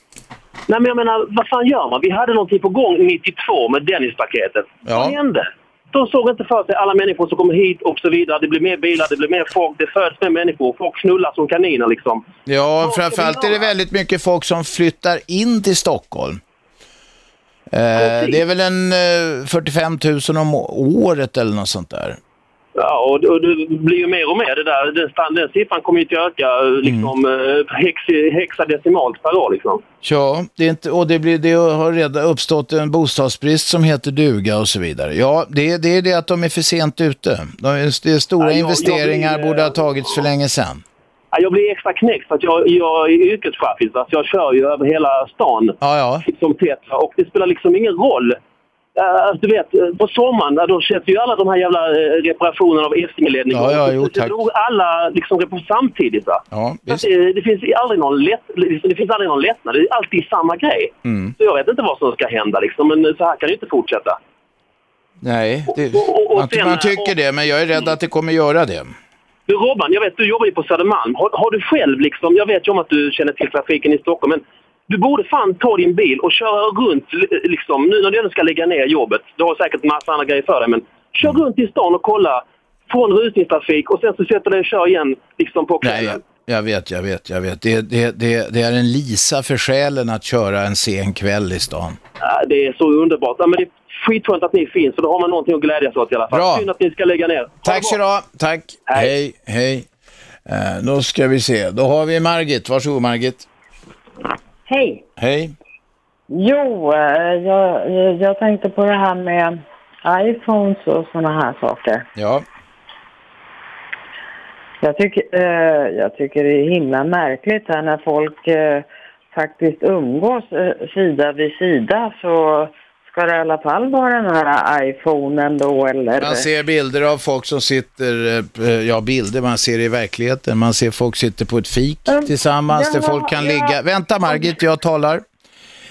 Speaker 23: Nej, men jag menar, vad fan gör man? Vi hade någonting på gång 92 med Dennispaketet. Vad hände? De såg inte för sig alla människor som kommer hit och så vidare. Det blir mer bilar, det blir mer folk, det föds mer människor. Folk knullar som kaniner liksom.
Speaker 2: Ja, framförallt är det väldigt mycket folk som flyttar in till Stockholm. Eh, det är väl en eh, 45 000 om året eller något sånt där.
Speaker 23: Ja, och, och det blir ju mer och mer det där. Den, den siffran kommer ju inte öka liksom mm. hex, hexadecimalt per år liksom.
Speaker 2: Ja, det är inte, och det, blir, det har redan uppstått en bostadsbrist som heter duga och så vidare. Ja, det, det är det att de är för sent ute. De, det är stora
Speaker 23: Ja, jag- jag
Speaker 2: investeringar
Speaker 23: blir,
Speaker 2: borde ha
Speaker 23: eh,
Speaker 2: tagits för länge sedan.
Speaker 23: Ja, jag blir extra knäckt för att jag, jag är yrkeschaffis. Alltså jag kör ju över hela stan.
Speaker 2: Ja, ja.
Speaker 23: Som Tetra. Och det spelar liksom ingen roll. Uh, du vet, eh, på sommaren då sätter ju alla de här jävla uh, reparationerna av Essingeledningen
Speaker 2: Ja, ja, jo, tack.
Speaker 23: drog alla liksom samtidigt. Va?
Speaker 2: Ja,
Speaker 23: det, det, finns aldrig någon lätt, det finns aldrig någon lättnad. Det är alltid samma grej.
Speaker 2: Mm.
Speaker 23: Så jag vet inte vad som ska hända liksom. Men så här kan det inte fortsätta.
Speaker 2: Nej, det,
Speaker 23: och
Speaker 2: man,
Speaker 23: sen-
Speaker 2: man tycker det, men jag är rädd att det kommer göra det.
Speaker 23: Du Robban, jag vet du jobbar ju på Södermalm. Har, har du själv liksom, jag vet ju om att du känner till trafiken i Stockholm, men du borde fan ta din bil och köra runt li- liksom, nu när du ändå ska lägga ner jobbet. Du har säkert massa andra grejer för dig, men kör runt i stan och kolla från rusningstrafik och sen så sätter du dig och kör igen liksom på kvällen.
Speaker 2: Nej, jag, jag vet, jag vet, jag vet. Det, det, det, det är en lisa för själen att köra en sen kväll i stan.
Speaker 23: Ja, Det är så underbart. Ja, men det är skitskönt att ni finns, för då har man någonting att glädjas åt i alla fall.
Speaker 2: Bra.
Speaker 23: Synd att ni ska lägga ner.
Speaker 2: Tack så du ha. Tack. Hej, hej. Eh, då ska vi se. Då har vi Margit. Varsågod Margit.
Speaker 14: Hej.
Speaker 2: Hej.
Speaker 14: Jo, eh, jag, jag- jag tänkte på det här med iPhones och sådana här saker.
Speaker 2: Ja.
Speaker 14: Jag tycker, eh, jag tycker det är himla märkligt här när folk eh, faktiskt umgås eh, sida vid sida så ska det i alla fall vara den här iPhonen då eller...
Speaker 2: Man ser bilder av folk som sitter, eh, ja bilder man ser i verkligheten. Man ser folk sitter på ett fik tillsammans
Speaker 14: ja,
Speaker 2: där folk kan
Speaker 14: ja.
Speaker 2: ligga. Vänta Margit, jag talar.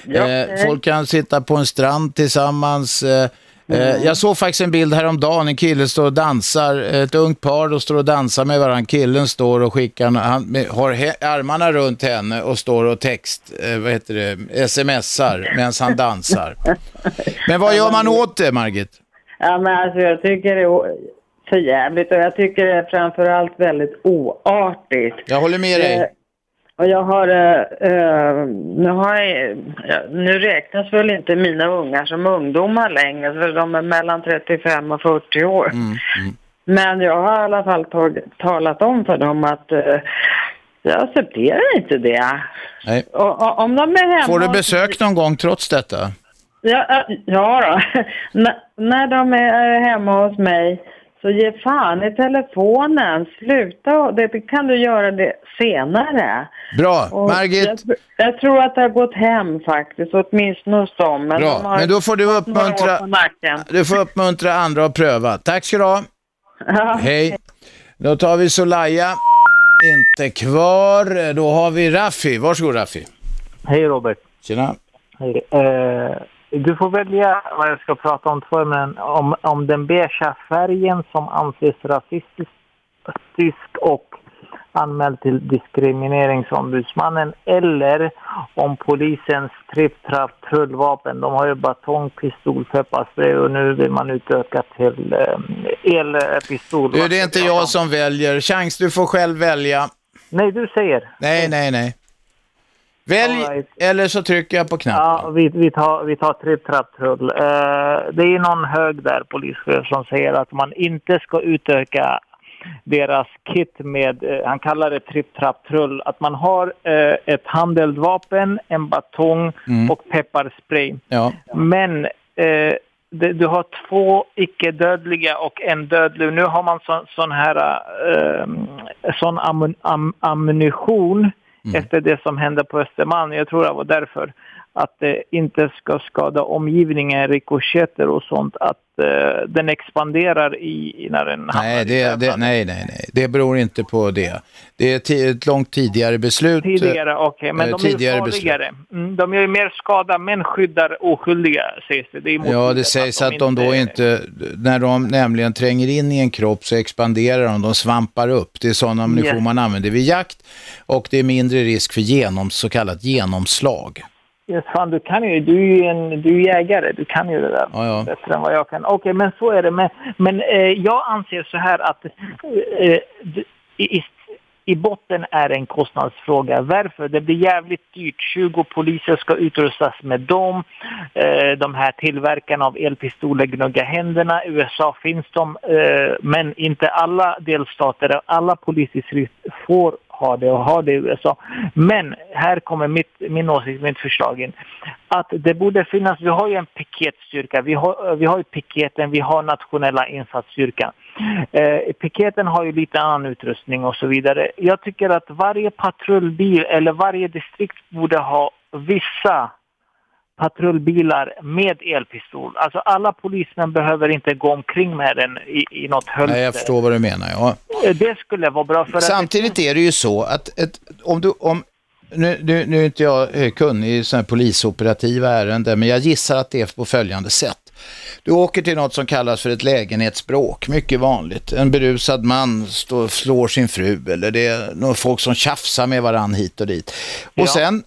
Speaker 14: Ja,
Speaker 2: Eh, folk kan sitta på en strand tillsammans. Eh,
Speaker 14: Mm.
Speaker 2: Jag såg faktiskt en bild häromdagen, en kille står och dansar, ett ungt par då står och dansar med varandra. Killen står och skickar, han har he- armarna runt henne och står och text, eh, vad heter det, smsar medan han dansar. Men vad gör man åt det Margit?
Speaker 14: Ja, men alltså jag tycker det är för jävligt och jag tycker det är framförallt väldigt oartigt.
Speaker 2: Jag håller med dig.
Speaker 14: Eh, och jag har, eh, eh, nu har jag, ja, nu räknas väl inte mina ungar som ungdomar längre, för de är mellan 35 och 40 år.
Speaker 2: Mm,
Speaker 14: Men jag har i alla fall tag, talat om för dem att eh, jag accepterar inte det.
Speaker 2: Nej.
Speaker 14: Och, och, om de är hemma
Speaker 2: Får du besök någon gång trots detta?
Speaker 14: Ja, ja, ja då. När de är hemma hos mig så ge fan i telefonen. Sluta. Det kan du göra det senare.
Speaker 2: Bra,
Speaker 14: Och
Speaker 2: Margit.
Speaker 14: Jag, jag tror att det har gått hem faktiskt, åtminstone hos dem. Men de
Speaker 2: Bra,
Speaker 14: har
Speaker 2: men då får du uppmuntra, du får uppmuntra andra att pröva. Tack ska du ha. Hej. Då tar vi Solaya. Inte kvar. Då har vi Raffi. Varsågod Raffi.
Speaker 24: Hej Robert.
Speaker 2: Tjena.
Speaker 24: Hej. Eh, du får välja vad jag ska prata om två ämnen. Om, om den beiga färgen som anses rasistisk och anmäld till diskrimineringsombudsmannen eller om polisens tripp, trapp, trullvapen. De har ju batong, pistol, pepparspray och nu vill man utöka till eh, elpistol.
Speaker 2: Du, det är inte jag som väljer. Chans, du får själv välja.
Speaker 24: Nej, du säger.
Speaker 2: Nej, nej, nej. Välj, eller så trycker jag på knappen.
Speaker 24: Ja, vi, vi tar, vi tar tripp, trapp, trull. Eh, det är någon hög där, polischef, som säger att man inte ska utöka deras kit med, eh, han kallar det tripp, trapp, trull, att man har eh, ett handeldvapen, en batong
Speaker 2: Mm.
Speaker 24: och pepparspray.
Speaker 2: Ja.
Speaker 24: Men det, du har två icke-dödliga och en dödlig. Nu har man så, sån här sån ammun, am, ammunition efter det som hände på Östermalm. Jag tror det var därför att det inte ska skada omgivningen, rikoschetter och sånt, att eh, den expanderar i, när den
Speaker 2: Nej, det, det, nej, nej, nej. Det beror inte på det. Det är ett långt tidigare beslut.
Speaker 24: Tidigare, okej. Men
Speaker 2: Eh,
Speaker 24: de är ju farligare. Mm, de gör mer skada men skyddar oskyldiga, sägs det. det
Speaker 2: Ja, det sägs att de då inte, när de nämligen tränger in i en kropp så expanderar de, de svampar upp. Det är sån ammunition
Speaker 24: Yes.
Speaker 2: man använder vid jakt och det är mindre risk för genom, så kallat genomslag.
Speaker 24: Ja, fan, du kan ju, du är ju en, du är jägare, du kan ju det där
Speaker 2: Ja, ja.
Speaker 24: bättre än vad jag kan. Okej, men så är det. Men, men eh, jag anser så här att eh, i, i- i botten är det en kostnadsfråga. Varför? Det blir jävligt dyrt. 20 poliser ska utrustas med dem. Eh, de här tillverkarna av elpistoler gnuggar händerna. I USA finns de, eh, men inte alla delstater, alla polisdistrikt får ha det och ha det i USA. Men här kommer mitt, min åsikt, mitt förslag in. Att det borde finnas, vi har ju en piketstyrka, vi har, vi har ju piketen, vi har nationella insatsstyrkan. Eh, piketen har ju lite annan utrustning och så vidare. Jag tycker att varje patrullbil eller varje distrikt borde ha vissa patrullbilar med elpistol. Alltså alla polismän behöver inte gå omkring med den i, i något hölster.
Speaker 2: Nej, jag förstår vad du menar. Ja.
Speaker 24: Eh, Det skulle vara bra för att...
Speaker 2: Samtidigt är det ju så att ett, om du, om, nu, nu, nu är inte jag eh, kunnig i sådana här polisoperativa ärenden, men jag gissar att det är på följande sätt. Du åker till något som kallas för ett lägenhetsbråk, mycket vanligt. En berusad man står, slår sin fru eller det är folk som tjafsar med varann hit och dit. Och sen,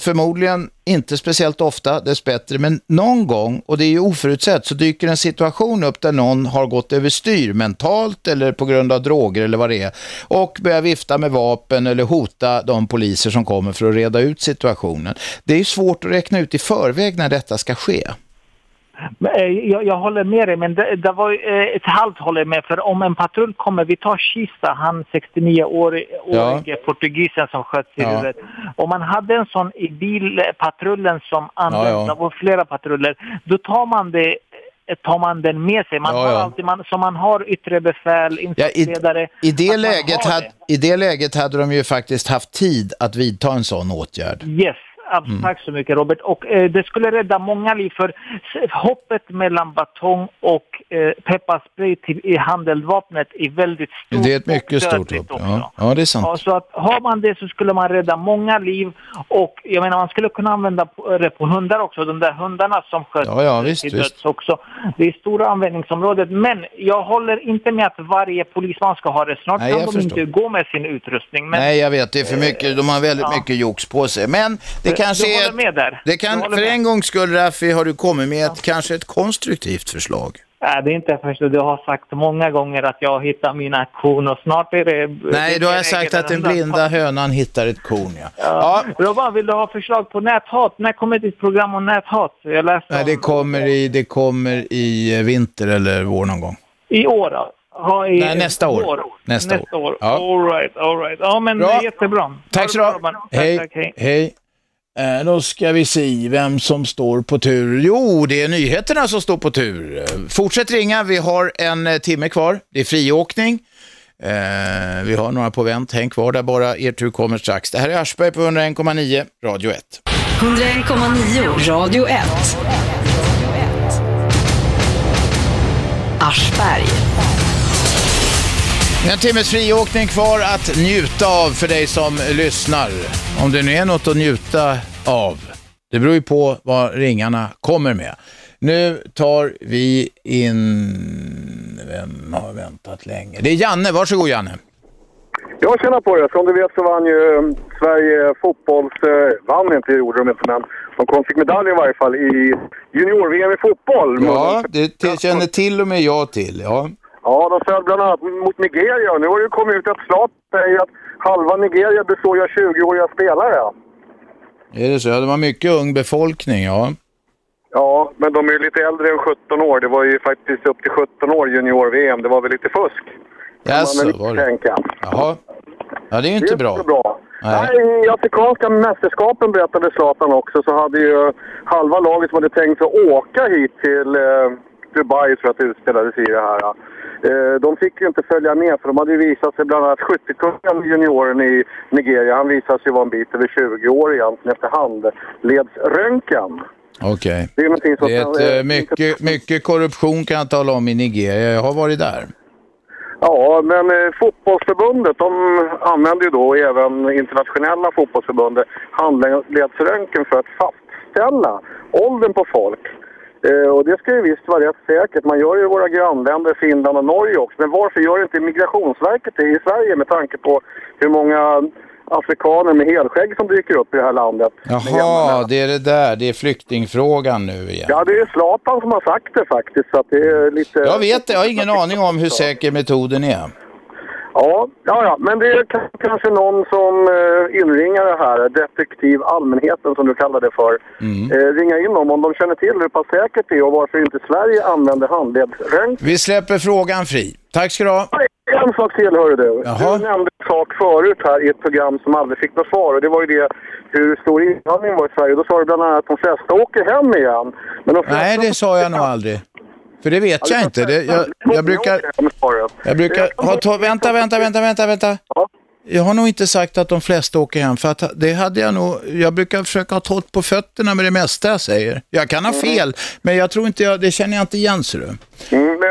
Speaker 2: förmodligen inte speciellt ofta, dessbättre, men någon gång, och det är ju oförutsett, så dyker en situation upp där någon har gått överstyr mentalt eller på grund av droger eller vad det är och börjar vifta med vapen eller hota de poliser som kommer för att reda ut situationen. Det är ju svårt att räkna ut i förväg när detta ska ske.
Speaker 24: Eh, Jag, jag håller med dig, men det, det var eh, ett halvt håller med. För om en patrull kommer, vi tar Kista, han 69-årige
Speaker 2: Ja.
Speaker 24: portugisen som sköts i
Speaker 2: Ja.
Speaker 24: huvudet. Om man hade en sån i bilpatrullen som används,
Speaker 2: Ja, ja.
Speaker 24: det var flera patruller, då tar man det eh, tar man den med sig. Man
Speaker 2: Ja,
Speaker 24: har
Speaker 2: ja.
Speaker 24: alltid, man, som man har yttre befäl, insatsledare.
Speaker 2: I det,
Speaker 24: att man
Speaker 2: läget hade, I det läget hade de ju faktiskt haft tid att vidta en sån åtgärd.
Speaker 24: Yes,
Speaker 2: Mm.
Speaker 24: tack så mycket Robert. Och eh, det skulle rädda många liv för hoppet mellan batong och eh, pepparspray till i handeldvapnet är väldigt stort.
Speaker 2: Det är ett mycket stort hopp. Ja, ja, det är sant.
Speaker 24: Ja, så att har man det så skulle man rädda många liv och jag menar man skulle kunna använda på- det på hundar också, de där hundarna som sköts
Speaker 2: Ja, ja, visst,
Speaker 24: till döds också. Det är stora användningsområdet men jag håller inte med att varje polisman ska ha det. Snart
Speaker 2: Nej,
Speaker 24: kan de
Speaker 2: förstår.
Speaker 24: inte gå med sin utrustning. Men,
Speaker 2: Nej, jag vet, det är för mycket, de har väldigt mycket jox på sig. Men det kanske
Speaker 24: du håller med där?
Speaker 2: Det kan, för en gångs skull, Raffi, har du kommit med ett, kanske ett konstruktivt förslag.
Speaker 24: Nej, det är inte först. Du har sagt många gånger att jag hittar min aktion och snart är det...
Speaker 2: Nej, då har jag sagt att den blinda hönan hittar ett korn, ja.
Speaker 24: Ja. Robban, vill du ha förslag på näthat? När kommer ditt program om näthat? Jag läste
Speaker 2: Nej, det kommer i, det kommer i eh, vinter eller vår någon gång.
Speaker 24: i år. då. Ha, i
Speaker 2: Nej, nästa år.
Speaker 24: vår.
Speaker 2: Nästa
Speaker 24: Nästa
Speaker 2: år.
Speaker 24: år.
Speaker 2: Ja.
Speaker 24: All right, all right. Ja, men
Speaker 2: Bra.
Speaker 24: jättebra.
Speaker 2: Tack så du
Speaker 24: Ha.
Speaker 2: Hej.
Speaker 24: Tack, tack, hej.
Speaker 2: Hej. Eh, Då ska vi se vem som står på tur. Jo, det är nyheterna som står på tur. Fortsätt ringa, vi har en eh, timme kvar. Det är friåkning. Eh, vi har några på vänt, häng kvar där bara. Er tur kommer strax. Det här är Aschberg på 101,9, Radio 1.
Speaker 1: 101,9 Radio 1. Aschberg.
Speaker 2: En timmes friåkning kvar att njuta av för dig som lyssnar. Om det nu är något att njuta av. Det beror ju på vad ringarna kommer med. Nu tar vi in... Vem har väntat länge? Det är Janne, varsågod Janne.
Speaker 25: Jag känner på det. Som du vet så vann ju eh, Sverige fotbolls... Vann inte, gjorde de inte, men de kom, fick medalj i varje fall i junior-VM i fotboll.
Speaker 2: Ja, det känner till och med jag till. Ja.
Speaker 25: Ja, de föll bland annat mot Nigeria. Nu har det ju kommit ut ett slag säger att halva Nigeria består av 20-åriga spelare.
Speaker 2: Är det så? Ja, det var mycket ung befolkning, ja.
Speaker 25: Ja, men de är ju lite äldre än 17 år. Det var ju faktiskt upp till 17 år junior-VM. Det var väl lite fusk.
Speaker 2: Jaså, var det?
Speaker 25: tänka.
Speaker 2: Jaha. Ja, det är ju inte bra.
Speaker 25: bra.
Speaker 2: Nej.
Speaker 25: Nej, i afrikanska mästerskapen berättade Zlatan också så hade ju halva laget som hade tänkt sig att åka hit till eh, Dubai för att det utspelades i det här. Eh, de fick ju inte följa med för de hade ju visat sig bland annat skyttekungen junioren i Nigeria. Han visade sig vara en bit över 20 år egentligen efter handledsröntgen.
Speaker 2: Okej.
Speaker 25: Det är som...
Speaker 2: Det är ett, eh, mycket, mycket korruption kan jag tala om i Nigeria. Jag har varit där.
Speaker 25: Ja, men eh, fotbollsförbundet de använder ju då, även internationella fotbollsförbundet, handledsröntgen för att fastställa åldern på folk. Eh, och det ska ju visst vara rätt säkert. Man gör ju våra grannländer, Finland och Norge också. Men varför gör inte Migrationsverket det i Sverige med tanke på hur många afrikaner med helskägg som dyker upp i det här landet.
Speaker 2: Jaha, det är det där. Det är flyktingfrågan nu igen.
Speaker 25: Ja, det är Zlatan som har sagt det faktiskt. Så det är lite...
Speaker 2: Jag vet det, jag har ingen aning om hur säker metoden är.
Speaker 25: Ja, ja, ja, men det är kanske någon som eh, inringar det här, detektiv allmänheten som du kallar det för.
Speaker 2: Mm.
Speaker 25: Eh, ringa in dem om de känner till hur pass säkert det är och varför inte Sverige använder handledsröntgen.
Speaker 2: Vi släpper frågan fri. Tack ska du ha.
Speaker 25: En sak till hörru du.
Speaker 2: Jaha.
Speaker 25: Du nämnde en sak förut här i ett program som aldrig fick något svar och det var ju det hur stor invandringen var i Sverige. Då sa du bland annat att de flesta åker hem igen. Men de flesta
Speaker 2: Nej, det sa jag nog aldrig. För det vet jag inte. Det, jag, jag brukar... Jag brukar ha to- vänta, vänta, vänta, vänta, vänta. Jag har nog inte sagt att de flesta åker hem, för att det hade jag nog, jag brukar försöka ha torrt på fötterna med det mesta jag säger. Jag kan ha fel, men jag tror inte jag, det känner jag inte igen ser du.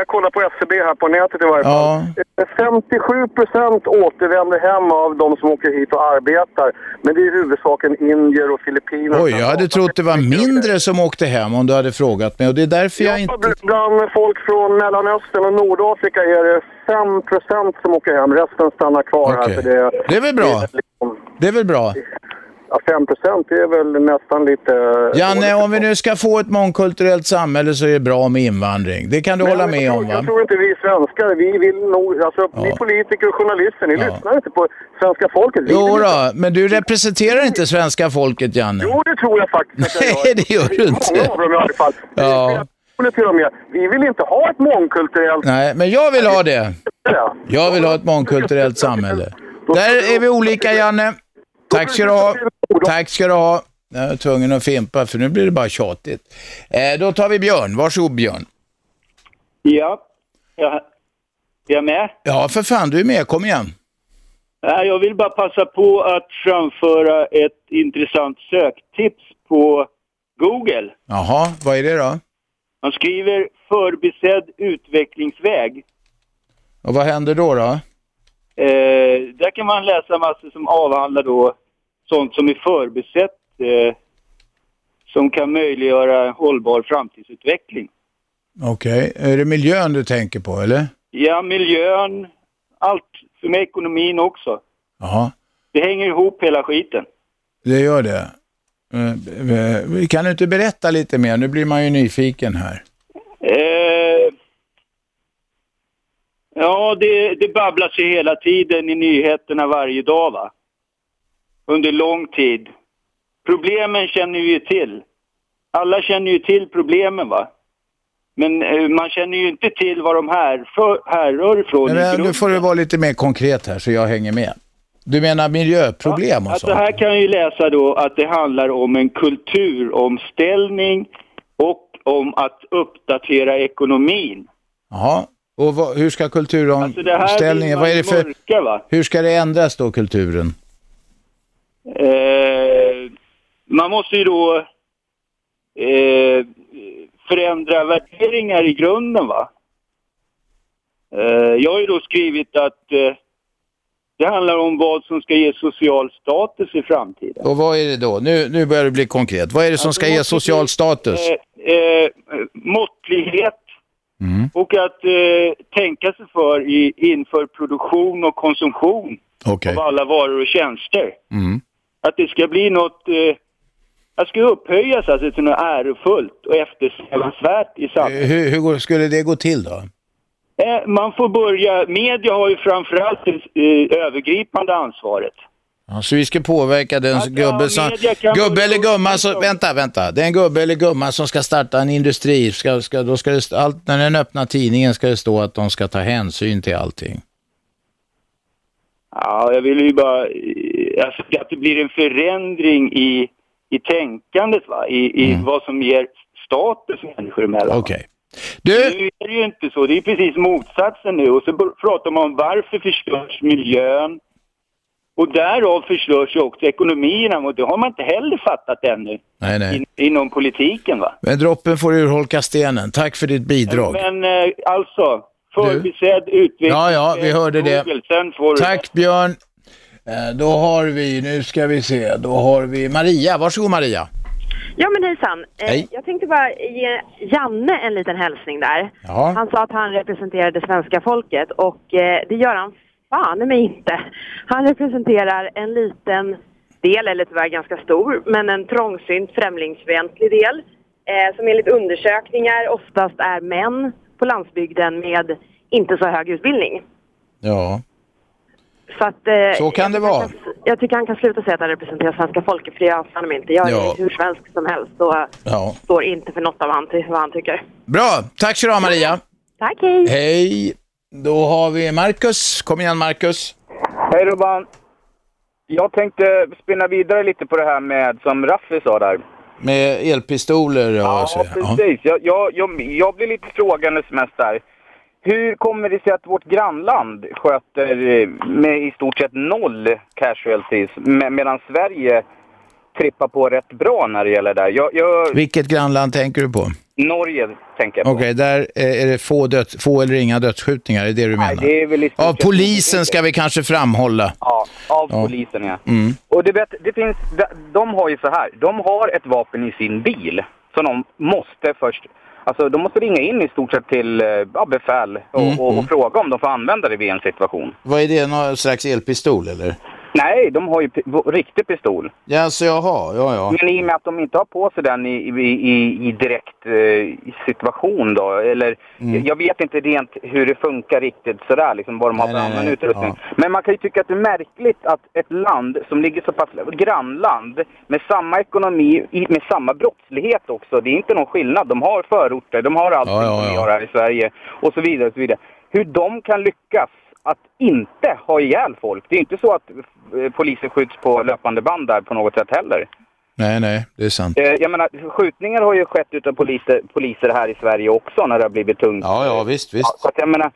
Speaker 25: Jag kollar på SCB här på nätet i varje fall.
Speaker 2: Ja.
Speaker 25: Eh, 57 procent återvänder hem av de som åker hit och arbetar. Men det är huvudsaken indier och filippiner.
Speaker 2: Oj, jag hade trott det var mindre som åkte hem om du hade frågat mig och det är därför jag inte...
Speaker 25: Bl- Bland folk från Mellanöstern och Nordafrika är det 5 procent som åker hem. Resten stannar kvar
Speaker 2: Okej.
Speaker 25: här. För det,
Speaker 2: Det är väl bra? Det är väl bra?
Speaker 25: Ja, 5 procent är väl nästan lite...
Speaker 2: Janne, om vi nu ska få ett mångkulturellt samhälle så är det bra med invandring. Det kan du hålla med om va?
Speaker 25: Jag tror inte vi svenskar, vi vill nog, alltså ni politiker och journalister, ni lyssnar inte på svenska folket. Vi
Speaker 2: Jo då, men du representerar inte svenska folket, Janne.
Speaker 25: Jo, det tror jag faktiskt att jag
Speaker 2: Nej, det gör du inte.
Speaker 25: Många av dem i alla fall.
Speaker 2: Ja.
Speaker 25: Vi vill inte ha ett mångkulturellt...
Speaker 2: Nej, men jag vill ha det. Jag vill ha ett mångkulturellt samhälle. Där är vi olika, Janne. Tack ska du ha. Tack ska du ha. Jag är tvungen att fimpa, för nu blir det bara tjatigt. Eh, då tar vi Björn. Varsågod, Björn.
Speaker 26: Ja, jag, är jag med?
Speaker 2: Ja, för fan, du är med. Kom igen.
Speaker 26: Jag vill bara passa på att framföra ett intressant söktips på Google.
Speaker 2: Jaha, vad är det då?
Speaker 26: Man skriver förbisedd utvecklingsväg.
Speaker 2: Och vad händer då? då?
Speaker 26: Eh, där kan man läsa massor som avhandlar då sånt som är förbisett eh, som kan möjliggöra hållbar framtidsutveckling.
Speaker 2: Okej, är det miljön du tänker på, eller?
Speaker 26: Ja, miljön, allt med ekonomin också.
Speaker 2: Jaha,
Speaker 26: Det hänger ihop hela skiten.
Speaker 2: det gör det. Eh, eh, Kan du inte berätta lite mer? Nu blir man ju nyfiken här.
Speaker 26: Eh, ja, det, det babblas ju hela tiden i nyheterna varje dag va? Under lång tid. Problemen känner vi ju till. Alla känner ju till problemen va? Men eh, man känner ju inte till var de här för, härrör ifrån
Speaker 2: Men, nu
Speaker 26: grunden.
Speaker 2: får du vara lite mer konkret här så jag hänger med. Du menar miljöproblem och
Speaker 26: Alltså
Speaker 2: sånt?
Speaker 26: här kan ju läsa då att det handlar om en kulturomställning och om att uppdatera ekonomin.
Speaker 2: Jaha, och vad, hur ska
Speaker 26: Alltså, det
Speaker 2: kulturomställningen,
Speaker 26: man
Speaker 2: vad är det för,
Speaker 26: mörka, va?
Speaker 2: hur ska det ändras då kulturen?
Speaker 26: Eh, man måste ju då eh, förändra värderingar i grunden va. Eh, jag har ju då skrivit att eh, det handlar om vad som ska ge social status i framtiden.
Speaker 2: Och vad är det då? Nu, nu börjar det bli konkret. Vad är det som ska ge social status?
Speaker 26: Eh, eh, måttlighet
Speaker 2: Mm.
Speaker 26: och att eh, tänka sig för i, inför produktion och konsumtion
Speaker 2: Okej.
Speaker 26: av alla varor och tjänster.
Speaker 2: Mm.
Speaker 26: Att det ska bli något, eh, att ska upphöjas alltså till något ärofullt och eftersträvansvärt i samhället.
Speaker 2: Hur, hur skulle det gå till då?
Speaker 26: Eh, man får börja, media har ju framförallt det eh, övergripande ansvaret.
Speaker 2: Ja, så vi ska påverka den gubbe som... Gubbe eller gumma som... Vänta, vänta. Det är en gubbe eller gumma som ska starta en industri. Ska, ska, då ska det, allt, när den öppnar tidningen ska det stå att de ska ta hänsyn till allting.
Speaker 26: Ja, jag vill ju bara, alltså att det blir en förändring i, i tänkandet va, i, i vad som ger status människor emellan.
Speaker 2: Okej.
Speaker 26: Du... Nu är det ju inte så, det är precis motsatsen nu och så pratar man om varför förstörs miljön och därav förstörs ju också ekonomierna och det har man inte heller fattat ännu
Speaker 2: Nej, nej.
Speaker 26: in, inom politiken va.
Speaker 2: Men droppen får urholka stenen. Tack för ditt bidrag.
Speaker 26: Men eh, alltså, förbisedd utveckling.
Speaker 2: Ja, ja, vi hörde det. Tack Björn. Eh, Då har vi, nu ska vi se, då har vi Maria. Varsågod Maria.
Speaker 27: Ja men hejsan. Eh,
Speaker 2: Hej.
Speaker 27: Jag tänkte bara ge Janne en liten hälsning där.
Speaker 2: Ja.
Speaker 27: Han sa att han representerade svenska folket och eh, det gör han fan mig inte. Han representerar en liten del, eller tyvärr ganska stor, men en trångsynt främlingsfientlig del. Eh, som enligt undersökningar oftast är män på landsbygden med inte så hög utbildning.
Speaker 2: Ja,
Speaker 27: Så, att, eh,
Speaker 2: så kan det vara.
Speaker 27: jag tycker han kan sluta säga att han representerar svenska folket, för det gör han inte. Jag är
Speaker 2: Ja.
Speaker 27: hur svensk som helst och
Speaker 2: Ja.
Speaker 27: står inte för något av han, vad han tycker.
Speaker 2: Bra, tack så du ha Maria.
Speaker 27: Tack, hej!
Speaker 2: Hej. Då har vi Marcus. Kom igen Marcus.
Speaker 28: Hej Robban! Jag tänkte spinna vidare lite på det här med, som Raffi sa där.
Speaker 2: Med elpistoler och
Speaker 28: Ja,
Speaker 2: så.
Speaker 28: precis. Jag, jag, jag, jag blir lite frågandes mest där. Hur kommer det sig att vårt grannland sköter eh, med i stort sett noll casualties med, medan Sverige trippar på rätt bra när det gäller det där? Jag, jag,
Speaker 2: Vilket grannland tänker du på?
Speaker 28: Norge tänker jag på.
Speaker 2: Okej, där är det få, döds, få eller inga dödsskjutningar, är det du menar?
Speaker 28: det är väl i
Speaker 2: Av polisen ska vi kanske framhålla.
Speaker 28: Ja, av
Speaker 2: Ja.
Speaker 28: polisen ja.
Speaker 2: Mm.
Speaker 28: Och du vet, det finns, de, de har ju så här, de har ett vapen i sin bil som de måste först, alltså de måste ringa in i stort sett till eh, ja, befäl och,
Speaker 2: Mm,
Speaker 28: och, och
Speaker 2: mm.
Speaker 28: fråga om de får använda det vid en situation.
Speaker 2: Vad är det, någon slags elpistol eller?
Speaker 28: Nej, de har ju riktig pistol.
Speaker 2: Ja, alltså jaha, ja ja.
Speaker 28: Men i och med att de inte har på sig den i, i, i, direkt eh, situation då, eller
Speaker 2: Mm.
Speaker 28: jag vet inte rent hur det funkar riktigt sådär, liksom vad de har för annan utrustning. Men man kan ju tycka att det är märkligt att ett land som ligger så pass, grannland, med samma ekonomi, med samma brottslighet också, det är inte någon skillnad. De har förorter, de har allting
Speaker 2: Ja, ja,
Speaker 28: som vi
Speaker 2: ja.
Speaker 28: har här i Sverige och så vidare och så vidare. Hur de kan lyckas att inte ha ihjäl folk. Det är inte så att eh, poliser skjuts på löpande band där på något sätt heller.
Speaker 2: Nej, nej, det är sant.
Speaker 28: Eh, Jag menar, skjutningar har ju skett utav poliser, poliser här i Sverige också när det har blivit tungt.
Speaker 2: Ja, ja, visst, visst.
Speaker 28: Så att jag menar,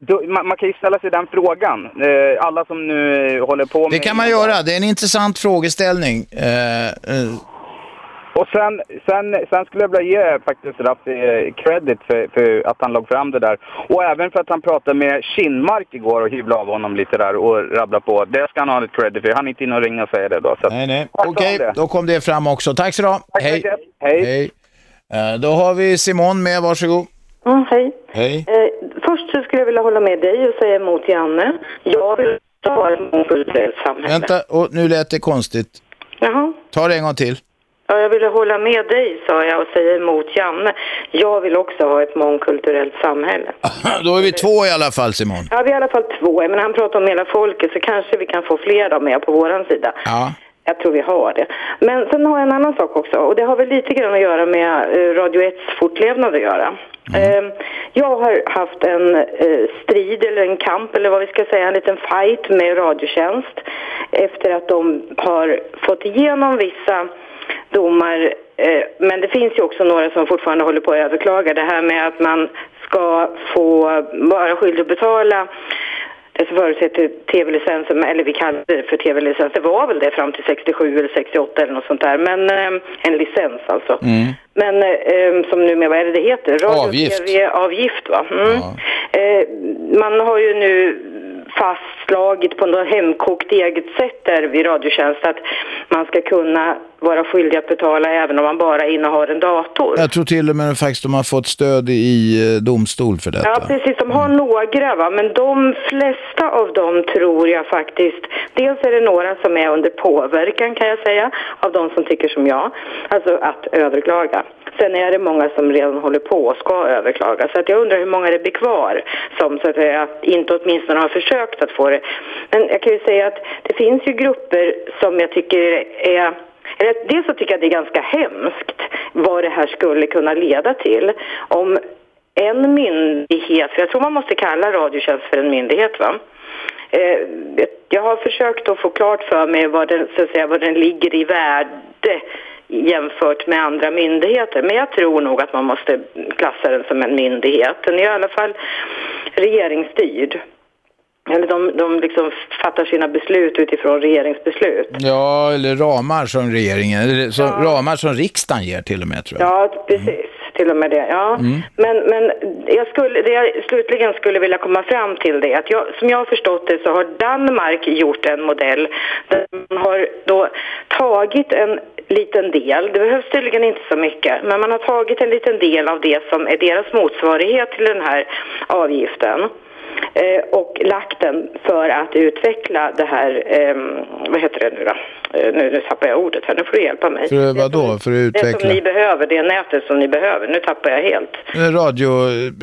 Speaker 28: då, man, man kan ju ställa sig den frågan. Eh, alla som nu eh, håller på med...
Speaker 2: Det kan man göra, det är en intressant frågeställning. Eh, eh,
Speaker 28: Och sen, sen, sen skulle jag vilja ge faktiskt Raffi eh, credit för, för att han låg fram det där. Och även för att han pratade med Kinmark igår och hyvlade av honom lite där och rabblade på. Det ska han ha lite credit för. Han är inte inne och ringa och säga det då. Så
Speaker 2: nej, nej. Okej,
Speaker 28: det.
Speaker 2: då kom det fram också. Tack så du ha. Hej.
Speaker 28: Hej.
Speaker 2: Hej. Eh, då har vi Simon med, varsågod.
Speaker 29: Mm, hej.
Speaker 2: Hej.
Speaker 29: Eh, först så skulle jag vilja hålla med dig och säga emot Janne. Jag vill ha ett mångkulturellt samhälle.
Speaker 2: Vänta, och nu lät det konstigt.
Speaker 29: Jaha.
Speaker 2: Ta det en gång till.
Speaker 29: Ja, jag ville hålla med dig sa jag och säga emot Janne. Jag vill också ha ett mångkulturellt samhälle.
Speaker 2: Då är vi två i alla fall, Simon.
Speaker 29: Ja, vi är i alla fall två. Men han pratar om hela folket så kanske vi kan få fler då med på våran sida.
Speaker 2: Ja.
Speaker 29: Jag tror vi har det. Men sen har jag en annan sak också och det har väl lite grann att göra med eh, Radio 1 fortlevnad att göra. Eh, Jag har haft en eh, strid eller en kamp eller vad vi ska säga, en liten fight med Radiotjänst efter att de har fått igenom vissa domar. Eh, Men det finns ju också några som fortfarande håller på att överklaga det här med att man ska få vara skyldig att betala som förutsätter tv-licensen, eller vi kallar det för tv-licens. Det var väl det fram till 67 eller 68 eller något sånt där. Men eh, en licens alltså. Men eh, som numera, vad är det det heter?
Speaker 2: Avgift.
Speaker 29: TV-avgift va? Mm. Eh, man har ju nu fastslagit på något hemkokt eget sätt där vid Radiotjänst att man ska kunna vara skyldig att betala även om man bara innehar en dator.
Speaker 2: Jag tror till och med faktiskt de har fått stöd i eh, domstol för detta.
Speaker 29: Ja, precis. De har några, va? men de flesta av dem tror jag faktiskt... Dels är det några som är under påverkan, kan jag säga, av de som tycker som jag. Alltså att överklaga. Sen är det många som redan håller på och ska överklaga. Så att jag undrar hur många det blir kvar som så att säga, inte åtminstone har försökt att få det. Men jag kan ju säga att det finns ju grupper som jag tycker är dels så tycker jag det är ganska hemskt vad det här skulle kunna leda till om en myndighet, för jag tror man måste kalla Radiotjänst för en myndighet va? Eh, jag har försökt att få klart för mig vad den, så att säga, vad den ligger i värde jämfört med andra myndigheter. Men jag tror nog att man måste klassa den som en myndighet. Den är i alla fall regeringsstyrd. Eller de, de liksom fattar sina beslut utifrån regeringsbeslut.
Speaker 2: Ja, eller ramar som regeringen, eller som, ramar som riksdagen ger till och med tror jag.
Speaker 29: Ja, precis. Till och med det. Ja.
Speaker 2: Mm.
Speaker 29: Men, men jag skulle, det jag slutligen skulle vilja komma fram till det att jag, som jag har förstått det så har Danmark gjort en modell där man har då tagit en liten del, det behövs tydligen inte så mycket, men man har tagit en liten del av det som är deras motsvarighet till den här avgiften. Eh, och lagt den för att utveckla det här, ehm, vad heter det nu då? Eh, nu, nu tappar jag ordet här, nu får du hjälpa mig.
Speaker 2: För vad då? För att
Speaker 29: Det som
Speaker 2: utveckla?
Speaker 29: ni behöver, det nätet som ni behöver. Nu tappar jag helt.
Speaker 2: Radio,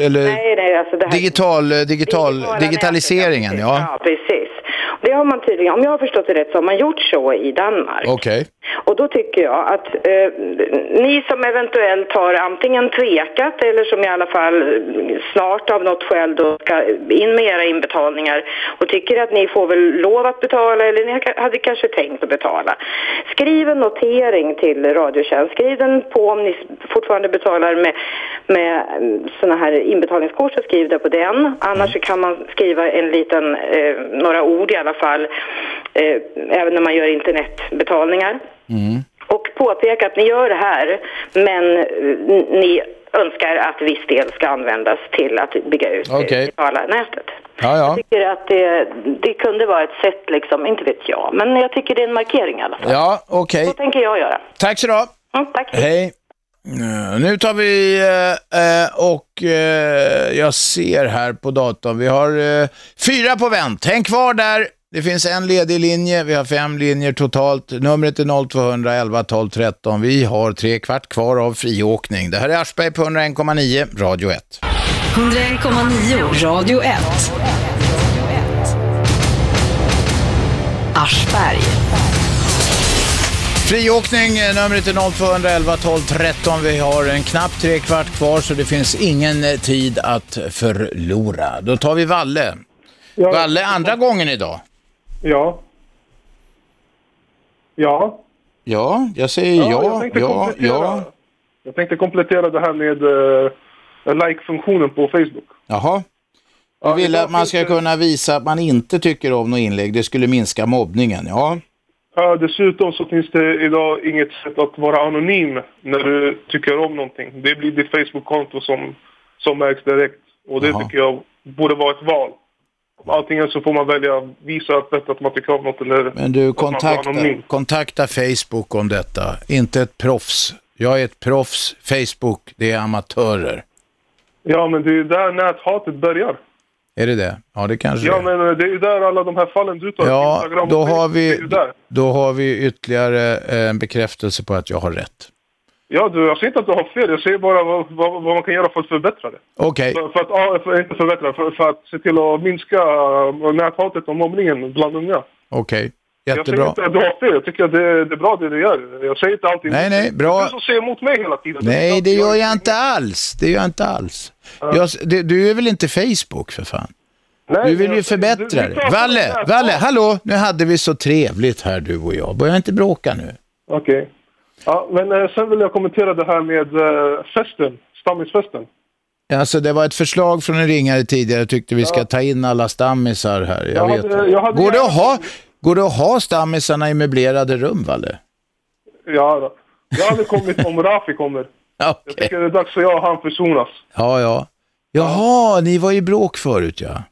Speaker 2: eller
Speaker 29: Nej, nej, alltså det här...
Speaker 2: digital, digital, digitaliseringen, ja.
Speaker 29: Ja, precis. Det har man tydligen, om jag har förstått det rätt, så har man gjort så i Danmark.
Speaker 2: Okej.
Speaker 29: Och då tycker jag att eh, ni som eventuellt har antingen tvekat eller som i alla fall snart av något skäl då ska in med era inbetalningar och tycker att ni får väl lov att betala eller ni hade kanske tänkt att betala. Skriv en notering till Radiotjänst. Skriv den på om ni fortfarande betalar med, med sådana här inbetalningskort så skriv det på den. Annars så kan man skriva en liten, eh, några ord i alla fall, eh, även när man gör internetbetalningar och påpeka att ni gör det här men eh, ni önskar att viss del ska användas till att bygga ut det
Speaker 2: Okej.
Speaker 29: digitala nätet.
Speaker 2: Ja, ja.
Speaker 29: Jag tycker att det, det kunde vara ett sätt, liksom, inte vet jag, men jag tycker det är en markering i alla fall.
Speaker 2: Ja, okej.
Speaker 29: Så tänker jag göra.
Speaker 2: Tack så du.
Speaker 29: Mm, tack.
Speaker 2: Hej. Eh, Nu tar vi eh, eh, och eh, jag ser här på datorn, vi har eh, fyra på vänt. Häng kvar där. Det finns en ledig linje, vi har fem linjer totalt. Numret är 0211 12 13. Vi har tre kvart kvar av friåkning. Det här är Aschberg på 101,9, Radio 1.
Speaker 1: 101,9 Radio 1. Aschberg.
Speaker 2: Friåkning, numret är 0211 12 13. Vi har en knapp tre kvart kvar så det finns ingen eh, tid att förlora. Då tar vi Valle. Valle andra gången idag.
Speaker 17: Ja. Ja.
Speaker 2: Ja, jag säger
Speaker 17: jag
Speaker 2: ja,
Speaker 17: tänkte
Speaker 2: ja, ja.
Speaker 17: Jag tänkte komplettera det här med uh, like-funktionen på Facebook.
Speaker 2: Jaha. Du vill att man ska kunna visa att man inte tycker om något inlägg. Det skulle minska mobbningen, ja.
Speaker 17: Ja, dessutom så finns det idag inget sätt att vara anonym när du tycker om någonting. Det blir ditt Facebook-konto som, som märks direkt. Och det
Speaker 2: Jaha.
Speaker 17: tycker jag borde vara ett val. Antingen så får man välja visa öppet att man tycker om något eller
Speaker 2: Men du, kontakta, kontakta Facebook om detta. Inte ett proffs. Jag är ett proffs. Facebook, det är amatörer.
Speaker 17: Ja, men det är ju där näthatet börjar.
Speaker 2: Är det det? Ja, det kanske
Speaker 17: Ja,
Speaker 2: det är.
Speaker 17: men eh, det är ju där alla de här fallen du tar.
Speaker 2: Ja,
Speaker 17: Instagram
Speaker 2: då har, vi, då har vi ytterligare eh, en bekräftelse på att jag har rätt.
Speaker 17: Ja, du, jag säger inte att du har fel. Jag säger bara vad, vad, vad man kan göra för att förbättra det.
Speaker 2: Okej.
Speaker 17: För, för att, för, inte förbättra, för, för att se till att minska uh, näthatet och mobbningen bland unga.
Speaker 2: Okej,
Speaker 17: Jag
Speaker 2: jättebra.
Speaker 17: säger inte att du har fel. Jag tycker att det, det är bra det du gör. Jag säger inte alltid
Speaker 2: Nej, nej, bra.
Speaker 17: Du som säger emot mig hela tiden.
Speaker 2: Nej, det gör jag inte alls. Det gör jag inte alls. Jag, det, du är väl inte Facebook för fan?
Speaker 17: Nej,
Speaker 2: du vill ju
Speaker 17: jag-
Speaker 2: förbättra
Speaker 17: du- vi
Speaker 2: det. Valle. Valle, hallå, nu hade vi så trevligt här du och jag. Börja inte bråka nu.
Speaker 17: Okej. Ja, men eh, sen vill jag kommentera det här med eh, festen. Stammisfesten.
Speaker 2: Alltså det var ett förslag från en ringare tidigare. Tyckte vi ska ta in alla stammisar här. Jag
Speaker 17: Jag
Speaker 2: vet.
Speaker 17: hade- jag hade
Speaker 2: går, det att ha, går det att ha stammisarna i möblerade rum, Valle?
Speaker 17: Ja, då. jag hade kommit om Rafi kommer. Jag tycker det är dags för jag och han försonas.
Speaker 2: Ja, ja. Jaha, ni var i bråk förut ja.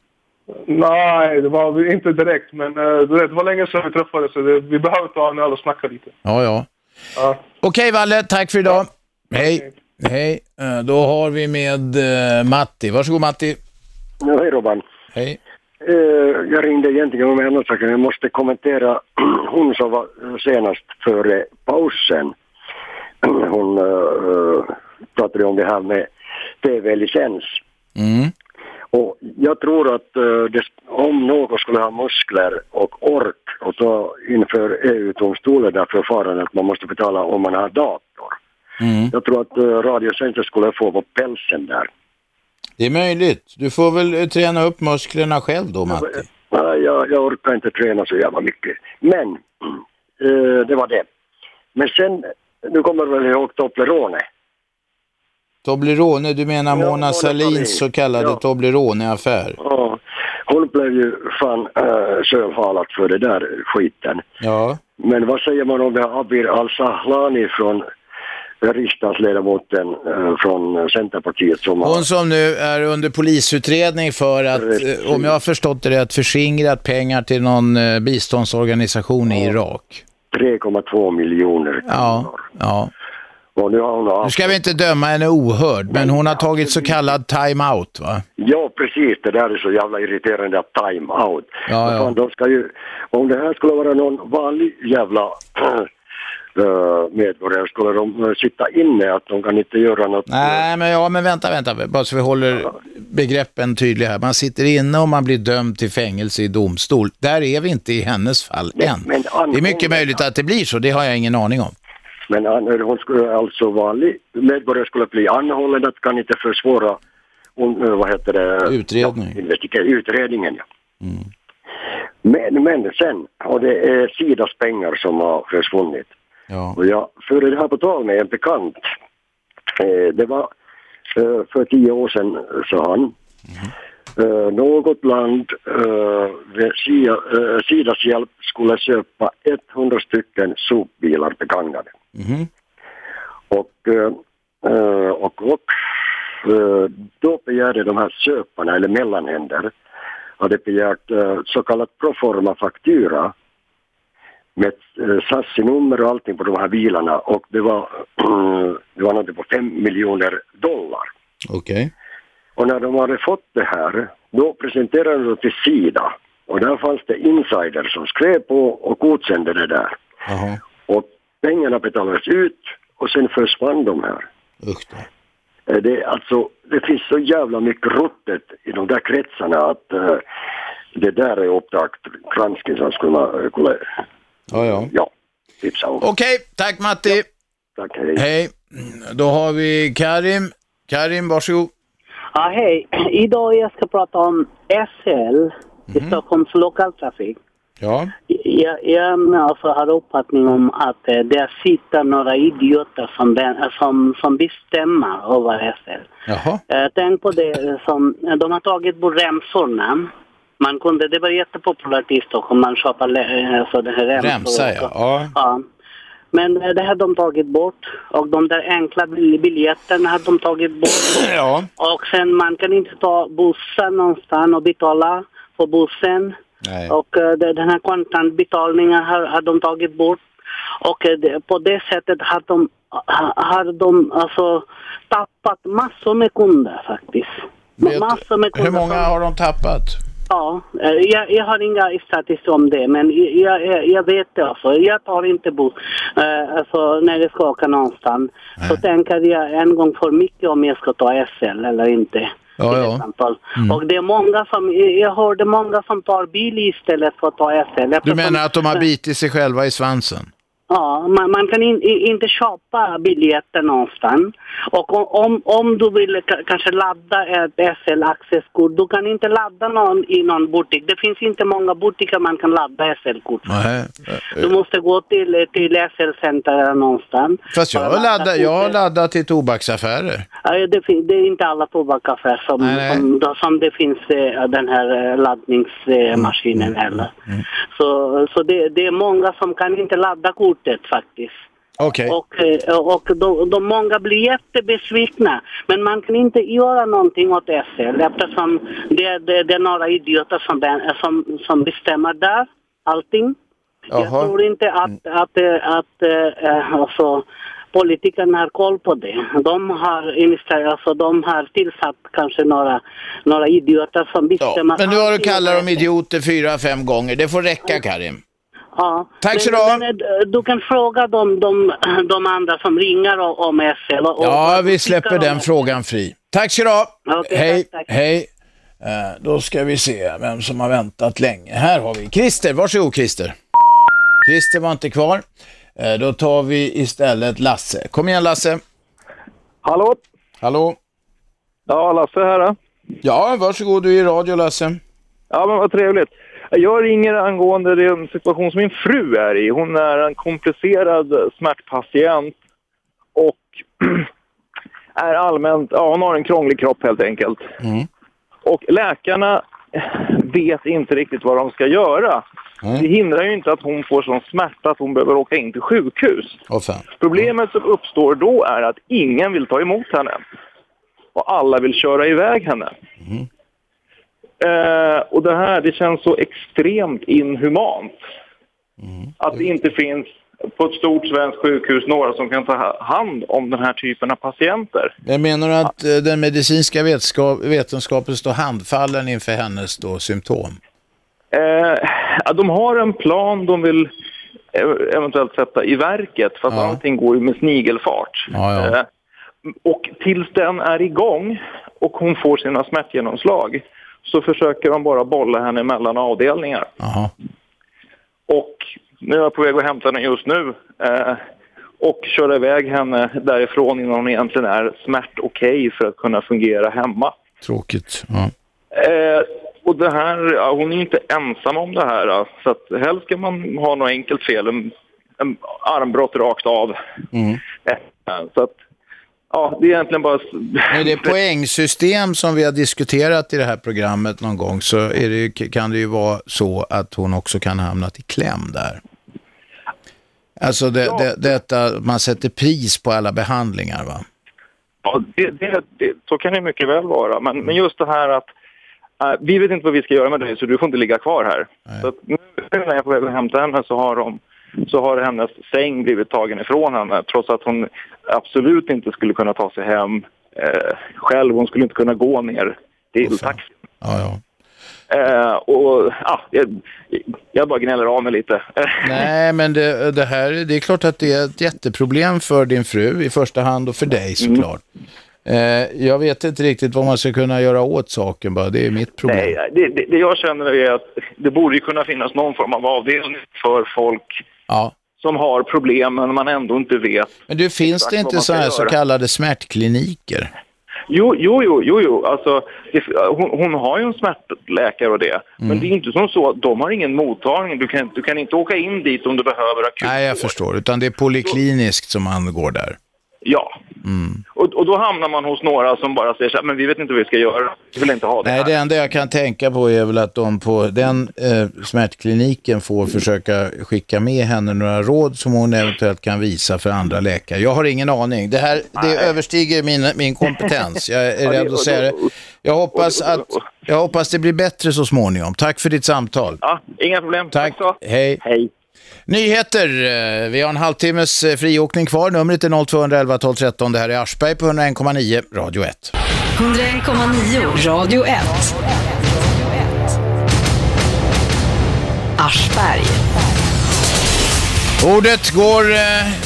Speaker 17: Nej, det var inte direkt. Men eh, det var länge sedan vi träffades. Så vi behöver ta öl och snacka lite.
Speaker 2: Ja, ja.
Speaker 17: Ja.
Speaker 2: Okej Valle, tack för idag. Hej. Hej. Eh, Då har vi med eh, Matti. Varsågod Matti.
Speaker 30: Ja, hej Robban.
Speaker 2: Hej.
Speaker 30: Eh, jag ringde egentligen om en annan sak. Jag måste kommentera hon som var senast före pausen. Hon uh, pratade om det här med tv-licens.
Speaker 2: Mm.
Speaker 30: Och jag tror att eh, det, om någon skulle ha muskler och ork och ta inför EU-domstolen där förfarandet att man måste betala om man har dator.
Speaker 2: Mm.
Speaker 30: Jag tror att uh, Radiocenter skulle få på pälsen där.
Speaker 2: Det är möjligt. Du får väl eh, träna upp musklerna själv då Matti.
Speaker 30: Nej, jag, jag orkar inte träna så jävla mycket. Men, eh, det var det. Men sen, du kommer väl ihåg Toblerone?
Speaker 2: Toblerone, du menar
Speaker 30: Ja,
Speaker 2: Mona
Speaker 30: Mona
Speaker 2: Sahlins
Speaker 30: Sahlin.
Speaker 2: så kallade
Speaker 30: Ja.
Speaker 2: Toblerone-affär.
Speaker 30: Ja, hon blev ju fan äh, sövhalad för det där skiten.
Speaker 2: Ja.
Speaker 30: Men vad säger man om det här Abir Al-Sahlani från riksdagsledamoten äh, från Centerpartiet som har...
Speaker 2: Hon som nu är under polisutredning för att,
Speaker 30: Precis.
Speaker 2: eh, om jag har förstått det rätt, förskingrat pengar till någon eh, biståndsorganisation i Irak.
Speaker 30: 3,2 miljoner
Speaker 2: Ja, ja.
Speaker 30: Och nu har hon
Speaker 2: Nu ska vi inte döma henne ohörd, men hon har tagit så kallad time-out va?
Speaker 30: Ja, precis. Det där är så jävla irriterande att time out.
Speaker 2: Ja, ja.
Speaker 30: Fan, de ska ju, om det här skulle vara någon vanlig jävla äh, medborgare skulle de äh, sitta inne, att de kan inte göra något.
Speaker 2: Nej, men ja, men vänta, vänta, bara så vi håller begreppen tydliga här. Man sitter inne och man blir dömd till fängelse i domstol. Där är vi inte i hennes fall än.
Speaker 30: men
Speaker 2: det är mycket möjligt att det blir så, det har jag ingen aning om.
Speaker 30: Men an- hon skulle alltså vanlig medborgare skulle bli anhållen, det kan inte försvåra äh, vad heter det?
Speaker 2: Utredning.
Speaker 30: Ja, utredningen, ja. Men, men sen, och det är Sidas pengar som har försvunnit.
Speaker 2: Ja.
Speaker 30: Och jag förde det här på tal med en bekant. Det var för tio år sedan, sa han. Eh, något land Sia, Sidas hjälp skulle köpa 100 stycken sopbilar begagnade.
Speaker 2: Mhm.
Speaker 30: Och, eh, eh, och, och eh, då begärde de här köparna, eller mellanhänder, hade begärt så kallat proforma faktura med chassinummer och allting på de här bilarna och det var, det var något på fem miljoner dollar.
Speaker 2: Okej.
Speaker 30: Och när de hade fått det här, då presenterade de det till Sida. Och där fanns det insiders som skrev på och godkände det där.
Speaker 2: Jaha.
Speaker 30: Pengarna betalades ut och sen försvann de här.
Speaker 2: Usch då.
Speaker 30: Eh, Det, alltså, det finns så jävla mycket ruttet i de där kretsarna att eh, det där är uppdrag granskning som skulle man skulle,
Speaker 2: Ja, ja.
Speaker 30: ja, tipsa om.
Speaker 2: Okej, tack Matti.
Speaker 30: Tack, hej.
Speaker 2: Hej. Då har vi Karim. Karim, varsågod.
Speaker 31: Ja, hej. Idag jag ska prata om SL i Stockholms lokaltrafik.
Speaker 2: Ja.
Speaker 31: Jag, jag alltså har uppfattning om att eh, det sitter några idioter som, ben- som, som bestämmer över SL.
Speaker 2: Jaha.
Speaker 31: Eh, tänk på det eh, som, de har tagit bort remsorna. Man kunde, det var jättepopulärt i Stockholm, man köper alltså det här remsor.
Speaker 2: Remsa, ja. ja.
Speaker 31: Ja. Men eh, det har de tagit bort och de där enkla bil- biljetterna har de tagit bort.
Speaker 2: Ja.
Speaker 31: Och sen man kan inte ta bussen någonstans och betala på bussen.
Speaker 2: Nej.
Speaker 31: Och det, den här kontantbetalningen har, har de tagit bort. Och det, på det sättet har de, ha- har de alltså tappat massor med kunder faktiskt.
Speaker 2: Vet-
Speaker 31: massor med kunder.
Speaker 2: Hur många har de tappat?
Speaker 31: Ja, eh, jag, jag har inga statistik om det, men jag, jag, jag vet det alltså. Jag tar inte buss eh, alltså, när jag ska åka någonstans. Så tänker jag en gång för mycket om jag ska ta SL eller inte.
Speaker 2: Ja, ja.
Speaker 31: exempel. Och det är många som, jag hörde många som tar bil istället för att ta SL.
Speaker 2: Du menar att de har bitit sig själva i svansen?
Speaker 31: Ja, man, man kan in, inte köpa biljetter någonstans. Och om, om, du vill ka- kanske ladda ett SL-accesskort, du kan inte ladda någon i någon butik. Det finns inte många butiker man kan ladda SL-kort.
Speaker 2: Nej.
Speaker 31: Du måste gå till, till SL-center eller någonstans.
Speaker 2: Fast jag har, laddat, jag har laddat i tobaksaffärer.
Speaker 31: Ja, det, det är inte alla tobakaffärer som,
Speaker 2: Nej, nej.
Speaker 31: som, som det finns eh, den här eh, laddningsmaskinen
Speaker 2: Mm.
Speaker 31: heller. Så, så det, det är många som kan inte ladda kortet faktiskt.
Speaker 2: Okej.
Speaker 31: Och, eh, och de, de många blir jättebesvikna. Men man kan inte göra någonting åt SL eftersom det, det, det är några idioter som, som, som bestämmer där allting. Jag
Speaker 2: Jaha.
Speaker 31: tror inte att, att, eh, att äh, alltså, politikerna har koll på det. De har, alltså, de har tillsatt kanske några, några idioter som bestämmer.
Speaker 2: Men nu har du kallat dem idioter fyra, fem gånger. Det får räcka Karim.
Speaker 31: Ja.
Speaker 2: Tack så
Speaker 31: men,
Speaker 2: du
Speaker 31: eh, Du kan fråga de, de, de andra som ringer om SL. Och, och
Speaker 2: Ja, vi släpper den frågan fri. Tack så du.
Speaker 31: Okej,
Speaker 2: Hej,
Speaker 31: tack, tack.
Speaker 2: hej. Eh, då ska vi se vem som har väntat länge. Här har vi Christer. Varsågod Christer. Christer var inte kvar. Eh, då tar vi istället Lasse. Kom igen Lasse.
Speaker 16: Hallå?
Speaker 2: Hallå?
Speaker 16: Ja, Lasse här. då.
Speaker 2: Ja, varsågod. Du är i radio Lasse.
Speaker 16: Ja, men vad trevligt. Jag ringer angående den situation som min fru är i. Hon är en komplicerad smärtpatient och är allmänt, ja hon har en krånglig kropp helt enkelt. Och läkarna vet inte riktigt vad de ska göra. Det hindrar ju inte att hon får sån smärta att hon behöver åka in till sjukhus. Problemet som uppstår då är att ingen vill ta emot henne. Och alla vill köra iväg henne. Eh, och det här, det känns så extremt inhumant. Att det inte finns
Speaker 7: på ett stort svenskt sjukhus några som kan ta ha- hand om den här typen av patienter.
Speaker 2: Jag menar du att eh, den medicinska vetenskapen står handfallen inför hennes då symptom?
Speaker 7: Eh, ja, de har en plan de vill eh, eventuellt sätta i verket för att allting går ju med snigelfart.
Speaker 2: Ja, ja.
Speaker 7: Eh, och tills den är igång och hon får sina smärtgenomslag så försöker de bara bolla henne mellan avdelningar.
Speaker 2: Jaha.
Speaker 7: Och nu är jag på väg att hämta henne just nu eh, och köra iväg henne därifrån innan hon egentligen är smärt okej för att kunna fungera hemma.
Speaker 2: Tråkigt. Ja.
Speaker 7: Eh, och det här, ja, hon är inte ensam om det här. ja. Så att helst ska man ha något enkelt fel, en, en armbrott rakt av.
Speaker 2: Mm.
Speaker 7: Eh, så att, ja, det är egentligen bara...
Speaker 2: Med det poängsystem som vi har diskuterat i det här programmet någon gång så det, kan det ju vara så att hon också kan ha hamnat i kläm där. Alltså det, det, detta, man sätter pris på alla behandlingar va?
Speaker 7: Ja, det, så kan det mycket väl vara. Men, men just det här att eh, vi vet inte vad vi ska göra med dig så du får inte ligga kvar här. Så att nu när jag är på väg att hämta henne så har, de, så har hennes säng blivit tagen ifrån henne trots att hon absolut inte skulle kunna ta sig hem eh, själv. Hon skulle inte kunna gå ner till taxin.
Speaker 2: Ja, ja.
Speaker 7: Eh, och ja, jag, jag bara gnäller av mig lite.
Speaker 2: Nej, men det, det här, det är klart att det är ett jätteproblem för din fru i första hand och för dig såklart. Eh, jag vet inte riktigt vad man ska kunna göra åt saken bara, det är mitt problem.
Speaker 7: Nej, det, det, det jag känner är att det borde kunna finnas någon form av avdelning för folk
Speaker 2: Ja.
Speaker 7: som har problem men man ändå inte vet.
Speaker 2: Men du, finns det inte så här så kallade smärtkliniker?
Speaker 7: Jo, jo, jo, jo, jo. Alltså, det, hon, hon har ju en smärtläkare och det. Men det är inte som så att de har ingen mottagning. Du kan, du kan inte åka in dit om du behöver akut.
Speaker 2: Nej, jag förstår, utan det är polikliniskt som man går där.
Speaker 7: Ja.
Speaker 2: Mm.
Speaker 7: Och, och då hamnar man hos några som bara säger så här, men vi vet inte vad vi ska göra. Vi vill inte ha det
Speaker 2: Nej,
Speaker 7: här.
Speaker 2: det enda jag kan tänka på är väl att de på den eh, smärtkliniken får försöka skicka med henne några råd som hon eventuellt kan visa för andra läkare. Jag har ingen aning. Det här det överstiger min, min kompetens. Jag är rädd att säga det. Jag hoppas att jag hoppas det blir bättre så småningom. Tack för ditt samtal.
Speaker 7: Ja, inga problem.
Speaker 2: Tack. Hej.
Speaker 7: Hej.
Speaker 2: Nyheter. Eh, Vi har en halvtimmes eh, friåkning kvar. Numret är 0211 12 13. Det här är Aschberg på 101,9 Radio 1.
Speaker 1: 101,9 Radio 1. Aschberg.
Speaker 2: Ordet går eh,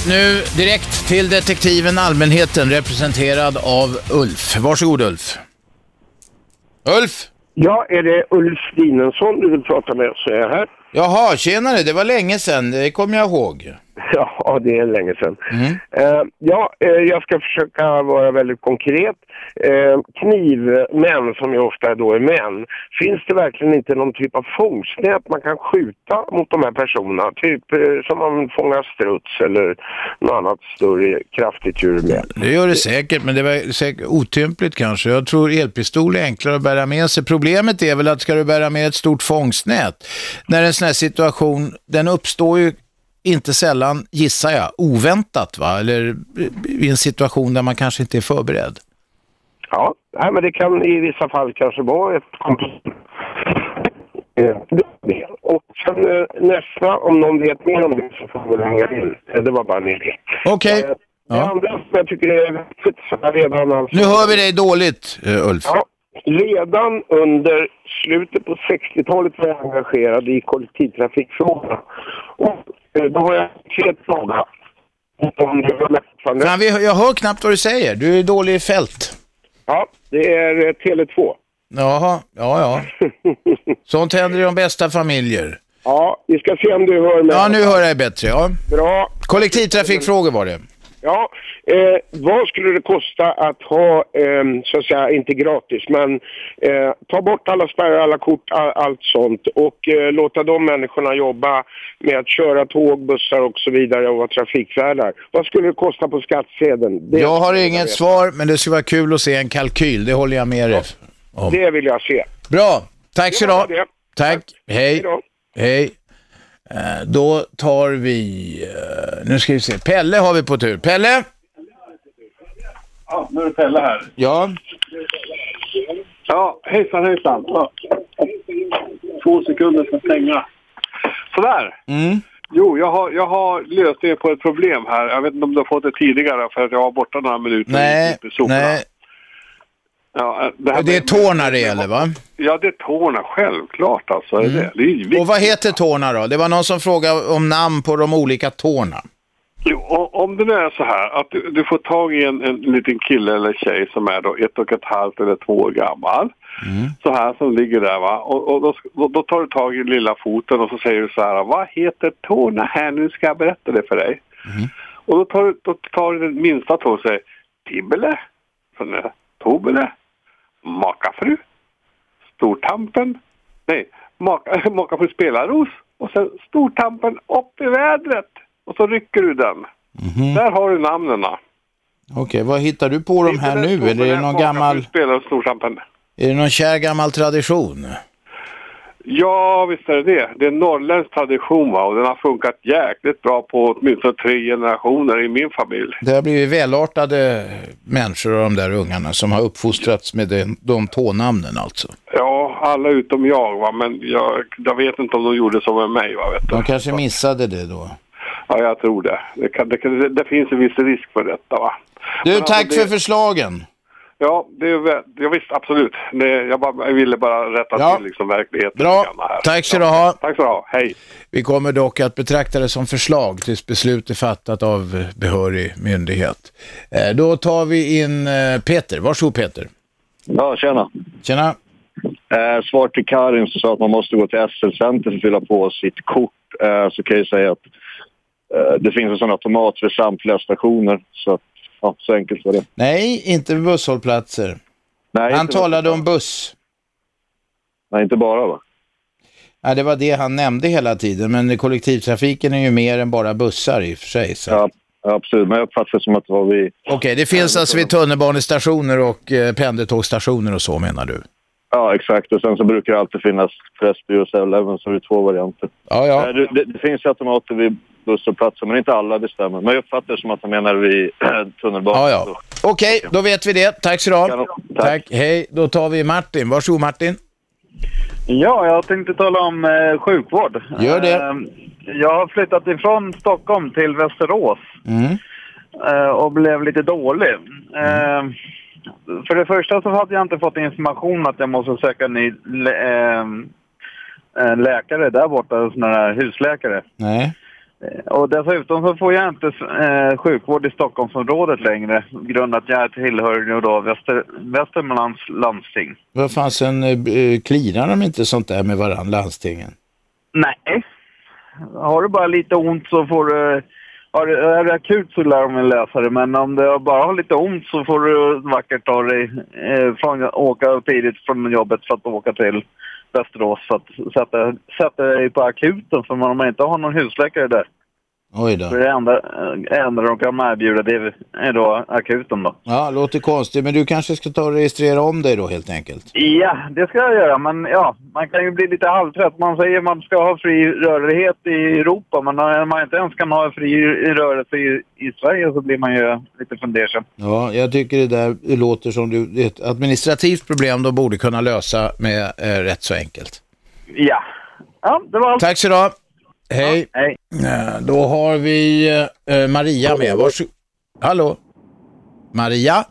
Speaker 2: nu direkt till detektiven Allmänheten representerad av Ulf. Varsågod Ulf. Ulf?
Speaker 32: Ja, är det Ulf Dinensson du vill prata med så är jag här.
Speaker 2: Jaha, tjenare, det var länge sedan, det kommer jag ihåg.
Speaker 32: Ja, det är länge sedan.
Speaker 2: Mm.
Speaker 32: Eh, ja, eh, jag ska försöka vara väldigt konkret. Eh, knivmän, som ju ofta då är män, finns det verkligen inte någon typ av fångstnät man kan skjuta mot de här personerna? Typ som man fångar struts eller något annat större kraftigt djur med.
Speaker 2: Det gör det säkert, men det var säkert otympligt kanske. Jag tror elpistol är enklare att bära med sig. Problemet är väl att ska du bära med ett stort fångstnät, när en sån här situation, den uppstår ju inte sällan, gissar jag, oväntat va? Eller i en situation där man kanske inte är förberedd.
Speaker 32: Ja, nej, men det kan i vissa fall kanske vara ett det. Och sen eh, nästa, om någon vet mer om det så får vi hänga in. Eh, Det var bara en idé.
Speaker 2: Okej.
Speaker 32: Eh, Det andra som jag tycker är viktigt redan alltså...
Speaker 2: Nu hör vi dig dåligt, Ulf.
Speaker 32: Ja, redan under slutet på 60-talet var jag engagerad i kollektivtrafikfrågorna. Och då har jag en konkret fråga.
Speaker 2: Fan, vi, jag hör knappt vad du säger. Du är dålig i fält.
Speaker 32: Ja, det är eh, Tele2.
Speaker 2: Jaha, ja, ja. Sånt händer i de bästa familjer.
Speaker 32: Ja, vi ska se om du hör mig.
Speaker 2: Ja, nu hör jag bättre. Ja.
Speaker 32: Bra.
Speaker 2: Kollektivtrafikfrågor var det.
Speaker 32: Ja, eh, vad skulle det kosta att ha, eh, så att säga, inte gratis, men eh, ta bort alla spärrar, alla kort, all, allt sånt och eh, låta de människorna jobba med att köra tåg, bussar och så vidare och vara trafikvärdar. Vad skulle det kosta på skattsedeln? Det,
Speaker 2: Jag har inget svar, men det skulle vara kul att se en kalkyl. Det håller jag med dig om.
Speaker 32: det vill jag se.
Speaker 2: Bra, tack så du. Tack, hej. Hej. Eh, Då tar vi, eh, nu ska vi se, Pelle har vi på tur. Pelle?
Speaker 33: Ja, nu är det Pelle här.
Speaker 2: Ja.
Speaker 33: Ja, hejsan hejsan. Ja. Två sekunder ska stänga. Sådär.
Speaker 2: Mm.
Speaker 33: Jo, jag har, jag har lösningen på ett problem här. Jag vet inte om du har fått det tidigare för att jag var borta några minuter.
Speaker 2: Nej,
Speaker 33: i
Speaker 2: nej.
Speaker 33: Ja, det, här
Speaker 2: Det är tårna det gäller va?
Speaker 33: Ja, det är tårna, självklart alltså.
Speaker 2: Mm.
Speaker 33: Det, det är viktigt.
Speaker 2: Och vad heter tårna då? Det var någon som frågade om namn på de olika tårna.
Speaker 33: Jo, om det nu är så här att du, du får tag i en, en liten kille eller tjej som är då ett och ett halvt eller två år gammal. Så här som ligger där va. Och, och då, då, tar du tag i lilla foten och så säger du så här. Vad heter tårna här? Nu ska jag berätta det för dig. Och då tar, du, då tar du den minsta tån och säger Tibbele, det Tobele, Makafru, Stortampen, nej, maka, Makafru spelarros och sen Stortampen upp i vädret. Och så rycker du den. Där har du namnen.
Speaker 2: Okej, vad hittar du på de här nu? Eller är det någon gammal,
Speaker 33: Spelar Stortampen.
Speaker 2: är det någon kär gammal tradition?
Speaker 33: Ja, visst är det det. Det är en norrländsk tradition va? och den har funkat jäkligt bra på åtminstone tre generationer i min familj.
Speaker 2: Det har blivit välartade människor och de där ungarna som har uppfostrats med den, de tånamnen alltså.
Speaker 33: Ja, alla utom jag va, men jag, jag vet inte om de gjorde så med mig va, vet du.
Speaker 2: De kanske missade det då.
Speaker 33: Ja, jag tror det. Det, kan, det, kan, det, finns en viss risk för detta va.
Speaker 2: Du,
Speaker 33: Men alltså,
Speaker 2: tack
Speaker 33: det-
Speaker 2: för förslagen.
Speaker 33: Ja, det ja visst, absolut. Det, jag, bara, jag ville bara rätta
Speaker 2: Ja.
Speaker 33: till liksom verkligheten.
Speaker 2: Bra,
Speaker 33: här.
Speaker 2: tack ska du ha.
Speaker 33: Tack ska du ha, hej.
Speaker 2: Vi kommer dock att betrakta det som förslag tills beslut är fattat av behörig myndighet. Eh, Då tar vi in eh, Peter. Varsågod Peter.
Speaker 34: Ja, tjena.
Speaker 2: Tjena.
Speaker 34: Eh, svar till Karin som sa att man måste gå till SL-center för att fylla på sitt kort. Eh, så kan jag säga att eh, det finns en sån automat vid samtliga stationer. Så, att, ja, så enkelt var det.
Speaker 2: Nej, inte busshållplatser.
Speaker 34: Nej,
Speaker 2: han talade om buss.
Speaker 34: Nej, inte bara va?
Speaker 2: Ja, det var det han nämnde hela tiden, men kollektivtrafiken är ju mer än bara bussar i och för sig. Så.
Speaker 34: Ja, absolut. Men jag uppfattar som att det var vi...
Speaker 2: Okej, det finns alltså vid tunnelbanestationer och eh, pendeltågsstationer och så menar du?
Speaker 34: Ja, exakt. Och sen så brukar det alltid finnas Pressby och 7-Eleven, så det är två varianter.
Speaker 2: Ja, ja.
Speaker 34: Eh, Det, det, det finns ju automater vid busshållplatser, men inte alla, det stämmer. Men jag uppfattar det som att han menar vid tunnelbanan.
Speaker 2: Ja, ja. Okej, då vet vi det. Tack så du ha. Tack. Hej, då tar vi Martin. Varsågod Martin.
Speaker 35: Ja, jag tänkte tala om eh, sjukvård.
Speaker 2: Gör det.
Speaker 35: Eh, jag har flyttat ifrån Stockholm till Västerås
Speaker 2: Mm.
Speaker 35: eh, och blev lite dålig. Eh, för det första så hade jag inte fått information att jag måste söka ny lä- eh, en läkare där borta, en sån här husläkare.
Speaker 2: Nej.
Speaker 35: Eh, Och dessutom så får jag inte eh, sjukvård i Stockholmsområdet längre på grund av att jag tillhör nu då Väster, Västermanlands landsting.
Speaker 2: Vad fan sen eh, klirar de inte sånt där med varann, landstingen?
Speaker 35: Nej. Har du bara lite ont så får du... Har är det akut så lär de läsa det, men om du bara har lite ont så får du vackert ta dig eh, från, åka tidigt från jobbet för att åka till Västerås för att sätta, sätta dig på akuten för man, om man inte har någon husläkare där.
Speaker 2: Oj då.
Speaker 35: Så det enda, eh, enda de kan erbjuda det är då akuten då.
Speaker 2: Ja, låter konstigt, men du kanske ska ta och registrera om dig då helt enkelt.
Speaker 35: Ja, det ska jag göra. Men ja, man kan ju bli lite halvtrött. Man säger man ska ha fri rörlighet i Europa, men när man inte ens kan ha fri rörelse i, i Sverige så blir man ju lite fundersam.
Speaker 2: Ja, jag tycker det där låter som du, ett administrativt problem de borde kunna lösa med eh, rätt så enkelt.
Speaker 35: Ja. Ja, det var allt.
Speaker 2: Tack så du Hej.
Speaker 35: hej.
Speaker 2: Eh, Då har vi eh, Maria med. Varsågod. Hallå? Maria?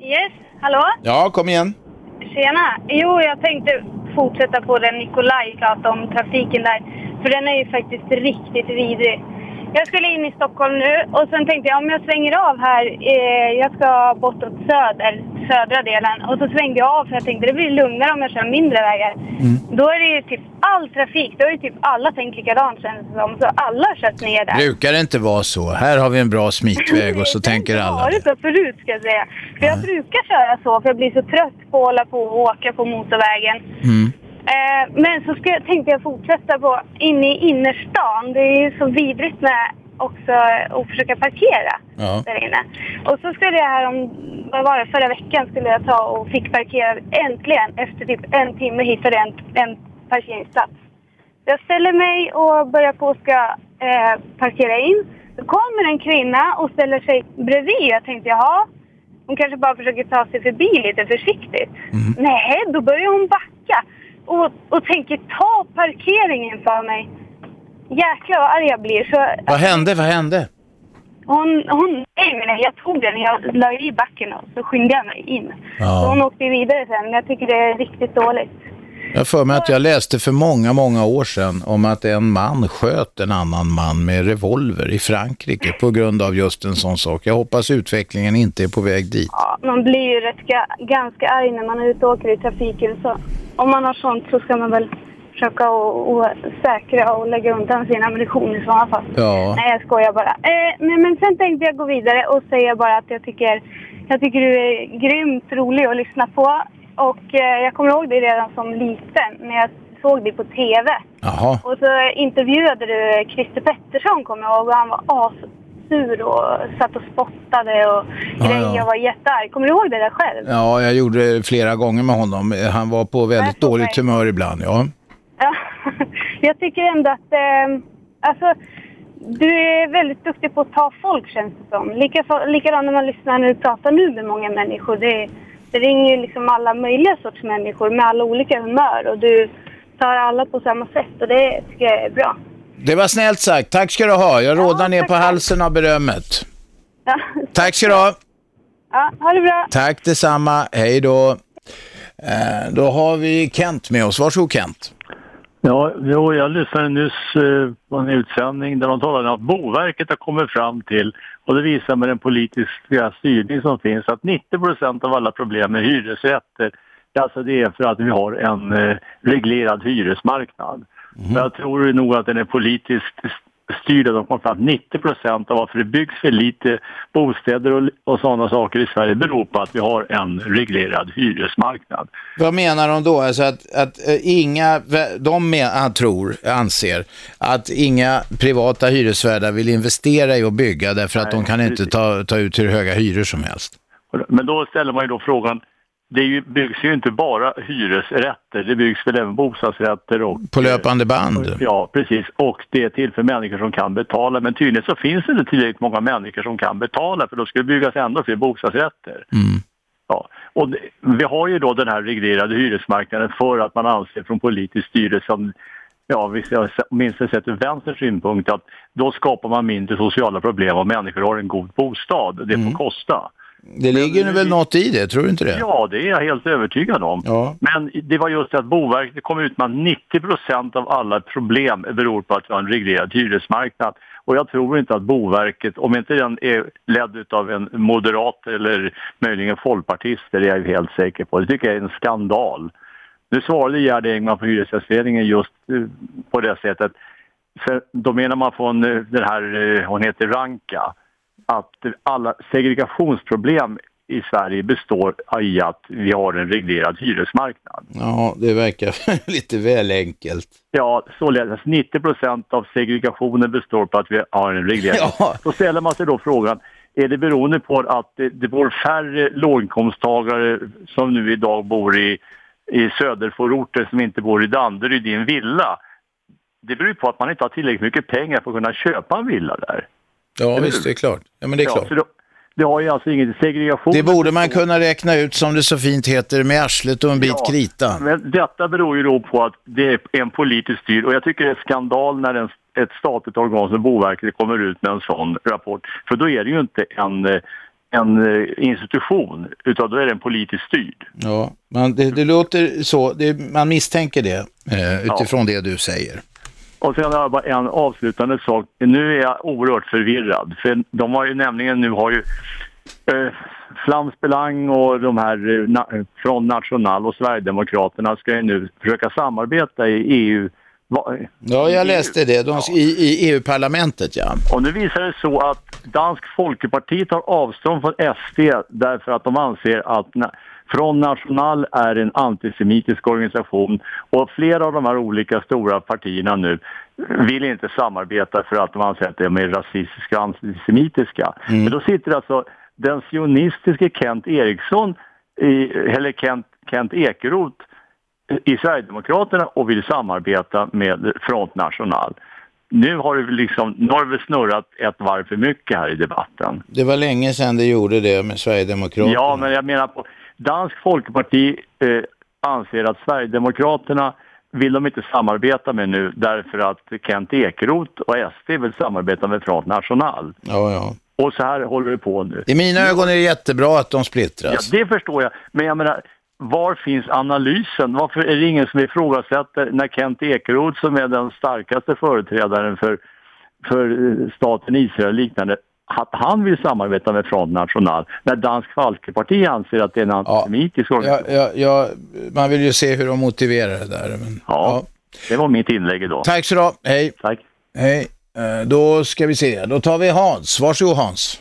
Speaker 36: Yes, hallå?
Speaker 2: Ja, kom igen.
Speaker 36: Tjena! Jo, jag tänkte fortsätta på det Nikolaj pratade om, trafiken där. För den är ju faktiskt riktigt vidrig. Jag skulle in i Stockholm nu och sen tänkte jag om jag svänger av här, eh, jag ska bortåt söder, södra delen. Och så svängde jag av för jag tänkte det blir lugnare om jag kör mindre vägar. Då är det ju typ all trafik, då är ju typ alla tänkt likadant känns det som. Så alla har kört ner där.
Speaker 2: Brukar det inte vara så? Här har vi en bra smitväg och så tänker alla
Speaker 36: har
Speaker 2: det.
Speaker 36: det så förut ska jag säga. För jag brukar köra så för jag blir så trött på att hålla på och åka på motorvägen.
Speaker 2: Mm.
Speaker 36: Eh, men så ska, tänkte jag fortsätta på inne i innerstan. Det är ju så vidrigt med också att försöka parkera
Speaker 2: Ja.
Speaker 36: där inne. Och så skulle jag här om, vad var det, förra veckan skulle jag ta och fick parkera äntligen. Efter typ en timme hittade jag en, en parkeringsplats. Jag ställer mig och börjar på att ska eh, parkera in. Då kommer en kvinna och ställer sig bredvid. Jag tänkte jaha, hon kanske bara försöker ta sig förbi lite försiktigt. Nej, då börjar hon backa och, och tänker ta parkeringen för mig. jäklar vad arg jag blir. Så
Speaker 2: Vad hände? Vad hände?
Speaker 36: hon, hon, nej men jag tog den, jag la i backen och så skyndade jag mig in.
Speaker 2: Ja.
Speaker 36: Så hon åkte vidare sen, men jag tycker det är riktigt dåligt.
Speaker 2: Jag för mig att jag läste för många, många år sedan om att en man sköt en annan man med revolver i Frankrike på grund av just en sån sak. Jag hoppas utvecklingen inte är på väg dit.
Speaker 36: Ja, man blir ju rätt, ga- ganska arg när man är ute och åker i trafiken. Så om man har sånt så ska man väl försöka och, och säkra och lägga undan sin ammunition i sådana fall.
Speaker 2: Ja.
Speaker 36: Nej, jag skojar bara. Eh, men, men sen tänkte jag gå vidare och säga bara att jag tycker, jag tycker du är grymt rolig att lyssna på. Och eh, jag kommer ihåg dig redan som liten när jag såg dig på TV.
Speaker 2: Jaha.
Speaker 36: Och så intervjuade du Christer Pettersson kommer jag ihåg och han var assur och satt och spottade och
Speaker 2: Ja,
Speaker 36: grejer
Speaker 2: ja.
Speaker 36: och var jättearg. Kommer du ihåg det där själv?
Speaker 2: Ja, jag gjorde det flera gånger med honom. Han var på väldigt dåligt humör ibland, ja.
Speaker 36: Ja, jag tycker ändå att eh, alltså, du är väldigt duktig på att ta folk känns det som. Lika, likadant när man lyssnar när du pratar nu med många människor. Det, det ringer ju liksom alla möjliga sorts människor med alla olika humör och du tar alla på samma sätt och det tycker jag är bra.
Speaker 2: Det var snällt sagt. Tack ska du ha. Jag rådnar ner på halsen av berömmet.
Speaker 36: Ja,
Speaker 2: Tack ska du ha.
Speaker 36: ja ha det bra.
Speaker 2: Tack detsamma. Hej då. Eh, då har vi Kent med oss. Varsågod Kent.
Speaker 37: Ja, jo, jag lyssnade nyss eh, på en utsändning där de talade om att Boverket har kommit fram till, och det visar med den politiska styrning som finns, att 90 procent av alla problem med hyresrätter, alltså det är för att vi har en eh, reglerad hyresmarknad. Och Jag tror nog att den är politiskt styrd, de kom fram att 90 procent av varför det byggs för lite bostäder och, och sådana saker i Sverige beror på att vi har en reglerad hyresmarknad.
Speaker 2: Vad menar de då? Alltså att, att eh, inga, de med, han tror, anser att inga privata hyresvärdar vill investera i att bygga därför att
Speaker 37: Nej,
Speaker 2: de kan inte
Speaker 37: precis.
Speaker 2: ta, ta ut hur höga hyror som helst.
Speaker 37: Men då ställer man ju då frågan, det ju, byggs ju inte bara hyresrätter, det byggs väl även bostadsrätter och...
Speaker 2: På löpande band.
Speaker 37: Ja, precis. Och det är till för människor som kan betala. Men tydligen så finns det inte tillräckligt många människor som kan betala för då skulle det byggas ändå fler bostadsrätter. Ja. Och det, vi har ju då den här reglerade hyresmarknaden för att man anser från politisk styre som Ja, visst, jag minst sett ur vänsterns synpunkt att då skapar man mindre sociala problem om människor har en god bostad. Det får kosta.
Speaker 2: Det ligger nu väl något i det, tror du inte det?
Speaker 37: Ja, det är jag helt övertygad om.
Speaker 2: Ja.
Speaker 37: Men det var just det att Boverket kom ut med att 90 procent av alla problem beror på att vi har en reglerad hyresmarknad. Och jag tror inte att Boverket, om inte den är ledd av en moderat eller möjligen folkpartist, det är jag helt säker på. Det tycker jag är en skandal. Nu svarade Gerd Engman på Hyresgästföreningen just eh, på det sättet. För då menar man från eh, den här, eh, hon heter Ranka, att alla segregationsproblem i Sverige består i att vi har en reglerad hyresmarknad.
Speaker 2: Ja, det verkar lite väl enkelt.
Speaker 37: Ja, således 90 procent av segregationen består på att vi har en reglerad. Då ställer man sig då frågan, är det beroende på att det, det bor färre låginkomsttagare som nu idag bor i, i söderförorter som inte bor i Danderyd i en villa? Det beror på att man inte har tillräckligt mycket pengar för att kunna köpa en villa där.
Speaker 2: Ja, visst, det är klart. Ja, men det är
Speaker 37: Ja,
Speaker 2: klart.
Speaker 37: då, det har ju alltså ingen segregation.
Speaker 2: Det borde man kunna räkna ut som det så fint heter med arslet och en bit
Speaker 37: Ja,
Speaker 2: krita.
Speaker 37: Men detta beror ju då på att det är en politisk styrd och jag tycker det är skandal när en, ett statligt organ som Boverket kommer ut med en sån rapport. För då är det ju inte en, en institution utan då är den politiskt styrd.
Speaker 2: Ja, man, det, det låter så. Det, man misstänker det eh, utifrån det du säger.
Speaker 37: Och sen har jag bara en avslutande sak. Nu är jag oerhört förvirrad. För de har ju nämligen nu har ju eh, Flams Belang och de här eh, na, från National och Sverigedemokraterna ska ju nu försöka samarbeta i EU. Va,
Speaker 2: Ja, jag läste det. De, i, I EU-parlamentet, ja.
Speaker 37: och nu visar det så att Dansk Folkeparti tar avstånd från SD därför att de anser att Front National är en antisemitisk organisation och flera av de här olika stora partierna nu vill inte samarbeta för att de anser att de är rasistiska och antisemitiska. Men då sitter alltså den sionistiske Kent Eriksson, i, eller Kent, Kent Ekeroth i Sverigedemokraterna och vill samarbeta med Front National. Nu har det liksom, nu har det snurrat ett varv för mycket här i debatten.
Speaker 2: Det var länge sedan det gjorde det med Sverigedemokraterna.
Speaker 37: Ja, men jag menar på Dansk Folkeparti eh, anser att Sverigedemokraterna vill de inte samarbeta med nu därför att Kent Ekeroth och SD vill samarbeta med Front National.
Speaker 2: Ja, ja.
Speaker 37: Och så här håller det på nu.
Speaker 2: I mina ögon är det jättebra att de
Speaker 37: Ja,
Speaker 2: splittras.
Speaker 37: det förstår jag. Men jag menar, var finns analysen? Varför är det ingen som ifrågasätter när Kent Ekeroth som är den starkaste företrädaren för, för eh, staten Israel liknande, att han vill samarbeta med Front National när Dansk Folkeparti anser att det är en antisemitisk
Speaker 2: Ja,
Speaker 37: organisation.
Speaker 2: ja, ja, man vill ju se hur de motiverar det där. Men,
Speaker 37: ja, det var mitt inlägg idag.
Speaker 2: Tack så du. Hej.
Speaker 37: Tack.
Speaker 2: Hej. Eh, Då ska vi se. Då tar vi Hans. Varsågod Hans.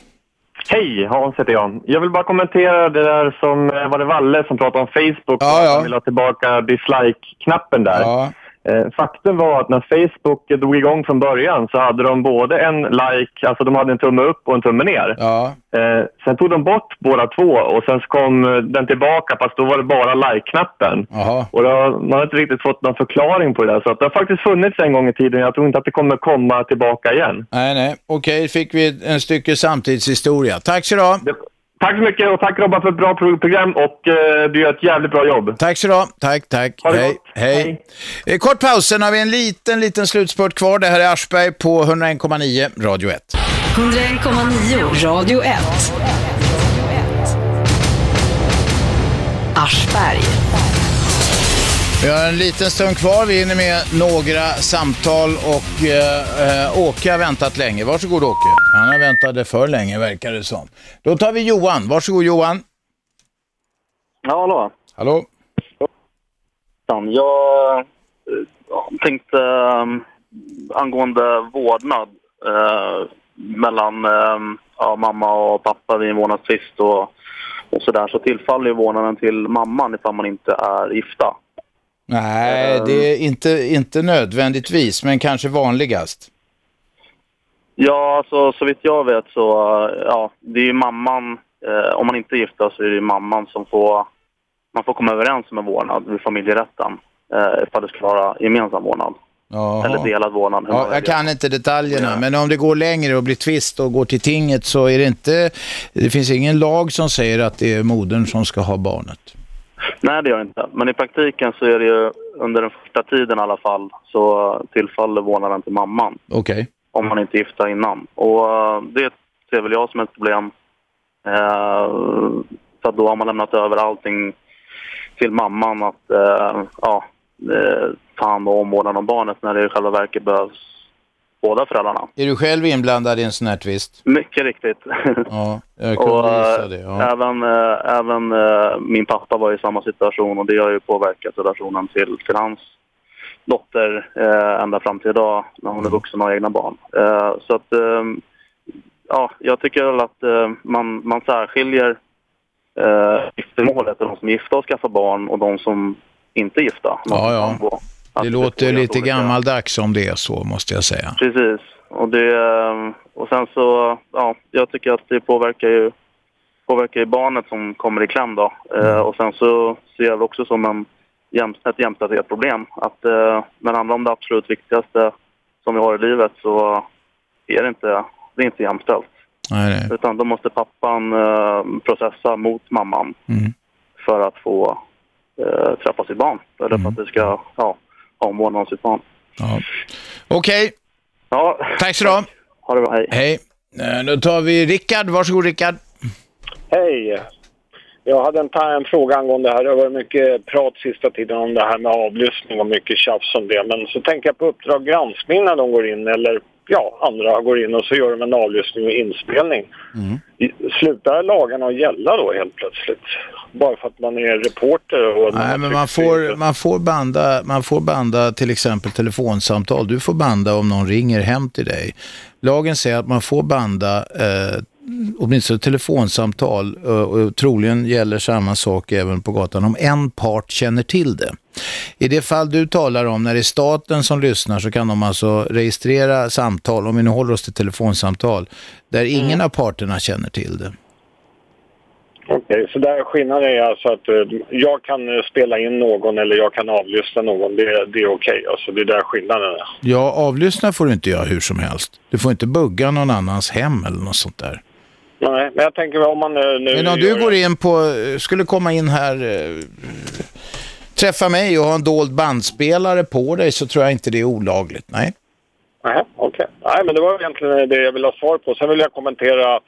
Speaker 38: Hej, Hans heter jag. Jag vill bara kommentera det där som, eh, var det Valle som pratade om Facebook?
Speaker 2: Ja, ja.
Speaker 38: Han vill ha tillbaka dislike-knappen där.
Speaker 2: Ja.
Speaker 38: Eh, Faktum var att när Facebook drog igång från början så hade de både en like, alltså de hade en tumme upp och en tumme ner.
Speaker 2: Ja.
Speaker 38: Eh, sen tog de bort båda två och sen kom eh, den tillbaka fast då var det bara like-knappen. Och då, man har inte riktigt fått någon förklaring på det där. Så att det har faktiskt funnits en gång i tiden. Jag tror inte att det kommer komma tillbaka igen.
Speaker 2: Nej, nej. Okej, fick vi en stycke samtidshistoria. Tack så du ha.
Speaker 38: Tack så mycket och tack Robban för ett bra pro- program och eh, du gör ett jävligt bra jobb.
Speaker 2: Tack så du ha. Tack, tack.
Speaker 38: Ha det
Speaker 2: Hej.
Speaker 38: gott.
Speaker 2: Hej. Eh, Kort paus, sen har vi en liten, liten slutspurt kvar. Det här är Aschberg på 101,9 Radio 1.
Speaker 1: 101,9 Radio 1. Aschberg.
Speaker 2: Vi har en liten stund kvar. Vi hinner med några samtal och eh, eh, Åke har väntat länge. Varsågod Åke. Han har väntat för länge verkar det som. Då tar vi Johan. Varsågod Johan.
Speaker 39: Ja, hallå.
Speaker 2: Hallå.
Speaker 39: Jag tänkte eh, angående vårdnad eh, mellan eh, ja, mamma och pappa vid en vårdnadstvist och, och sådär så tillfaller vårdnaden till mamman ifall man inte är gifta.
Speaker 2: Nej, det är inte, inte nödvändigtvis, men kanske vanligast.
Speaker 39: Ja, alltså så vitt jag vet så, ja, det är ju mamman, eh, om man inte är gifta så är det mamman som får, man får komma överens om en vårdnad vid familjerätten. Eh, ifall det ska vara gemensam vårdnad.
Speaker 2: Jaha.
Speaker 39: Eller delad vårdnad.
Speaker 2: Ja, jag kan inte detaljerna, men om det går längre och blir tvist och går till tinget så är det inte, det finns ingen lag som säger att det är modern som ska ha barnet.
Speaker 39: Nej, det gör det inte. Men i praktiken så är det ju under den första tiden i alla fall så tillfaller vårdnaden till mamman.
Speaker 2: Okej.
Speaker 39: Om man inte är gifta innan. Och eh, det ser väl jag som ett problem. Eh, för då har man lämnat över allting till mamman att eh, ja, ta hand om omvårdnaden om barnet när det i själva verket behövs båda föräldrarna.
Speaker 2: Är du själv inblandad i en sån här tvist?
Speaker 39: Mycket riktigt.
Speaker 2: Ja, jag kunde
Speaker 39: Och,
Speaker 2: det. Ja.
Speaker 39: Även, även min pappa var i samma situation och det har ju påverkat relationen till, till hans dotter eh, ända fram till idag när hon är vuxen och har egna barn. Eh, så att, eh, ja, jag tycker väl att eh, man, man särskiljer eh, giftermålet de som är gifta och skaffar barn och de som inte är gifta.
Speaker 2: Ja, ja. Det
Speaker 39: det
Speaker 2: låter lite
Speaker 39: olika-
Speaker 2: gammaldags om det är så, måste jag säga.
Speaker 39: Precis. Och, det, eh, och sen så, ja, jag tycker att det påverkar ju, påverkar ju barnet som kommer i kläm då. Eh, och sen så ser jag det också som en, ett jämställdhetsproblem. Att eh, när det handlar om det absolut viktigaste som vi har i livet så är det inte, det är inte jämställt.
Speaker 2: Nej, nej.
Speaker 39: Utan då måste pappan eh, processa mot mamman
Speaker 2: Mm.
Speaker 39: för att få eh, träffa sitt barn. Eller för att det ska ja, ha omvårdnad om sitt barn.
Speaker 2: Ja. Okej.
Speaker 39: Ja.
Speaker 2: Tack så du ha.
Speaker 39: Det bra, hej.
Speaker 2: Hej. Eh, Då tar vi Rickard. Varsågod Rickard.
Speaker 40: Hej! Jag hade en, en fråga angående det här. Det har varit mycket prat sista tiden om det här med avlyssning och mycket tjafs om det. Men så tänker jag på Uppdrag granskning när de går in eller ja, andra går in och så gör de en avlyssning och inspelning. I- Slutar lagarna att gälla då helt plötsligt? Bara för att man är reporter? Och
Speaker 2: Nej, men man får, man, får banda, man får banda till exempel telefonsamtal. Du får banda om någon ringer hem till dig. Lagen säger att man får banda eh, åtminstone telefonsamtal eh, och troligen gäller samma sak även på gatan om en part känner till det. I det fall du talar om, när det är staten som lyssnar så kan de alltså registrera samtal, om vi nu håller oss till telefonsamtal, där ingen av parterna känner till det.
Speaker 40: Okej, så där skillnaden är alltså att eh, jag kan eh, spela in någon eller jag kan avlyssna någon. Det, det är okej, alltså det är där skillnaden är.
Speaker 2: Ja, avlyssna får du inte göra hur som helst. Du får inte bugga någon annans hem eller något sånt där.
Speaker 40: Nej, men jag tänker om man eh, nu...
Speaker 2: Men om du går in på, skulle komma in här eh, träffa mig och ha en dold bandspelare på dig så tror jag inte det är olagligt. Nej.
Speaker 40: Nej, okej. Nej, men det var egentligen det jag ville ha svar på. Sen vill jag kommentera eh,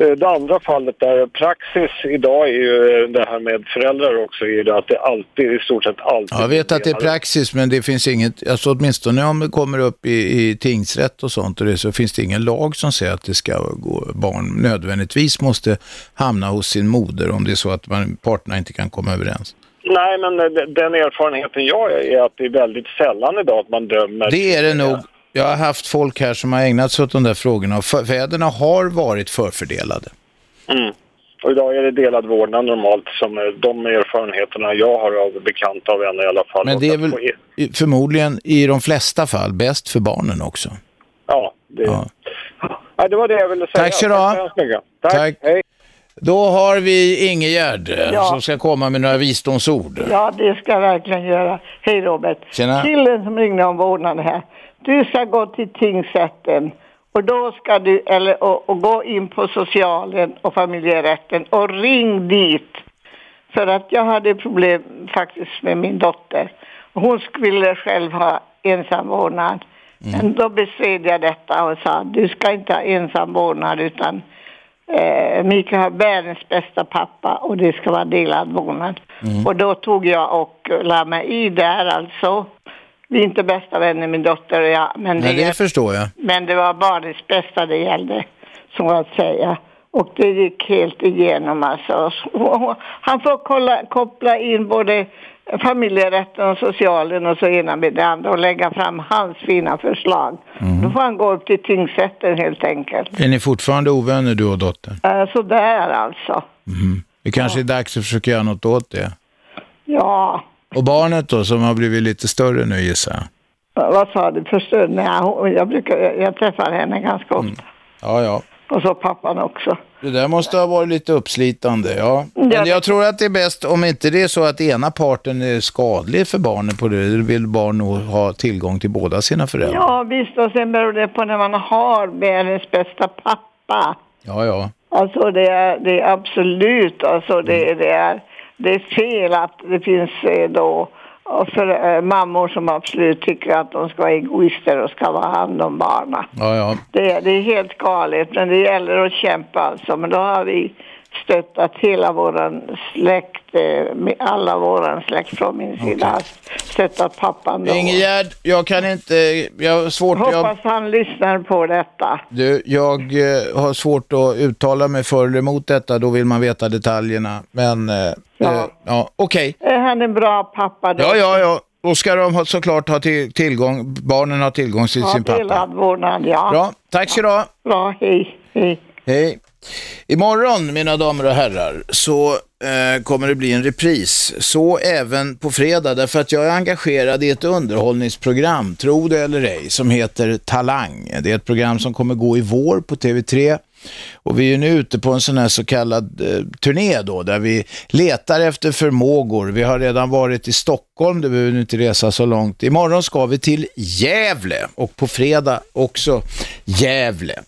Speaker 40: det andra fallet där praxis idag är ju det här med föräldrar också, är det att det alltid, i stort sett alltid...
Speaker 2: Jag vet att det är praxis men det finns inget, alltså åtminstone om det kommer upp i, i tingsrätt och sånt och det, så finns det ingen lag som säger att det ska gå, barn nödvändigtvis måste hamna hos sin moder om det är så att man, parterna inte kan komma överens.
Speaker 40: Nej, men eh, den erfarenheten jag har är att det är väldigt sällan idag att man dömer...
Speaker 2: Det är det nog. Jag har haft folk här som har ägnat sig åt de där frågorna och fäderna har varit förfördelade.
Speaker 40: Mm. Och idag är det delad vårdnad normalt, som eh, de erfarenheterna jag har av bekanta och vänner i alla fall.
Speaker 2: Men det är väl förmodligen i de flesta fall bäst för barnen också.
Speaker 40: Ja, det... Ja. det var det jag ville säga.
Speaker 2: Tack ska du ha.
Speaker 40: Tack.
Speaker 2: Tack.
Speaker 40: Hej.
Speaker 2: Då har vi Ingegärd eh,
Speaker 41: Ja.
Speaker 2: som ska komma med några visdomsord.
Speaker 41: Ja, det ska jag verkligen göra. Hej Robert.
Speaker 2: Tjena.
Speaker 41: Killen som ringde om vårdnaden här. Du ska gå till tingsrätten och då ska du, eller och, och gå in på socialen och familjerätten och ring dit. För att jag hade problem faktiskt med min dotter. Hon ville själv ha ensam vårdnad. Men då bestred jag detta och sa du ska inte ha ensam vårdnad utan eh, Mikael har världens bästa pappa och det ska vara delad vårdnad. Och då tog jag och la mig i där alltså. Vi är inte bästa vänner min dotter och jag. Men
Speaker 2: Nej,
Speaker 41: det,
Speaker 2: det förstår jag.
Speaker 41: men det var barnets bästa det gällde, så att säga. Och det gick helt igenom alltså. Han får kolla, koppla in både familjerätten och socialen och så ena med det andra och lägga fram hans fina förslag. Då får han gå upp till tingsrätten helt enkelt.
Speaker 2: Är ni fortfarande ovänner du och dottern?
Speaker 41: Uh, så där alltså.
Speaker 2: Det kanske är dags att försöka göra något åt det.
Speaker 41: Ja,
Speaker 2: Och barnet då som har blivit lite större nu gissar jag.
Speaker 41: vad sa du? Förstår Nej, hon- jag, brukar, jag, träffar henne ganska ofta.
Speaker 2: Ja, ja.
Speaker 41: Och så pappan också.
Speaker 2: Det där måste ha varit lite uppslitande, ja. Men
Speaker 41: Ja.
Speaker 2: jag tror att det är bäst, om inte det är så att ena parten är skadlig för barnet på det, då vill barn nog ha tillgång till båda sina föräldrar.
Speaker 41: Ja, visst. Och sen beror det på när man har världens bästa pappa.
Speaker 2: Ja, ja.
Speaker 41: Alltså det är, det är absolut, alltså det, det, är, det är fel att det finns eh, då och för eh, mammor som absolut tycker att de ska vara egoister och ska vara hand om barnen.
Speaker 2: Ja, ja.
Speaker 41: Det, det är helt galet, men det gäller att kämpa alltså. Men då har vi stöttat hela våran släkt, eh, med alla våran släkt från min sida har stöttat pappan då.
Speaker 2: Ingegärd, jag kan inte, jag har svårt, jag,
Speaker 41: Hoppas han lyssnar på detta.
Speaker 2: du, jag eh, har svårt att uttala mig för eller emot detta, då vill man veta detaljerna. Men, eh, ja, eh, ja okej.
Speaker 41: Är han en bra pappa då?
Speaker 2: Ja, ja, ja. Då ska de ha- såklart ha till, tillgång, barnen har tillgång till
Speaker 41: Ja,
Speaker 2: sin pappa.
Speaker 41: delad vårdnad, ja.
Speaker 2: Bra, tack ska du ha.
Speaker 41: Bra, hej. Hej.
Speaker 2: Hej. Imorgon, mina damer och herrar, så eh, kommer det bli en repris. Så även på fredag, därför att jag är engagerad i ett underhållningsprogram, tro det eller ej, som heter Talang. Det är ett program som kommer gå i vår på TV3. Och vi är nu ute på en sån här så kallad eh, turné då, där vi letar efter förmågor. Vi har redan varit i Stockholm, det behöver inte resa så långt. Imorgon ska vi till Gävle och på fredag också Gävle.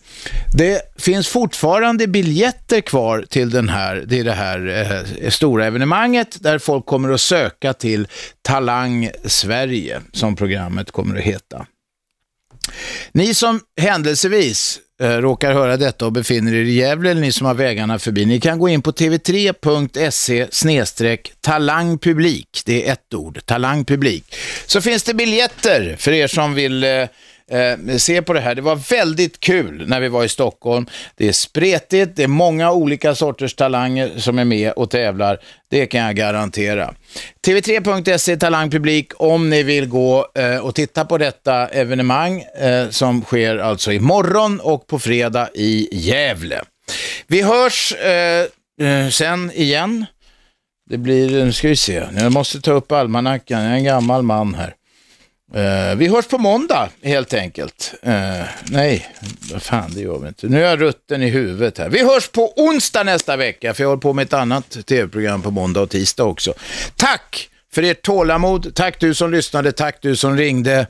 Speaker 2: Det finns fortfarande biljetter kvar till, den här, till det här eh, stora evenemanget där folk kommer att söka till Talang Sverige, som programmet kommer att heta. Ni som händelsevis Eh, råkar höra detta och befinner er i Gävle eller ni som har vägarna förbi, ni kan gå in på tv3.se snedstreck talangpublik. Det är ett ord, talangpublik. Så finns det biljetter för er som vill eh, eh, se på det här. Det var väldigt kul när vi var i Stockholm. Det är spretigt, det är många olika sorters talanger som är med och tävlar. Det kan jag garantera. TV3.se talangpublik om ni vill gå eh, och titta på detta evenemang eh, som sker alltså imorgon och på fredag i Gävle. Vi hörs eh, eh sen igen. Det blir, nu ska vi se, jag måste ta upp almanackan, jag är en gammal man här. Eh, vi hörs på måndag helt enkelt. Eh, nej, vad fan det gör vi inte. Nu är jag rutten i huvudet här. Vi hörs på onsdag nästa vecka, för jag håller på med ett annat tv-program på måndag och tisdag också. Tack för ert tålamod. Tack du som lyssnade, tack du som ringde.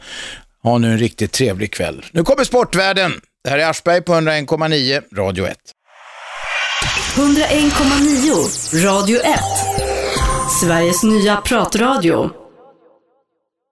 Speaker 2: Ha nu en riktigt trevlig kväll. Nu kommer Sportvärlden. Det här är Aschberg på 101,9, Radio 1.
Speaker 1: 101,9 Radio 1. Sveriges nya pratradio